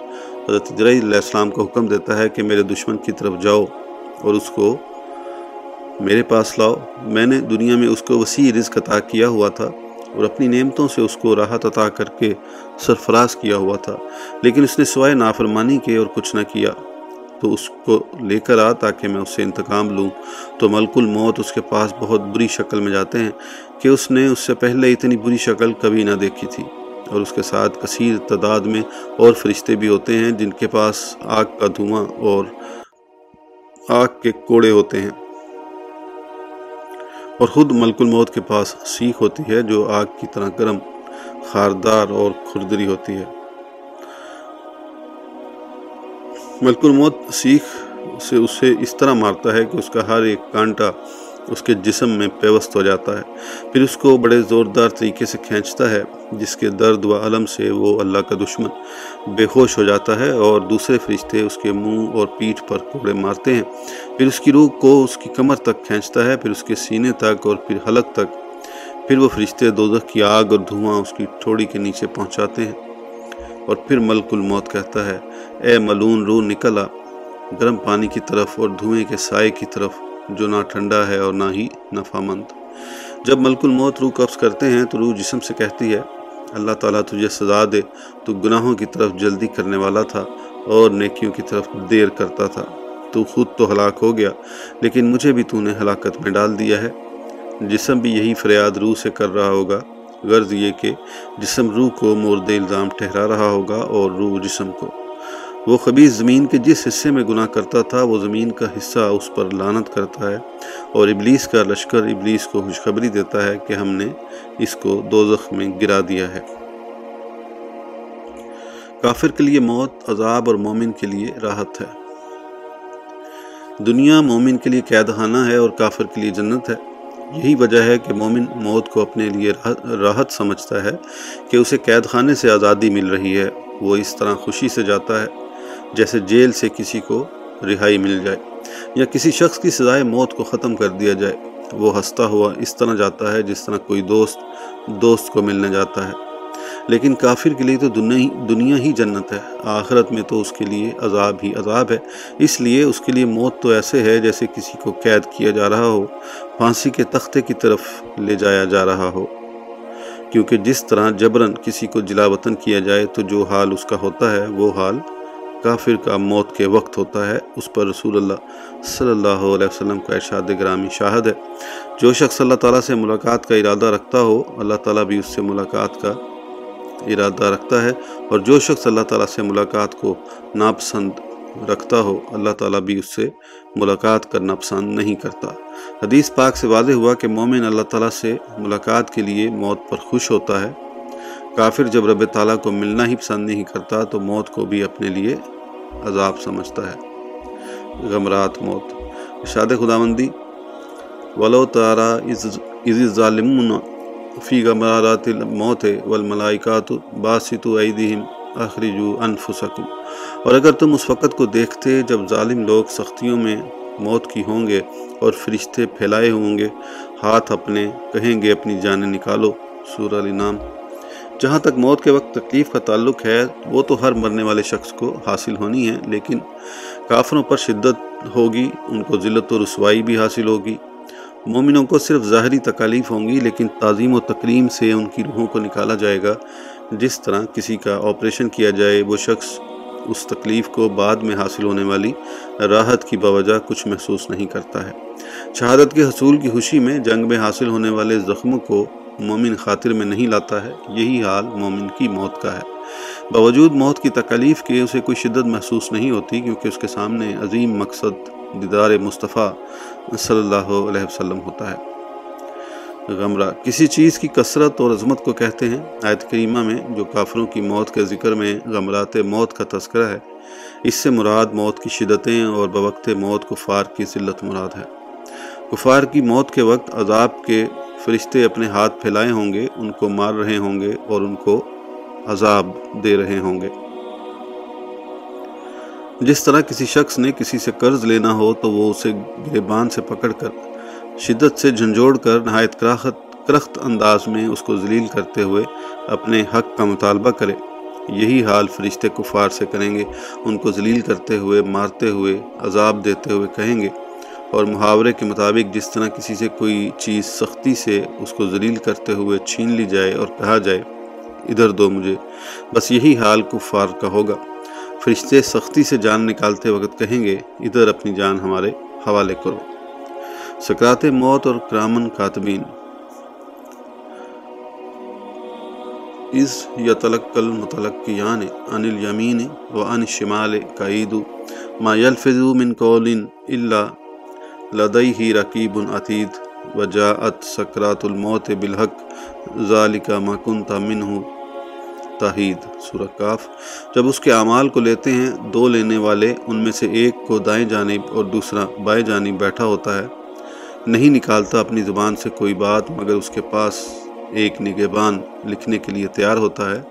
حضرت جرعی علیہ السلام کو حکم دیتا ہے کہ میرے دشمن کی طرف جاؤ اور اس کو میرے پاس لاؤ۔ میں نے دنیا میں اس کو وسیع رزق عطا کیا ہوا تھا۔ اور اپنی نعمتوں سے اس کو راحت عطا کر کے سرفراز کیا ہوا تھا۔ لیکن اس نے سوائے نافرمانی کے اور کچھ نہ کیا۔ تو اس کو لے کر آ تاکہ میں اس سے انتقام لوں۔ تو ملک الموت اس کے پاس بہت بری شکل میں جاتے ہیں کہ اس نے اس سے پہلے اتنی بری شکل کبھی نہ دیکھی تھی۔ اور اس کے ساتھ کثیر تعداد میں اور فرشتے بھی ہوتے ہیں جن کے پاس آگ کا دھواں اور آگ کے کوڑے ہوتے ہیں۔ اور خود ملک الموت کے پاس سیخ ہوتی ہے جو آگ کی طرح گرم، خاردار اور کھردری ہوتی ہے۔ ملک الموت سیخ سے اسے اس طرح مارتا ہے کہ اس کا ہر ایک کانٹا اس کے جسم میں پیوست ہو جاتا ہے۔ پھر اس کو بڑے زوردار طریقے سے کھینچتا ہے، جس کے درد و علم سے وہ اللہ کا دشمن بے ہوش ہو جاتا ہے اور دوسرے فرشتے اس کے منہ اور پیٹھ پر کوڑے مارتے ہیں۔ پھر اس کی روح کو اس کی کمر تک کھینچتا ہے، پھر اس کے سینے تک اور پھر حلق تک۔ پھر وہ فرشتے دوزخ کی آگ اور دھواں اس کی ٹھوڑی کے نیچے پہنچاتے ہیں۔ اور پھر ملک الموت کہتا ہے، اے ملون، روح نکلا گرم پانی کی طرف اور دھوئیں کے سائے کی طرف جو نہ ٹھنڈا ہے اور نہ ہی نفع مند۔ جب ملک الموت روح قبض کرتے ہیں تو روح جسم سے کہتی ہے، اللہ تعالیٰ تجھے سزا دے، تو گناہوں کی طرف جلدی کرنے والا تھا اور نیکیوں کی طرف دیر کرتا تھا۔ تو خود تو ہلاک ہو گیا، لیکن مجھے بھی تو نے ہلاکت میں ڈال دیا ہے۔ جسم بھی یہی فریاد روح سے کر رہا ہوگا۔ غرض یہ کہ جسم روح کو مورد الزام ٹھہرا رہا ہوگا اور روح جسم کو وہ خبیص زمین کے جس حصے میں گناہ کرتا تھا، وہ زمین کا حصہ اس پر لانت کرتا ہے اور ابلیس کا لشکر ابلیس کو خوشخبری دیتا ہے کہ ہم نے اس کو دوزخ میں گرا دیا ہے۔ کافر کے لیے موت عذاب اور مومن کے لیے راحت ہے۔ دنیا مومن کے لیے قید خانہ ہے اور کافر کے لیے جنت ہے۔ یہی وجہ ہے کہ مومن موت کو اپنے لیے راحت سمجھتا ہے کہ اسے قید خانے سے آزادی مل رہی ہے۔ وہ اس طرح خوشی سے جاتا ہے۔ جیسے جیل سے کسی کو رہائی مل جائے یا کسی شخص کی سزائے موت کو ختم کر دیا جائے، وہ ہنستا ہوا اس طرح جاتا ہے جس طرح کوئی دوست دوست کو ملنے جاتا ہے۔ لیکن کافر کے لیے تو دنیا ہی جنت ہے۔ آخرت میں تو اس کے لیے عذاب ہی عذاب ہے۔ اس لیے اس کے لیے موت تو ایسے ہے جیسے کسی کو قید کیا جا رہا ہو، پھانسی کے تختے کی طرف لے جایا جا رہا ہو۔ کیونکہ جس طرح جبرن کسی کو جلا وطن کیا جائے تو جو حال اس کا ہوتا ہے، وہ حال کافر کا موت کے وقت ہوتا ہے، اس پر رسول اللہ صلی اللہ علیہ وسلم کا ارشاد گرامی شاہد ہے۔ جو شخص اللہ تعالیٰ سے ملاقات کا ارادہ رکھتا ہو، اللہ تعالیٰ بھی اس سے ملاقات کا ارادہ رکھتا ہے۔ اور جو شخص اللہ تعالیٰ سے ملاقات کو ناپسند رکھتا ہو، اللہ تعالیٰ بھی اس سے ملاقات کرنا پسند نہیں کرتا۔ حدیث پاک سے واضح ہوا کہ مومن اللہ تعالیٰ سے ملاقات کے لیے موت پر خوش ہوتا ہے۔ کافر جب رب تعالیٰ کو ملنا ہی پسند نہیں کرتا تو موت کو بھی اپنے لیے عذاب سمجھتا ہے۔ غمرات موت۔ ارشاد خداوندی، ولو تارا از ظالمون فی غمرات الموت والملائکات باسط ایدہم اخرجو انفسکم اور اگر تم اس وقت کو دیکھتے جب ظالم لوگ سختیوں میں موت کی ہوں گے اور فرشتے پھیلائے ہوں گے، ہاتھ اپنے کہیں گے، اپنی جانیں نکالو۔ سورہ الانام جہاں تک موت کے وقت تکلیف کا تعلق ہے، وہ تو ہر مرنے والے شخص کو حاصل ہونی ہے، لیکن کافروں پر شدت ہوگی، ان کو ذلت و رسوائی بھی حاصل ہوگی۔ مومنوں کو صرف ظاہری تکالیف ہوں گی، لیکن تعظیم و تکریم سے ان کی روحوں کو نکالا جائے گا۔ جس طرح کسی کا آپریشن کیا جائے، وہ شخص اس تکلیف کو بعد میں حاصل ہونے والی راحت کی بوجہ کچھ محسوس نہیں کرتا ہے۔ شہادت کے حصول کی خوشی میں جنگ میں حاصل ہونے والے زخموں کو مومن خاطر میں نہیں لاتا ہے، یہی حال مومن کی موت کا ہے۔ باوجود موت کی تکلیف کے اسے کوئی شدت محسوس نہیں ہوتی کیونکہ اس کے سامنے عظیم مقصد دیدار مصطفیٰ صلی اللہ علیہ وسلم ہوتا ہے۔ غمرہ، کسی چیز کی کثرت اور عظمت کو کہتے ہیں آیت کریمہ میں، جو کافروں کی موت کے ذکر میں غمرات موت کا تذکرہ ہے۔ اس سے مراد موت کی شدتیں اور بوقت موت کفار کی ذلت مراد ہے۔ کفار کی موت کے وقت عذاب کے فرشتے اپنے ہاتھ پھیلائے ہوں گے، ان کو مار رہے ہوں گے اور ان کو عذاب دے رہے ہوں گے۔ جس طرح کسی شخص نے کسی سے قرض لینا ہو تو وہ اسے گریبان سے پکڑ کر، شدت سے جھنجھوڑ کر، نہایت کراخت کرخت انداز میں اس کو ذلیل کرتے ہوئے اپنے حق کا مطالبہ کرے۔ یہی حال فرشتے کفار سے کریں گے۔ ان کو ذلیل کرتے ہوئے، مارتے ہوئے، عذاب دیتے ہوئے کہیں گے۔ اور محاورے کے مطابق جس طرح کسی سے کوئی چیز سختی سے اس کو ذلیل کرتے ہوئے چھین لی جائے اور کہا جائے، ادھر دو مجھے۔ بس یہی حال کفار کا ہوگا۔ فرشتے سختی سے جان نکالتے وقت کہیں گے، ادھر اپنی جان ہمارے حوالے کرو۔ سکرات موت اور کرامن کاتبین۔ اس یتلقل متلقیان عن الیمین و عن الشمال قعید ما یلفظ من قول الا لدیہ رقیب عتید و جاءت سکرات الموت بالحق، ذالک ما کنت منہ تحید سورہ کاف۔ جب اس کے اعمال کو لیتے ہیں، دو لینے والے، ان میں سے ایک کو دائیں جانب اور دوسرا بائیں جانب بیٹھا ہوتا ہے۔ نہیں نکالتا اپنی زبان سے کوئی بات، مگر اس کے پاس ایک نگہبان لکھنے کے لیے تیار ہوتا ہے۔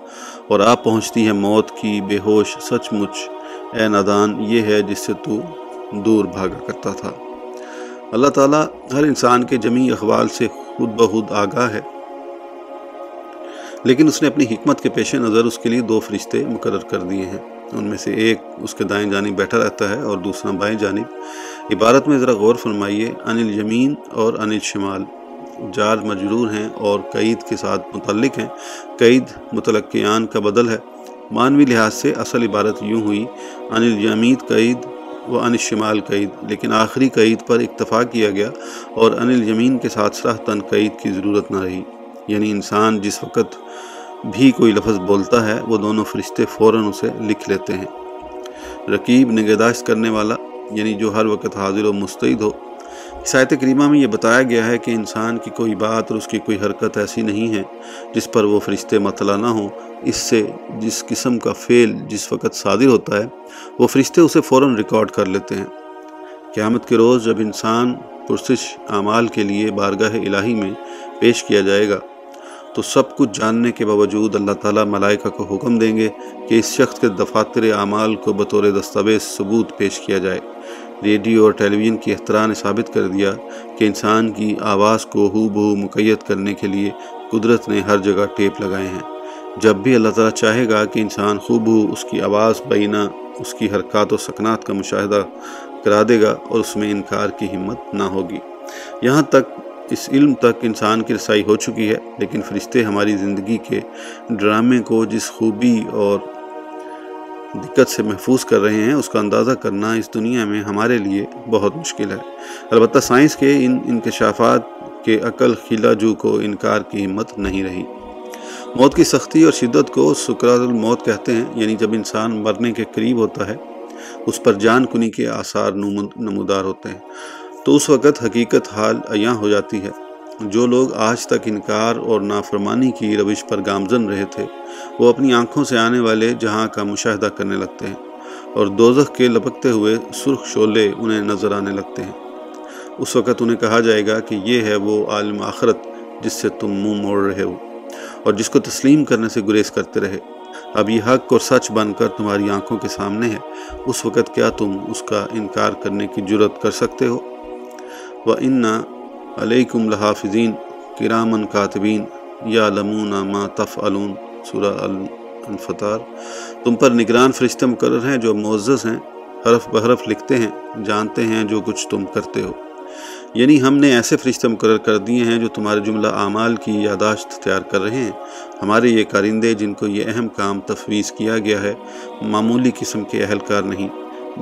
اور آپ پہنچتی ہے موت کی بے ہوش سچ مچ۔ اے نادان، یہ ہے جس سے تو دور بھاگا کرتا تھا۔ اللہ تعالیٰ ہر انسان کے جمی اخوال سے خود بخود آگاہ ہے۔ لیکن اس نے اپنی حکمت کے پیش نظر اس کے لیے دو فرشتے مقرر کر دیے ہیں۔ ان میں سے ایک اس کے دائیں جانب بیٹھا رہتا ہے اور دوسرا بائیں جانب۔ عبارت میں ذرا غور فرمائیے انل یمین اور انل شمال جار مجرور ہیں اور قید کے ساتھ متعلق ہیں۔ قید متلقیان کا بدل ہے۔ مانوی لحاظ سے اصل عبارت یوں ہوئی انل یمید قید و ان شمال قید، لیکن آخری قید پر اکتفا کیا گیا اور ان الیمین کے ساتھ سراہ تن قید کی ضرورت نہ رہی۔ یعنی انسان جس وقت بھی کوئی لفظ بولتا ہے، وہ دونوں فرشتے فوراً اسے لکھ لیتے ہیں۔ رقیب نگہداشت کرنے والا یعنی جو ہر وقت حاضر و مستعد ہو سایت کریمہ میں یہ بتایا گیا ہے کہ انسان کی کوئی بات اور اس کی کوئی حرکت ایسی نہیں ہے جس پر وہ فرشتے مطلع نہ ہوں۔ اس سے جس قسم کا فعل جس وقت صادر ہوتا ہے، وہ فرشتے اسے فوراً ریکارڈ کر لیتے ہیں۔ قیامت کے روز جب انسان پرسش اعمال کے لیے بارگاہ الہی میں پیش کیا جائے گا، تو سب کچھ جاننے کے باوجود اللہ تعالیٰ ملائکہ کو حکم دیں گے کہ اس شخص کے دفاتر اعمال کو بطور دستاویز ثبوت پیش کیا جائے۔ ریڈیو اور ٹیلی ویژن کی اختراع نے ثابت کر دیا کہ انسان کی آواز کو ہو بہو مقیت کرنے کے لیے قدرت نے ہر جگہ ٹیپ لگائے ہیں۔ جب بھی اللہ تعالیٰ چاہے گا کہ انسان خوب ہو اس کی آواز بینہ اس کی حرکات و سکنات کا مشاہدہ کرا دے گا اور اس میں انکار کی ہمت نہ ہوگی۔ یہاں تک، اس علم تک انسان کی رسائی ہو چکی ہے، لیکن فرشتے ہماری زندگی کے ڈرامے کو جس خوبی اور دقت سے محفوظ کر رہے ہیں، اس کا اندازہ کرنا اس دنیا میں ہمارے لیے بہت مشکل ہے۔ البتہ سائنس کے ان انکشافات کے عقل خلا جو کو انکار کی ہمت نہیں رہی۔ موت کی سختی اور شدت کو سکرات الموت کہتے ہیں یعنی جب انسان مرنے کے قریب ہوتا ہے، اس پر جان کنی کے آثار نمودار ہوتے ہیں۔ تو اس وقت حقیقت حال عیاں ہو جاتی ہے۔ جو لوگ آج تک انکار اور نافرمانی کی روش پر گامزن رہے تھے، وہ اپنی آنکھوں سے آنے والے جہاں کا مشاہدہ کرنے لگتے ہیں اور دوزخ کے لپکتے ہوئے سرخ شعلے انہیں نظر آنے لگتے ہیں۔ اس وقت انہیں کہا جائے گا کہ یہ ہے وہ عالم آخرت جس سے تم منہ موڑ رہے ہو اور جس کو تسلیم کرنے سے گریز کرتے رہے۔ اب یہ حق اور سچ بن کر تمہاری آنکھوں کے سامنے ہے، اس وقت کیا تم اس کا انکار کرنے کی جرت کر سکتے ہو؟ وہ ان علیکم لحافظین، کرامن کاتبین یا لمون ما تفعلون، سورہ الفطار تم پر نگران فرشتے مقرر ہیں جو معزز ہیں، حرف بحرف لکھتے ہیں، جانتے ہیں جو کچھ تم کرتے ہو۔ یعنی ہم نے ایسے فرشتے مقرر کر دیے ہیں جو تمہارے جملہ اعمال کی یاداشت تیار کر رہے ہیں۔ ہمارے یہ کارندے جن کو یہ اہم کام تفویض کیا گیا ہے، معمولی قسم کے اہلکار نہیں۔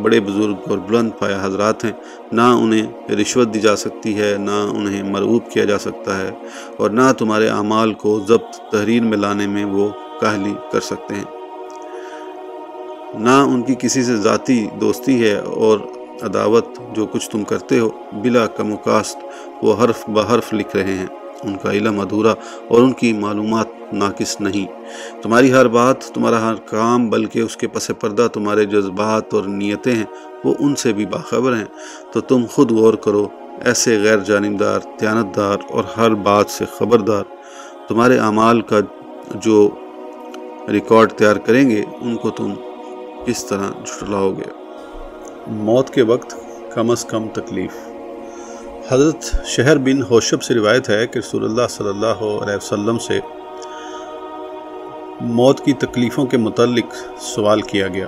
بڑے بزرگ اور بلند پایا حضرات ہیں۔ نہ انہیں رشوت دی جا سکتی ہے، نہ انہیں مرعوب کیا جا سکتا ہے اور نہ تمہارے اعمال کو ضبط تحریر میں لانے میں وہ کاہلی کر سکتے ہیں۔ نہ ان کی کسی سے ذاتی دوستی ہے اور عداوت جو کچھ تم کرتے ہو بلا کم و کاست وہ حرف بحرف لکھ رہے ہیں۔ ان کا علم ادھورا اور ان کی معلومات ناقص نہیں۔ تمہاری ہر بات، تمہارا ہر کام، بلکہ اس کے پس پردہ تمہارے جذبات اور نیتیں ہیں، وہ ان سے بھی باخبر ہیں۔ تو تم خود غور کرو، ایسے غیر جانبدار، دیانتدار اور ہر بات سے خبردار۔ تمہارے اعمال کا جو ریکارڈ تیار کریں گے، ان کو تم کس طرح جھٹلاؤ گے۔ موت کے وقت کم از کم تکلیف۔ حضرت شہر بن ہوشب سے روایت ہے کہ رسول اللہ صلی اللہ علیہ وسلم سے موت کی تکلیفوں کے متعلق سوال کیا گیا۔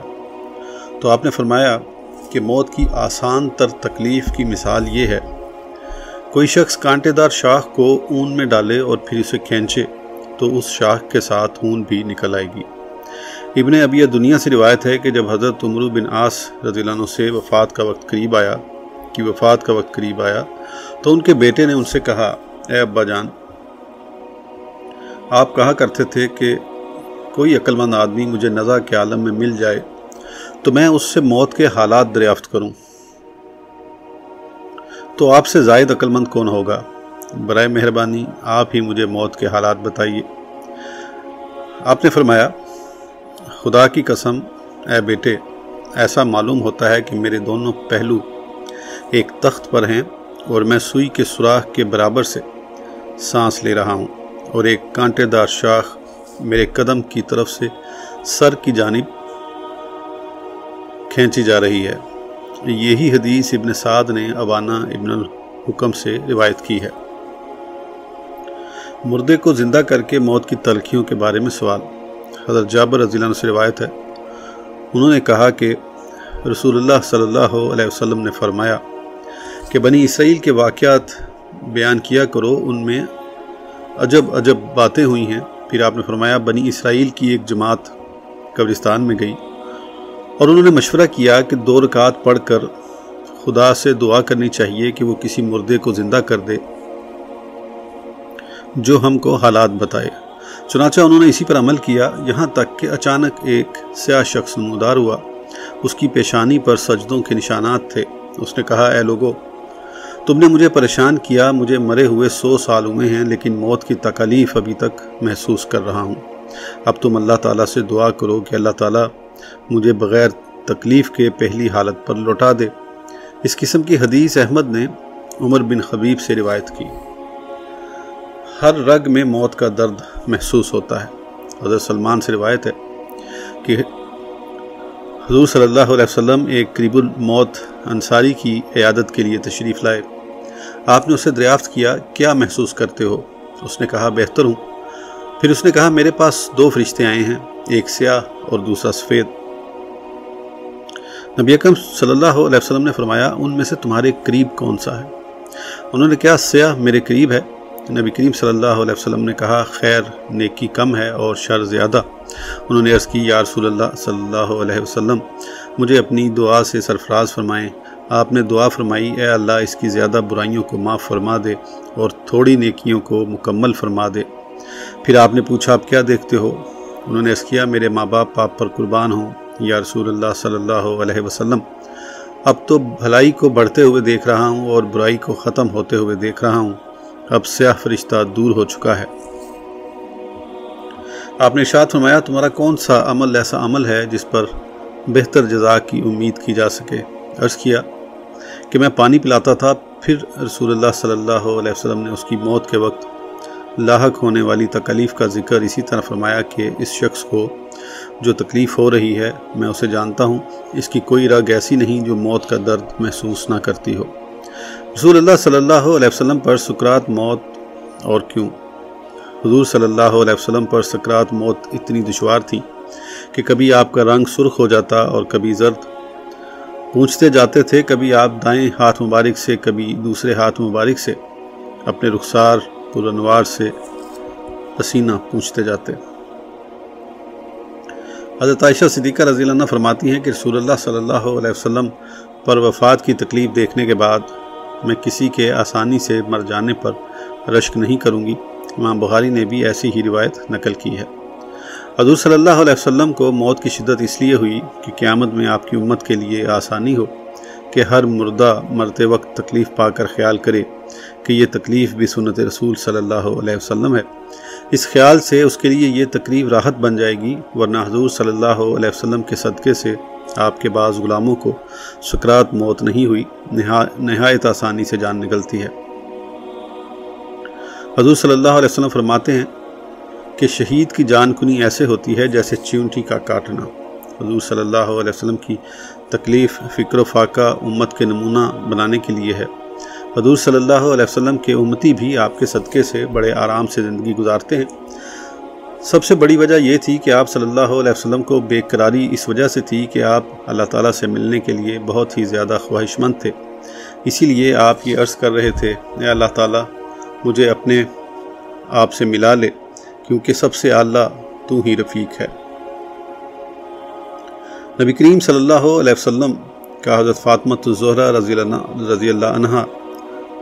تو آپ نے فرمایا کہ موت کی آسان تر تکلیف کی مثال یہ ہے، کوئی شخص کانٹے دار شاخ کو اون میں ڈالے اور پھر اسے کھینچے تو اس شاخ کے ساتھ اون بھی نکل آئے گی۔ ابن ابی دنیا سے روایت ہے کہ جب حضرت عمرو بن آس رضی اللہ عنہ سے وفات کا وقت قریب آیا کہ وفات کا وقت قریب آیا تو ان کے بیٹے نے ان سے کہا، اے ابا جان، آپ کہا کرتے تھے کہ کوئی عقل مند آدمی مجھے نزا کے عالم میں مل جائے تو میں اس سے موت کے حالات دریافت کروں۔ تو آپ سے زائد عقل مند کون ہوگا؟ برائے مہربانی آپ ہی مجھے موت کے حالات بتائیے۔ آپ نے فرمایا، خدا کی قسم، اے بیٹے، ایسا معلوم ہوتا ہے کہ میرے دونوں پہلو ایک تخت پر ہیں اور میں سوئی کے سوراخ کے برابر سے سانس لے رہا ہوں اور ایک کانٹے دار شاخ میرے قدم کی طرف سے سر کی جانب کھینچی جا رہی ہے۔ یہی حدیث ابن سعد نے ابانا ابن الحکم سے روایت کی ہے۔ مردے کو زندہ کر کے موت کی تلخیوں کے بارے میں سوال۔ حضرت جابر رضی اللہ عنہ سے روایت ہے۔ انہوں نے کہا کہ رسول اللہ صلی اللہ علیہ وسلم نے فرمایا کہ بنی اسرائیل کے واقعات بیان کیا کرو، ان میں عجب عجب باتیں ہوئی ہیں۔ پھر آپ نے فرمایا، بنی اسرائیل کی ایک جماعت قبرستان میں گئی اور انہوں نے مشورہ کیا کہ دو رکعت پڑھ کر خدا سے دعا کرنی چاہیے کہ وہ کسی مردے کو زندہ کر دے جو ہم کو حالات بتائے۔ چنانچہ انہوں نے اسی پر عمل کیا۔ یہاں تک کہ اچانک ایک سیاہ شخص نمودار ہوا۔ اس کی پیشانی پر سجدوں کے نشانات تھے۔ اس نے کہا، اے لوگو، تم نے مجھے پریشان کیا، مجھے مرے ہوئے سو سال ہوئے ہیں، لیکن موت کی تکلیف ابھی تک محسوس کر رہا ہوں۔ اب تم اللہ تعالیٰ سے دعا کرو کہ اللہ تعالیٰ مجھے بغیر تکلیف کے پہلی حالت پر لوٹا دے۔ اس قسم کی حدیث احمد نے عمر بن خبیب سے روایت کی۔ ہر رگ میں موت کا درد محسوس ہوتا ہے۔ حضرت سلمان سے روایت ہے کہ حضور صلی اللہ علیہ وسلم ایک قریب الموت انصاری کی عیادت کے لیے تشریف لائے۔ آپ نے اسے دریافت کیا کیا محسوس کرتے ہو؟ اس نے کہا، بہتر ہوں۔ پھر اس نے کہا، میرے پاس دو فرشتے آئے ہیں، ایک سیاہ اور دوسرا سفید۔ نبی اکرم صلی اللہ علیہ وسلم نے فرمایا، ان میں سے تمہارے قریب کون سا ہے؟ انہوں نے کیا سیاہ میرے قریب ہے۔ نبی کریم صلی اللہ علیہ وسلم نے کہا، خیر نیکی کم ہے اور شر زیادہ۔ انہوں نے عرض کی، یا رسول اللہ صلی اللہ علیہ وسلم، مجھے اپنی دعا سے سرفراز فرمائیں۔ آپ نے دعا فرمائی، اے اللہ، اس کی زیادہ برائیوں کو معاف فرما دے اور تھوڑی نیکیوں کو مکمل فرما دے۔ پھر آپ نے پوچھا، آپ کیا دیکھتے ہو؟ انہوں نے عرض کیا، میرے ماں باپ آپ پر قربان ہوں، یا رسول اللہ صلی اللہ علیہ وسلم۔ اب تو بھلائی کو بڑھتے ہوئے دیکھ رہا ہوں اور برائی کو ختم ہوتے ہوئے دیکھ رہا ہوں۔ اب سیاہ فرشتہ دور ہو چکا ہے۔ آپ نے ارشاد فرمایا، تمہارا کون سا عمل ایسا عمل ہے جس پر بہتر جزا کی امید کی جا سکے؟ عرض کیا کہ میں پانی پلاتا تھا، پھر رسول اللہ صلی اللہ علیہ وسلم نے اس کی موت کے وقت لاحق ہونے والی تکلیف کا ذکر اسی طرح فرمایا کہ اس شخص کو جو تکلیف ہو رہی ہے، میں اسے جانتا ہوں۔ اس کی کوئی رگ ایسی نہیں جو موت کا درد محسوس نہ کرتی ہو۔ رسول اللہ صلی اللہ علیہ وسلم پر سکرات موت، اور کیوں؟ حضور صلی اللہ علیہ وسلم پر سکرات موت اتنی دشوار تھی کہ کبھی آپ کا رنگ سرخ ہو جاتا اور کبھی زرد۔ پوچھتے جاتے تھے، کبھی آپ دائیں ہاتھ مبارک سے، کبھی دوسرے ہاتھ مبارک سے۔ اپنے رخسار، پرانوار سے پسینہ پوچھتے جاتے۔ حضرت عائشہ صدیقہ رضی اللہ عنہ فرماتی ہیں کہ رسول اللہ صلی اللہ علیہ وسلم پر وفات کی تکلیف دیکھنے کے بعد میں کسی کے آسانی سے مر جانے پر رشک نہیں کروں گی۔ امام بخاری نے بھی ایسی ہی روایت نقل کی ہے۔ حضور صلی اللہ علیہ وسلم کو موت کی شدت اس لیے ہوئی کہ قیامت میں آپ کی امت کے لیے آسانی ہو کہ ہر مردہ مرتے وقت تکلیف پا کر خیال کرے کہ یہ تکلیف بھی سنت رسول صلی اللہ علیہ وسلم ہے۔ اس خیال سے اس کے لیے یہ تکلیف راحت بن جائے گی، ورنہ حضور صلی اللہ علیہ وسلم کے صدقے سے آپ کے بعض غلاموں کو سکرات موت نہیں ہوئی نہایت آسانی سے جان نکلتی ہے۔ حضور صلی اللہ علیہ وسلم فرماتے ہیں کہ شہید کی جان کنی ایسے ہوتی ہے جیسے چیونٹی کا کاٹنا۔ حضور صلی اللہ علیہ وسلم کی تکلیف فکر و فاقہ امت کے نمونہ بنانے کے لیے ہے۔ حضور صلی اللہ علیہ وسلم کے امتی بھی آپ کے صدقے سے بڑے آرام سے زندگی گزارتے ہیں۔ سب سے بڑی وجہ یہ تھی کہ آپ صلی اللہ علیہ وسلم کو بے قراری اس وجہ سے تھی کہ آپ اللہ تعالیٰ سے ملنے کے لیے بہت ہی زیادہ خواہش مند تھے۔ اسی لیے آپ یہ عرض کر رہے تھے، اے اللہ تعالیٰ، مجھے اپنے آپ سے ملا لے، کیونکہ سب سے اعلیٰ تو ہی رفیق ہے۔ نبی کریم صلی اللہ علیہ وسلم کا حضرت فاطمت الزہرہ رضی اللہ رضی اللہ عنہ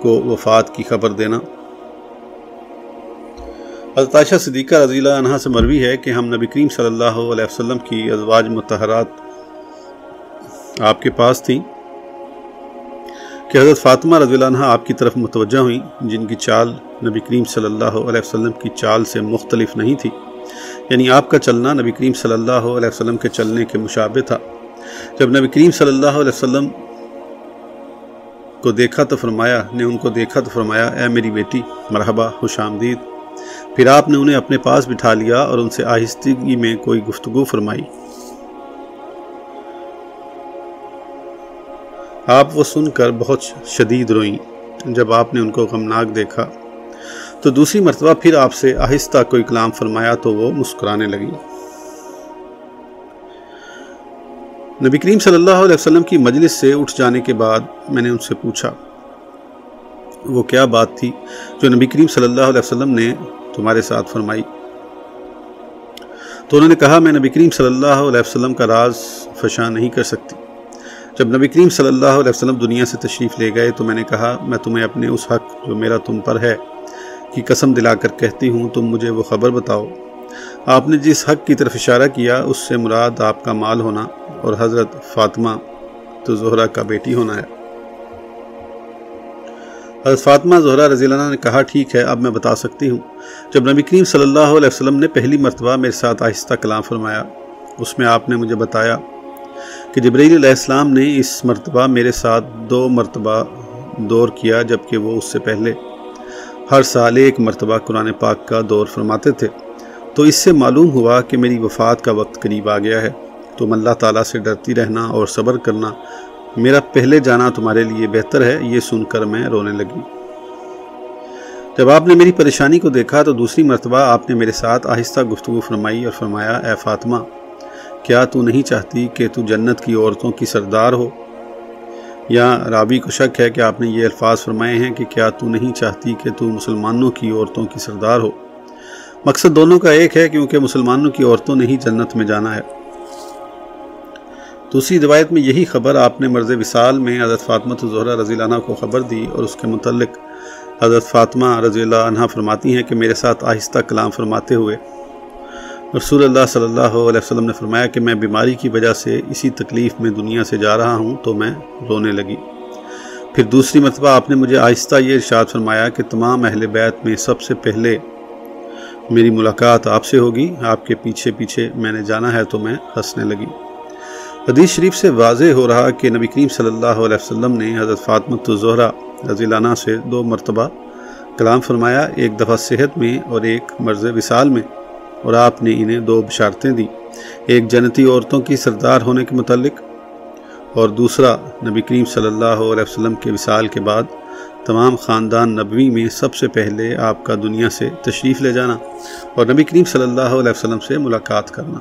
کو وفات کی خبر دینا حضرت عائشہ صدیقہ رضی اللہ عنہ سے مروی ہے کہ ہم نبی کریم صلی اللہ علیہ وسلم کی ازواج متحرات آپ کے پاس تھیں، کہ حضرت فاطمہ رضی اللہ عنہ آپ کی طرف متوجہ ہوئیں، جن کی چال نبی کریم صلی اللہ علیہ وسلم کی چال سے مختلف نہیں تھی۔ یعنی آپ کا چلنا نبی کریم صلی اللہ علیہ وسلم کے چلنے کے مشابہ تھا۔ جب نبی کریم صلی اللہ علیہ وسلم کو دیکھا تو فرمایا، نے ان کو دیکھا تو فرمایا، اے میری بیٹی، مرحبا، خوش آمدید۔ پھر آپ نے انہیں اپنے پاس بٹھا لیا اور ان سے آہستگی میں کوئی گفتگو فرمائی۔ آپ وہ سن کر بہت شدید روئیں۔ جب آپ نے ان کو غمناک دیکھا تو دوسری مرتبہ پھر آپ سے آہستہ کوئی کلام فرمایا تو وہ مسکرانے لگی نبی کریم صلی اللہ علیہ وسلم کی مجلس سے اٹھ جانے کے بعد میں نے ان سے پوچھا، وہ کیا بات تھی جو نبی کریم صلی اللہ علیہ وسلم نے تمہارے ساتھ فرمائی۔ تو انہوں نے کہا، میں نبی کریم صلی اللہ علیہ وسلم کا راز فشاں نہیں کر سکتی۔ جب نبی کریم صلی اللہ علیہ وسلم دنیا سے تشریف لے گئے تو میں نے کہا، میں تمہیں اپنے اس حق جو میرا تم پر ہے کی قسم دلا کر کہتی ہوں، تم مجھے وہ خبر بتاؤ۔ آپ نے جس حق کی طرف اشارہ کیا، اس سے مراد آپ کا مال ہونا اور حضرت فاطمہ تو زہرہ کا بیٹی ہونا ہے۔ حضرت فاطمہ زہرہ رضی اللہ عنہ نے کہا، ٹھیک ہے، اب میں بتا سکتی ہوں۔ جب نبی کریم صلی اللہ علیہ وسلم نے پہلی مرتبہ میرے ساتھ آہستہ کلام فرمایا، اس میں آپ نے مجھے بتایا کہ جبریل علیہ السلام نے اس مرتبہ میرے ساتھ دو مرتبہ دور کیا، جبکہ وہ اس سے پہلے ہر سال ایک مرتبہ قرآن پاک کا دور فرماتے تھے۔ تو اس سے معلوم ہوا کہ میری وفات کا وقت قریب آ گیا ہے۔ تم اللہ تعالیٰ سے ڈرتی رہنا اور صبر کرنا میرا پہلے جانا تمہارے لیے بہتر ہے، یہ سن کر میں رونے لگی۔ جب آپ نے میری پریشانی کو دیکھا تو دوسری مرتبہ آپ نے میرے ساتھ آہستہ گفتگو فرمائی اور فرمایا، اے فاطمہ، کیا تو نہیں چاہتی کہ تو جنت کی عورتوں کی سردار ہو؟ یا رابی کو شک ہے کہ آپ نے یہ الفاظ فرمائے ہیں کہ کیا تو نہیں چاہتی کہ تو مسلمانوں کی عورتوں کی سردار ہو؟ مقصد دونوں کا ایک ہے، کیونکہ مسلمانوں کی عورتوں نے ہی جنت میں جانا ہے۔ دوسری روایت میں یہی خبر آپ نے مرض وصال میں حضرت فاطمہ زہرہ رضی اللہ عنہ کو خبر دی اور اس کے متعلق حضرت فاطمہ رضی اللہ عنہ فرماتی ہیں کہ میرے ساتھ آہستہ کلام فرماتے ہوئے رسول اللہ صلی اللہ علیہ وسلم نے فرمایا کہ میں بیماری کی وجہ سے اسی تکلیف میں دنیا سے جا رہا ہوں تو میں رونے لگی۔ پھر دوسری مرتبہ آپ نے مجھے آہستہ یہ ارشاد فرمایا کہ تمام اہل بیت میں سب سے پہلے میری ملاقات آپ سے ہوگی، آپ کے پیچھے پیچھے میں نے جانا ہے تو میں ہنسنے لگی۔ حدیث شریف سے واضح ہو رہا کہ نبی کریم صلی اللہ علیہ وسلم نے حضرت فاطمت الزہرہ رضی اللہ عنہ سے دو مرتبہ کلام فرمایا، ایک دفعہ صحت میں اور ایک مرض وصال میں، اور آپ نے انہیں دو بشارتیں دی ایک جنتی عورتوں کی سردار ہونے کے متعلق اور دوسرا نبی کریم صلی اللہ علیہ وسلم کے وصال کے بعد تمام خاندان نبوی میں سب سے پہلے آپ کا دنیا سے تشریف لے جانا اور نبی کریم صلی اللہ علیہ وسلم سے ملاقات کرنا۔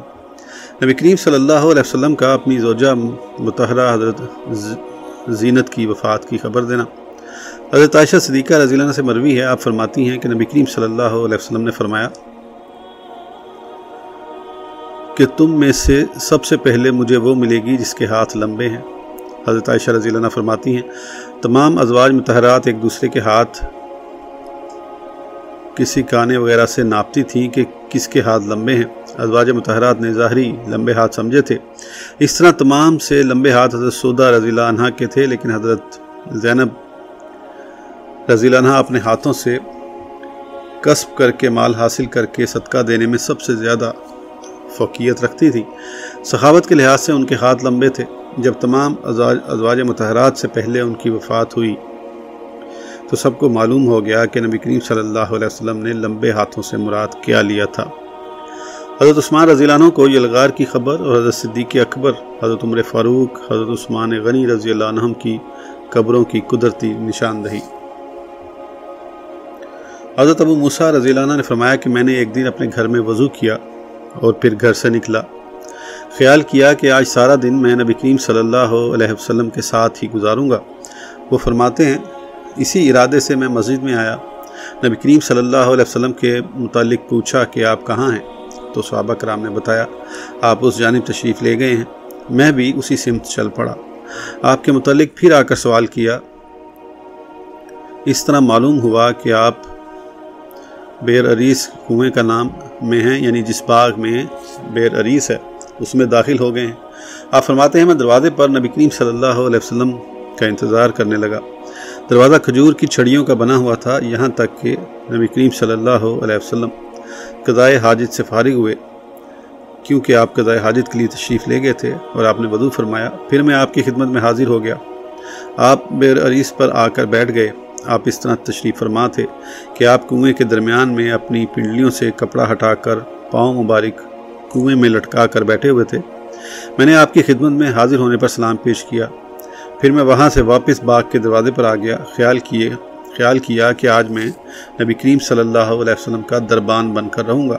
نبی کریم صلی اللہ علیہ وسلم کا اپنی زوجہ متحرہ حضرت زینت کی وفات کی خبر دینا۔ حضرت عائشہ صدیقہ رضی اللہ عنہ سے مروی ہے۔ آپ فرماتی ہیں کہ نبی کریم صلی اللہ علیہ وسلم نے فرمایا کہ تم میں سے سب سے پہلے مجھے وہ ملے گی جس کے ہاتھ لمبے ہیں۔ حضرت عائشہ رضی اللہ عنہ فرماتی ہیں، تمام ازواج متحرات ایک دوسرے کے ہاتھ کسی کانے وغیرہ سے ناپتی تھیں کہ کس کے ہاتھ لمبے ہیں۔ ازواج متحرات نے ظاہری لمبے ہاتھ سمجھے تھے۔ اس طرح تمام سے لمبے ہاتھ حضرت سودہ رضی اللہ عنہ کے تھے، لیکن حضرت زینب رضی اللہ عنہ اپنے ہاتھوں سے قصب کر کے، مال حاصل کر کے صدقہ دینے میں سب سے زیادہ فوقیت رکھتی تھی۔ سخاوت کے لحاظ سے ان کے ہاتھ لمبے تھے۔ جب تمام ازواج متحرات سے پہلے ان کی وفات ہوئی تو سب کو معلوم ہو گیا کہ نبی کریم صلی اللہ علیہ وسلم نے لمبے ہاتھوں سے مراد کیا لیا تھا۔ حضرت عثمان رضی اللہ عنہ کو یلغار کی خبر اور حضرت صدیق اکبر، حضرت عمر فاروق، حضرت عثمان غنی رضی اللہ عنہ کی قبروں کی قدرتی نشاندہی۔ حضرت ابو موسیٰ رضی اللہ عنہ نے فرمایا کہ میں نے ایک دن اپنے گھر میں وضو کیا اور پھر گھر سے نکلا۔ خیال کیا کہ آج سارا دن میں نبی کریم صلی اللہ علیہ وسلم کے ساتھ ہی گزاروں گا۔ وہ فرماتے ہیں اسی ارادے سے میں مسجد میں آیا۔ نبی کریم صلی اللہ علیہ وسلم کے متعلق پوچھا کہ آپ کہاں ہیں؟ تو صحابہ کرام نے بتایا، آپ اس جانب تشریف لے گئے ہیں۔ میں بھی اسی سمت چل پڑا۔ آپ کے متعلق پھر آ کر سوال کیا۔ اس طرح معلوم ہوا کہ آپ بیر عریس کنویں کا نام میں ہیں یعنی جس باغ میں بیر عریس ہے، اس میں داخل ہو گئے ہیں۔ آپ فرماتے ہیں، میں دروازے پر نبی کریم صلی اللہ علیہ وسلم کا انتظار کرنے لگا۔ دروازہ کھجور کی چھڑیوں کا بنا ہوا تھا، یہاں تک کہ نبی کریم صلی اللہ علیہ وسلم قضائے حاجت سے فارغ ہوئے۔ کیونکہ آپ قضائے حاجت کے لیے تشریف لے گئے تھے اور آپ نے وضو فرمایا، پھر میں آپ کی خدمت میں حاضر ہو گیا۔ آپ بیر عریس پر آ کر بیٹھ گئے۔ آپ اس طرح تشریف فرما تھے کہ آپ کنویں کے درمیان میں اپنی پنڈلیوں سے کپڑا ہٹا کر پاؤں مبارک کنویں میں لٹکا کر بیٹھے ہوئے تھے۔ میں نے آپ کی خدمت میں حاضر ہونے پر سلام پیش کیا۔ پھر میں وہاں سے واپس باغ کے دروازے پر آ گیا، خیال کیے، خیال کیا کہ آج میں نبی کریم صلی اللہ علیہ وسلم کا دربان بن کر رہوں گا۔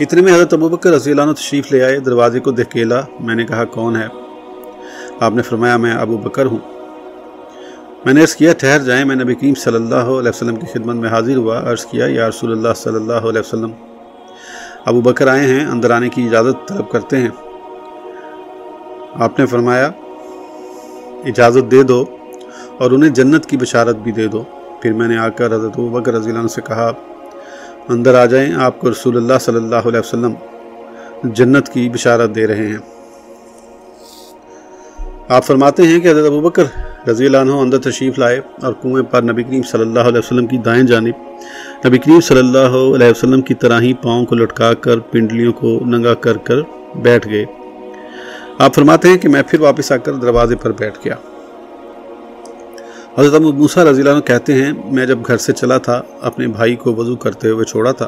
اتنے میں حضرت ابوبکر رضی اللہ عنہ تشریف لے آئے، دروازے کو دکیلا میں نے کہا، کون ہے؟ آپ نے فرمایا، میں ابو بکر ہوں۔ میں نے عرض کیا، ٹھہر جائیں، میں نبی کریم صلی اللہ علیہ وسلم کی خدمت میں حاضر ہوا۔ عرض کیا، یا رسول اللہ صلی اللہ علیہ وسلم ابو بکر آئے ہیں، اندر آنے کی اجازت طلب کرتے ہیں۔ آپ نے فرمایا اجازت دے دو اور انہیں جنت کی بشارت بھی دے دو۔ پھر میں نے آ کر حضرت بکر رضی اللہ عنہ سے کہا، اندر آ جائیں، آپ کو رسول اللہ صلی اللہ علیہ وسلم جنت کی بشارت دے رہے ہیں۔ آپ فرماتے ہیں کہ حضرت ابو بکر رضی اللہ عنہ اندر تشریف لائے اور کنویں پر نبی کریم صلی اللہ علیہ وسلم کی دائیں جانب، نبی کریم صلی اللہ علیہ وسلم کی طرح ہی پاؤں کو لٹکا کر، پنڈلیوں کو ننگا کر کر بیٹھ گئے۔ آپ فرماتے ہیں کہ میں پھر واپس آ کر دروازے پر بیٹھ گیا۔ حضرت ابو موسیٰ رضی اللہ عنہ کہتے ہیں، میں جب گھر سے چلا تھا، اپنے بھائی کو وضو کرتے ہوئے چھوڑا تھا۔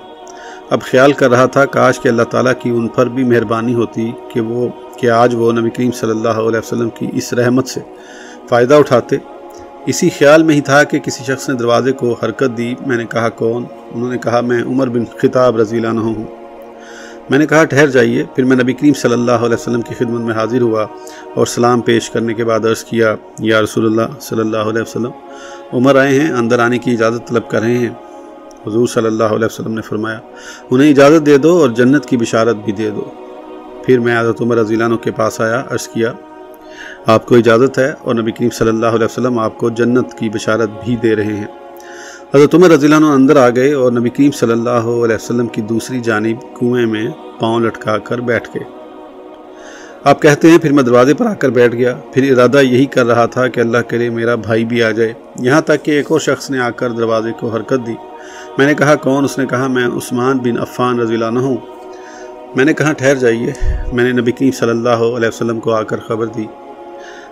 اب خیال کر رہا تھا، کاش کہ اللہ تعالیٰ کی ان پر بھی مہربانی ہوتی کہ وہ، کہ آج وہ نبی کریم صلی اللہ علیہ وسلم کی اس رحمت سے فائدہ اٹھاتے۔ اسی خیال میں ہی تھا کہ کسی شخص نے دروازے کو حرکت دی۔ میں نے کہا، کون؟ انہوں نے کہا، میں عمر بن خطاب رضی اللہ عنہ ہوں۔ میں نے کہا ٹھہر جائیے، پھر میں نبی کریم صلی اللہ علیہ وسلم کی خدمت میں حاضر ہوا اور سلام پیش کرنے کے بعد عرض کیا، یا رسول اللہ صلی اللہ علیہ وسلم، عمر آئے ہیں، اندر آنے کی اجازت طلب کر رہے ہیں۔ حضور صلی اللہ علیہ وسلم نے فرمایا، انہیں اجازت دے دو اور جنت کی بشارت بھی دے دو۔ پھر میں حضرت عمر رضی اللہ عنہ کے پاس آیا، عرض کیا، آپ کو اجازت ہے اور نبی کریم صلی اللہ علیہ وسلم آپ کو جنت کی بشارت بھی دے رہے ہیں۔ حضرت عمر رضی اللہ عنہ اندر آ گئے اور نبی کریم صلی اللہ علیہ وسلم کی دوسری جانب کنویں میں پاؤں لٹکا کر بیٹھ گئے۔ آپ کہتے ہیں پھر میں دروازے پر آ کر بیٹھ گیا۔ پھر ارادہ یہی کر رہا تھا کہ اللہ کرے میرا بھائی بھی آ جائے۔ یہاں تک کہ ایک اور شخص نے آ کر دروازے کو حرکت دی۔ میں نے کہا، کون؟ اس نے کہا، میں عثمان بن عفان رضی اللہ عنہ ہوں۔ میں نے کہا، ٹھہر جائیے۔ میں نے نبی کریم صلی اللہ علیہ وسلم کو آ کر خبر دی۔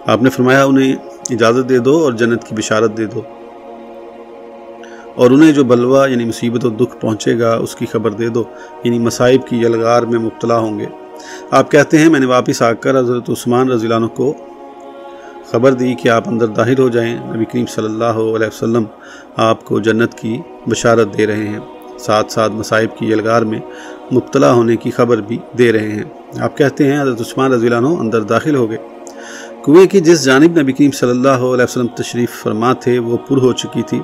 آپ نے فرمایا، انہیں اجازت دے دو اور جنت کی بشارت دے دو۔ اور انہیں جو بلوہ یعنی مصیبت و دکھ پہنچے گا، اس کی خبر دے دو یعنی مصائب کی یلغار میں مبتلا ہوں گے۔ آپ کہتے ہیں، میں نے واپس آ کر حضرت عثمان رضی اللہ عنہ کو خبر دی کہ آپ اندر داخل ہو جائیں۔ نبی کریم صلی اللہ علیہ وسلم آپ کو جنت کی بشارت دے رہے ہیں۔ ساتھ ساتھ مصائب کی یلغار میں مبتلا ہونے کی خبر بھی دے رہے ہیں۔ آپ کہتے ہیں، حضرت عثمان رضی اللہ عنہ اندر داخل ہو گئے۔ کنویں کی جس جانب نبی کریم صلی اللہ علیہ وسلم تشریف فرما تھے، وہ پر ہو چکی تھی۔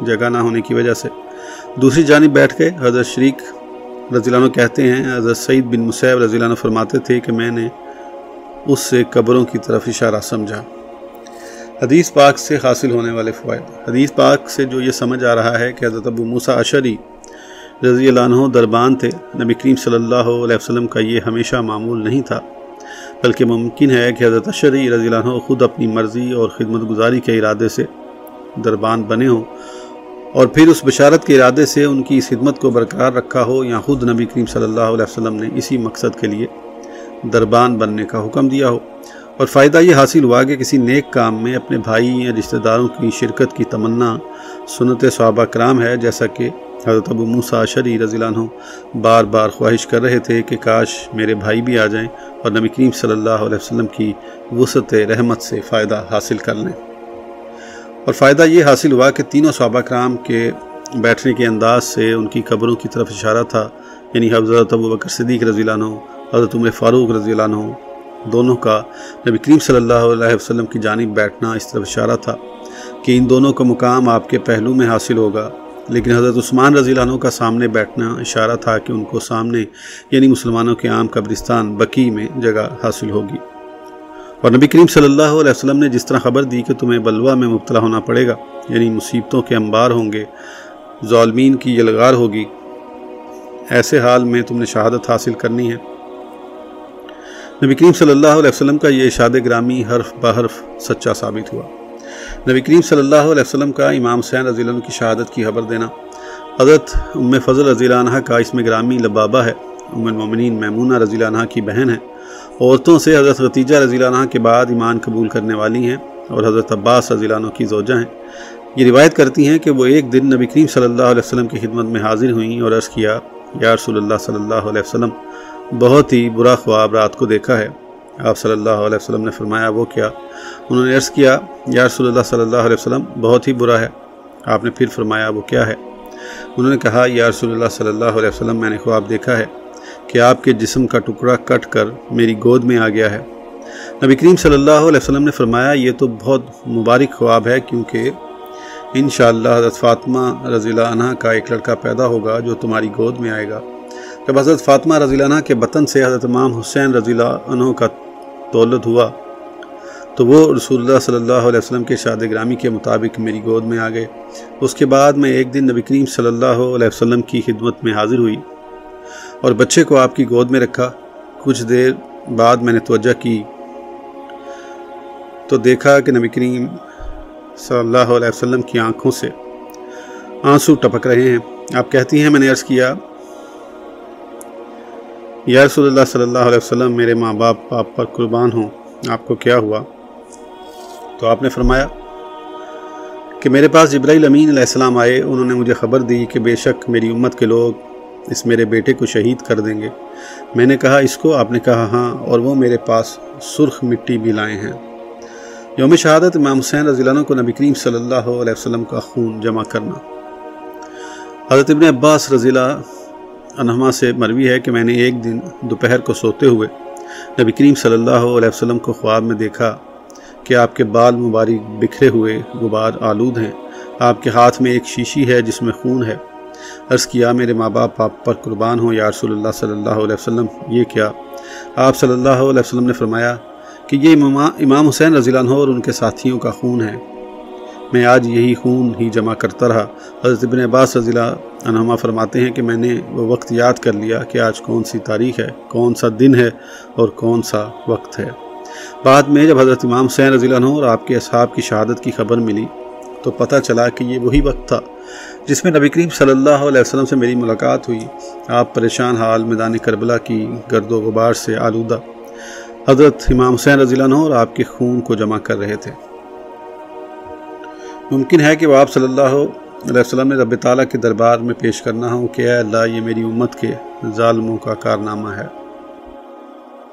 جگہ نہ ہونے کی وجہ سے۔ دوسری جانب بیٹھ کے حضرت شریک رضی اللہ عنہ کہتے ہیں، حضرت سعید بن مسیب رضی اللہ عنہ فرماتے تھے کہ میں نے اس سے قبروں کی طرف اشارہ سمجھا۔ حدیث پاک سے حاصل ہونے والے فوائد۔ حدیث پاک سے جو یہ سمجھ آ رہا ہے کہ حضرت ابو موسیٰ اشری رضی اللہ عنہ دربان تھے، نبی کریم صلی اللہ علیہ وسلم کا یہ ہمیشہ معمول نہیں تھا، بلکہ ممکن ہے کہ حضرت اشری رضی اللہ عنہ خود اپنی مرضی اور خدمت گزاری کے ارادے سے دربان بنے ہوں۔ اور پھر اس بشارت کے ارادے سے ان کی اس خدمت کو برقرار رکھا ہو یا خود نبی کریم صلی اللہ علیہ وسلم نے اسی مقصد کے لیے دربان بننے کا حکم دیا ہو۔ اور فائدہ یہ حاصل ہوا کہ کسی نیک کام میں اپنے بھائی یا رشتہ داروں کی شرکت کی تمنا سنت صحابہ کرام ہے، جیسا کہ حضرت ابو موسیٰ شری رضی اللہ عنہ بار بار خواہش کر رہے تھے کہ کاش میرے بھائی بھی آ جائیں اور نبی کریم صلی اللہ علیہ وسلم کی وسط رحمت سے فائدہ حاصل کر لیں۔ اور فائدہ یہ حاصل ہوا کہ تینوں صحابہ کرام کے بیٹھنے کے انداز سے ان کی قبروں کی طرف اشارہ تھا یعنی حضرت ابو بکر صدیق رضی اللہ عنہ، حضرت عمر فاروق رضی اللہ عنہ، دونوں کا نبی کریم صلی اللہ علیہ وسلم کی جانب بیٹھنا اس طرف اشارہ تھا کہ ان دونوں کا مقام آپ کے پہلو میں حاصل ہوگا۔ لیکن حضرت عثمان رضی اللہ عنہ کا سامنے بیٹھنا اشارہ تھا کہ ان کو سامنے یعنی مسلمانوں کے عام قبرستان بقی میں جگہ حاصل ہوگی۔ اور نبی کریم صلی اللہ علیہ وسلم نے جس طرح خبر دی کہ تمہیں بلوہ میں مبتلا ہونا پڑے گا یعنی مصیبتوں کے انبار ہوں گے، ظالمین کی یلغار ہوگی، ایسے حال میں تم نے شہادت حاصل کرنی ہے۔ نبی کریم صلی اللہ علیہ وسلم کا یہ اشاد گرامی حرف بحرف سچا ثابت ہوا۔ نبی کریم صلی اللہ علیہ وسلم کا امام حسین رضی اللہ عنہ کی شہادت کی خبر دینا۔ حضرت ام فضل رضی اللہ عنہ کا اس میں گرامی لبابہ ہے، ام المومنین میمونہ رضی اللہ عنہ کی بہن ہے۔ عورتوں سے حضرت ختیجہ رضی اللہ عنہ کے بعد ایمان قبول کرنے والی ہیں اور حضرت عباس رضی اللہ عنہ کی زوجہ ہیں۔ یہ روایت کرتی ہیں کہ وہ ایک دن نبی کریم صلی اللہ علیہ وسلم کی خدمت میں حاضر ہوئیں اور عرض کیا، یا رسول اللہ صلی اللہ علیہ وسلم، بہت ہی برا خواب رات کو دیکھا ہے۔ آپ صلی اللہ علیہ وسلم نے فرمایا، وہ کیا؟ انہوں نے عرض کیا، یا رسول اللہ صلی اللہ علیہ وسلم، بہت ہی برا ہے۔ آپ نے پھر فرمایا، وہ کیا ہے؟ انہوں نے کہا، یا رسول اللہ صلی اللہ علیہ وسلم، میں نے خواب دیکھا ہے۔ کہ آپ کے جسم کا ٹکڑا کٹ کر میری گود میں آ گیا ہے۔ نبی کریم صلی اللہ علیہ وسلم نے فرمایا، یہ تو بہت مبارک خواب ہے، کیونکہ انشاءاللہ حضرت فاطمہ رضی اللہ عنہ کا ایک لڑکا پیدا ہوگا جو تمہاری گود میں آئے گا۔ جب حضرت فاطمہ رضی اللہ عنہ کے بطن سے حضرت امام حسین رضی اللہ عنہ کا دولت ہوا، تو وہ رسول اللہ صلی اللہ علیہ وسلم کے شاد گرامی کے مطابق میری گود میں آ گئے۔ اس کے بعد میں ایک دن نبی کریم صلی اللہ علیہ وسلم کی خدمت میں حاضر ہوئی۔ اور بچے کو آپ کی گود میں رکھا۔ کچھ دیر بعد میں نے توجہ کی تو دیکھا کہ نبی کریم صلی اللہ علیہ وسلم کی آنکھوں سے آنسو ٹپک رہے ہیں۔ آپ کہتی ہیں، میں نے عرض کیا، یا رسول اللہ صلی اللہ علیہ وسلم، میرے ماں باپ آپ پر قربان ہوں۔ آپ کو کیا ہوا؟ تو آپ نے فرمایا کہ میرے پاس جبرائیل امین علیہ السلام آئے، انہوں نے مجھے خبر دی کہ بے شک میری امت کے لوگ اس میرے بیٹے کو شہید کر دیں گے۔ میں نے کہا، اس کو؟ آپ نے کہا ہاں اور وہ میرے پاس سرخ مٹی بھی لائے ہیں۔ یوم شہادت امام حسین رضی اللہ عنہ کو نبی کریم صلی اللہ علیہ وسلم کا خون جمع کرنا۔ حضرت ابن عباس رضی اللہ عنہما سے مروی ہے کہ میں نے ایک دن دوپہر کو سوتے ہوئے نبی کریم صلی اللہ علیہ وسلم کو خواب میں دیکھا کہ آپ کے بال مبارک بکھرے ہوئے غبار آلود ہیں۔ آپ کے ہاتھ میں ایک شیشی ہے جس میں خون ہے۔ عرض کیا، میرے ماں باپ، آپ پر قربان ہوں۔ یا رسول اللہ صلی اللہ علیہ وسلم، یہ کیا؟ آپ صلی اللہ علیہ وسلم نے فرمایا کہ یہ امام حسین رضی اللہ عنہ اور ان کے ساتھیوں کا خون ہے۔ میں آج یہی خون ہی جمع کرتا رہا۔ حضرت ابن عباس رضی اللہ عنہما فرماتے ہیں کہ میں نے وہ وقت یاد کر لیا کہ آج کون سی تاریخ ہے، کون سا دن ہے اور کون سا وقت ہے۔ بعد میں جب حضرت امام حسین رضی اللہ عنہ اور آپ کے اصحاب کی شہادت کی خبر ملی تو پتہ چلا کہ یہ وہی وقت تھا۔ جس میں نبی کریم صلی اللہ علیہ وسلم سے میری ملاقات ہوئی۔ آپ پریشان حال میدان کربلا کی گرد و غبار سے آلودہ حضرت امام حسین رضی اللہ عنہ اور آپ کے خون کو جمع کر رہے تھے۔ ممکن ہے کہ وہ آپ صلی اللہ علیہ وسلم نے رب تعالیٰ کے دربار میں پیش کرنا ہوں کہ اے اللہ یہ میری امت کے ظالموں کا کارنامہ ہے۔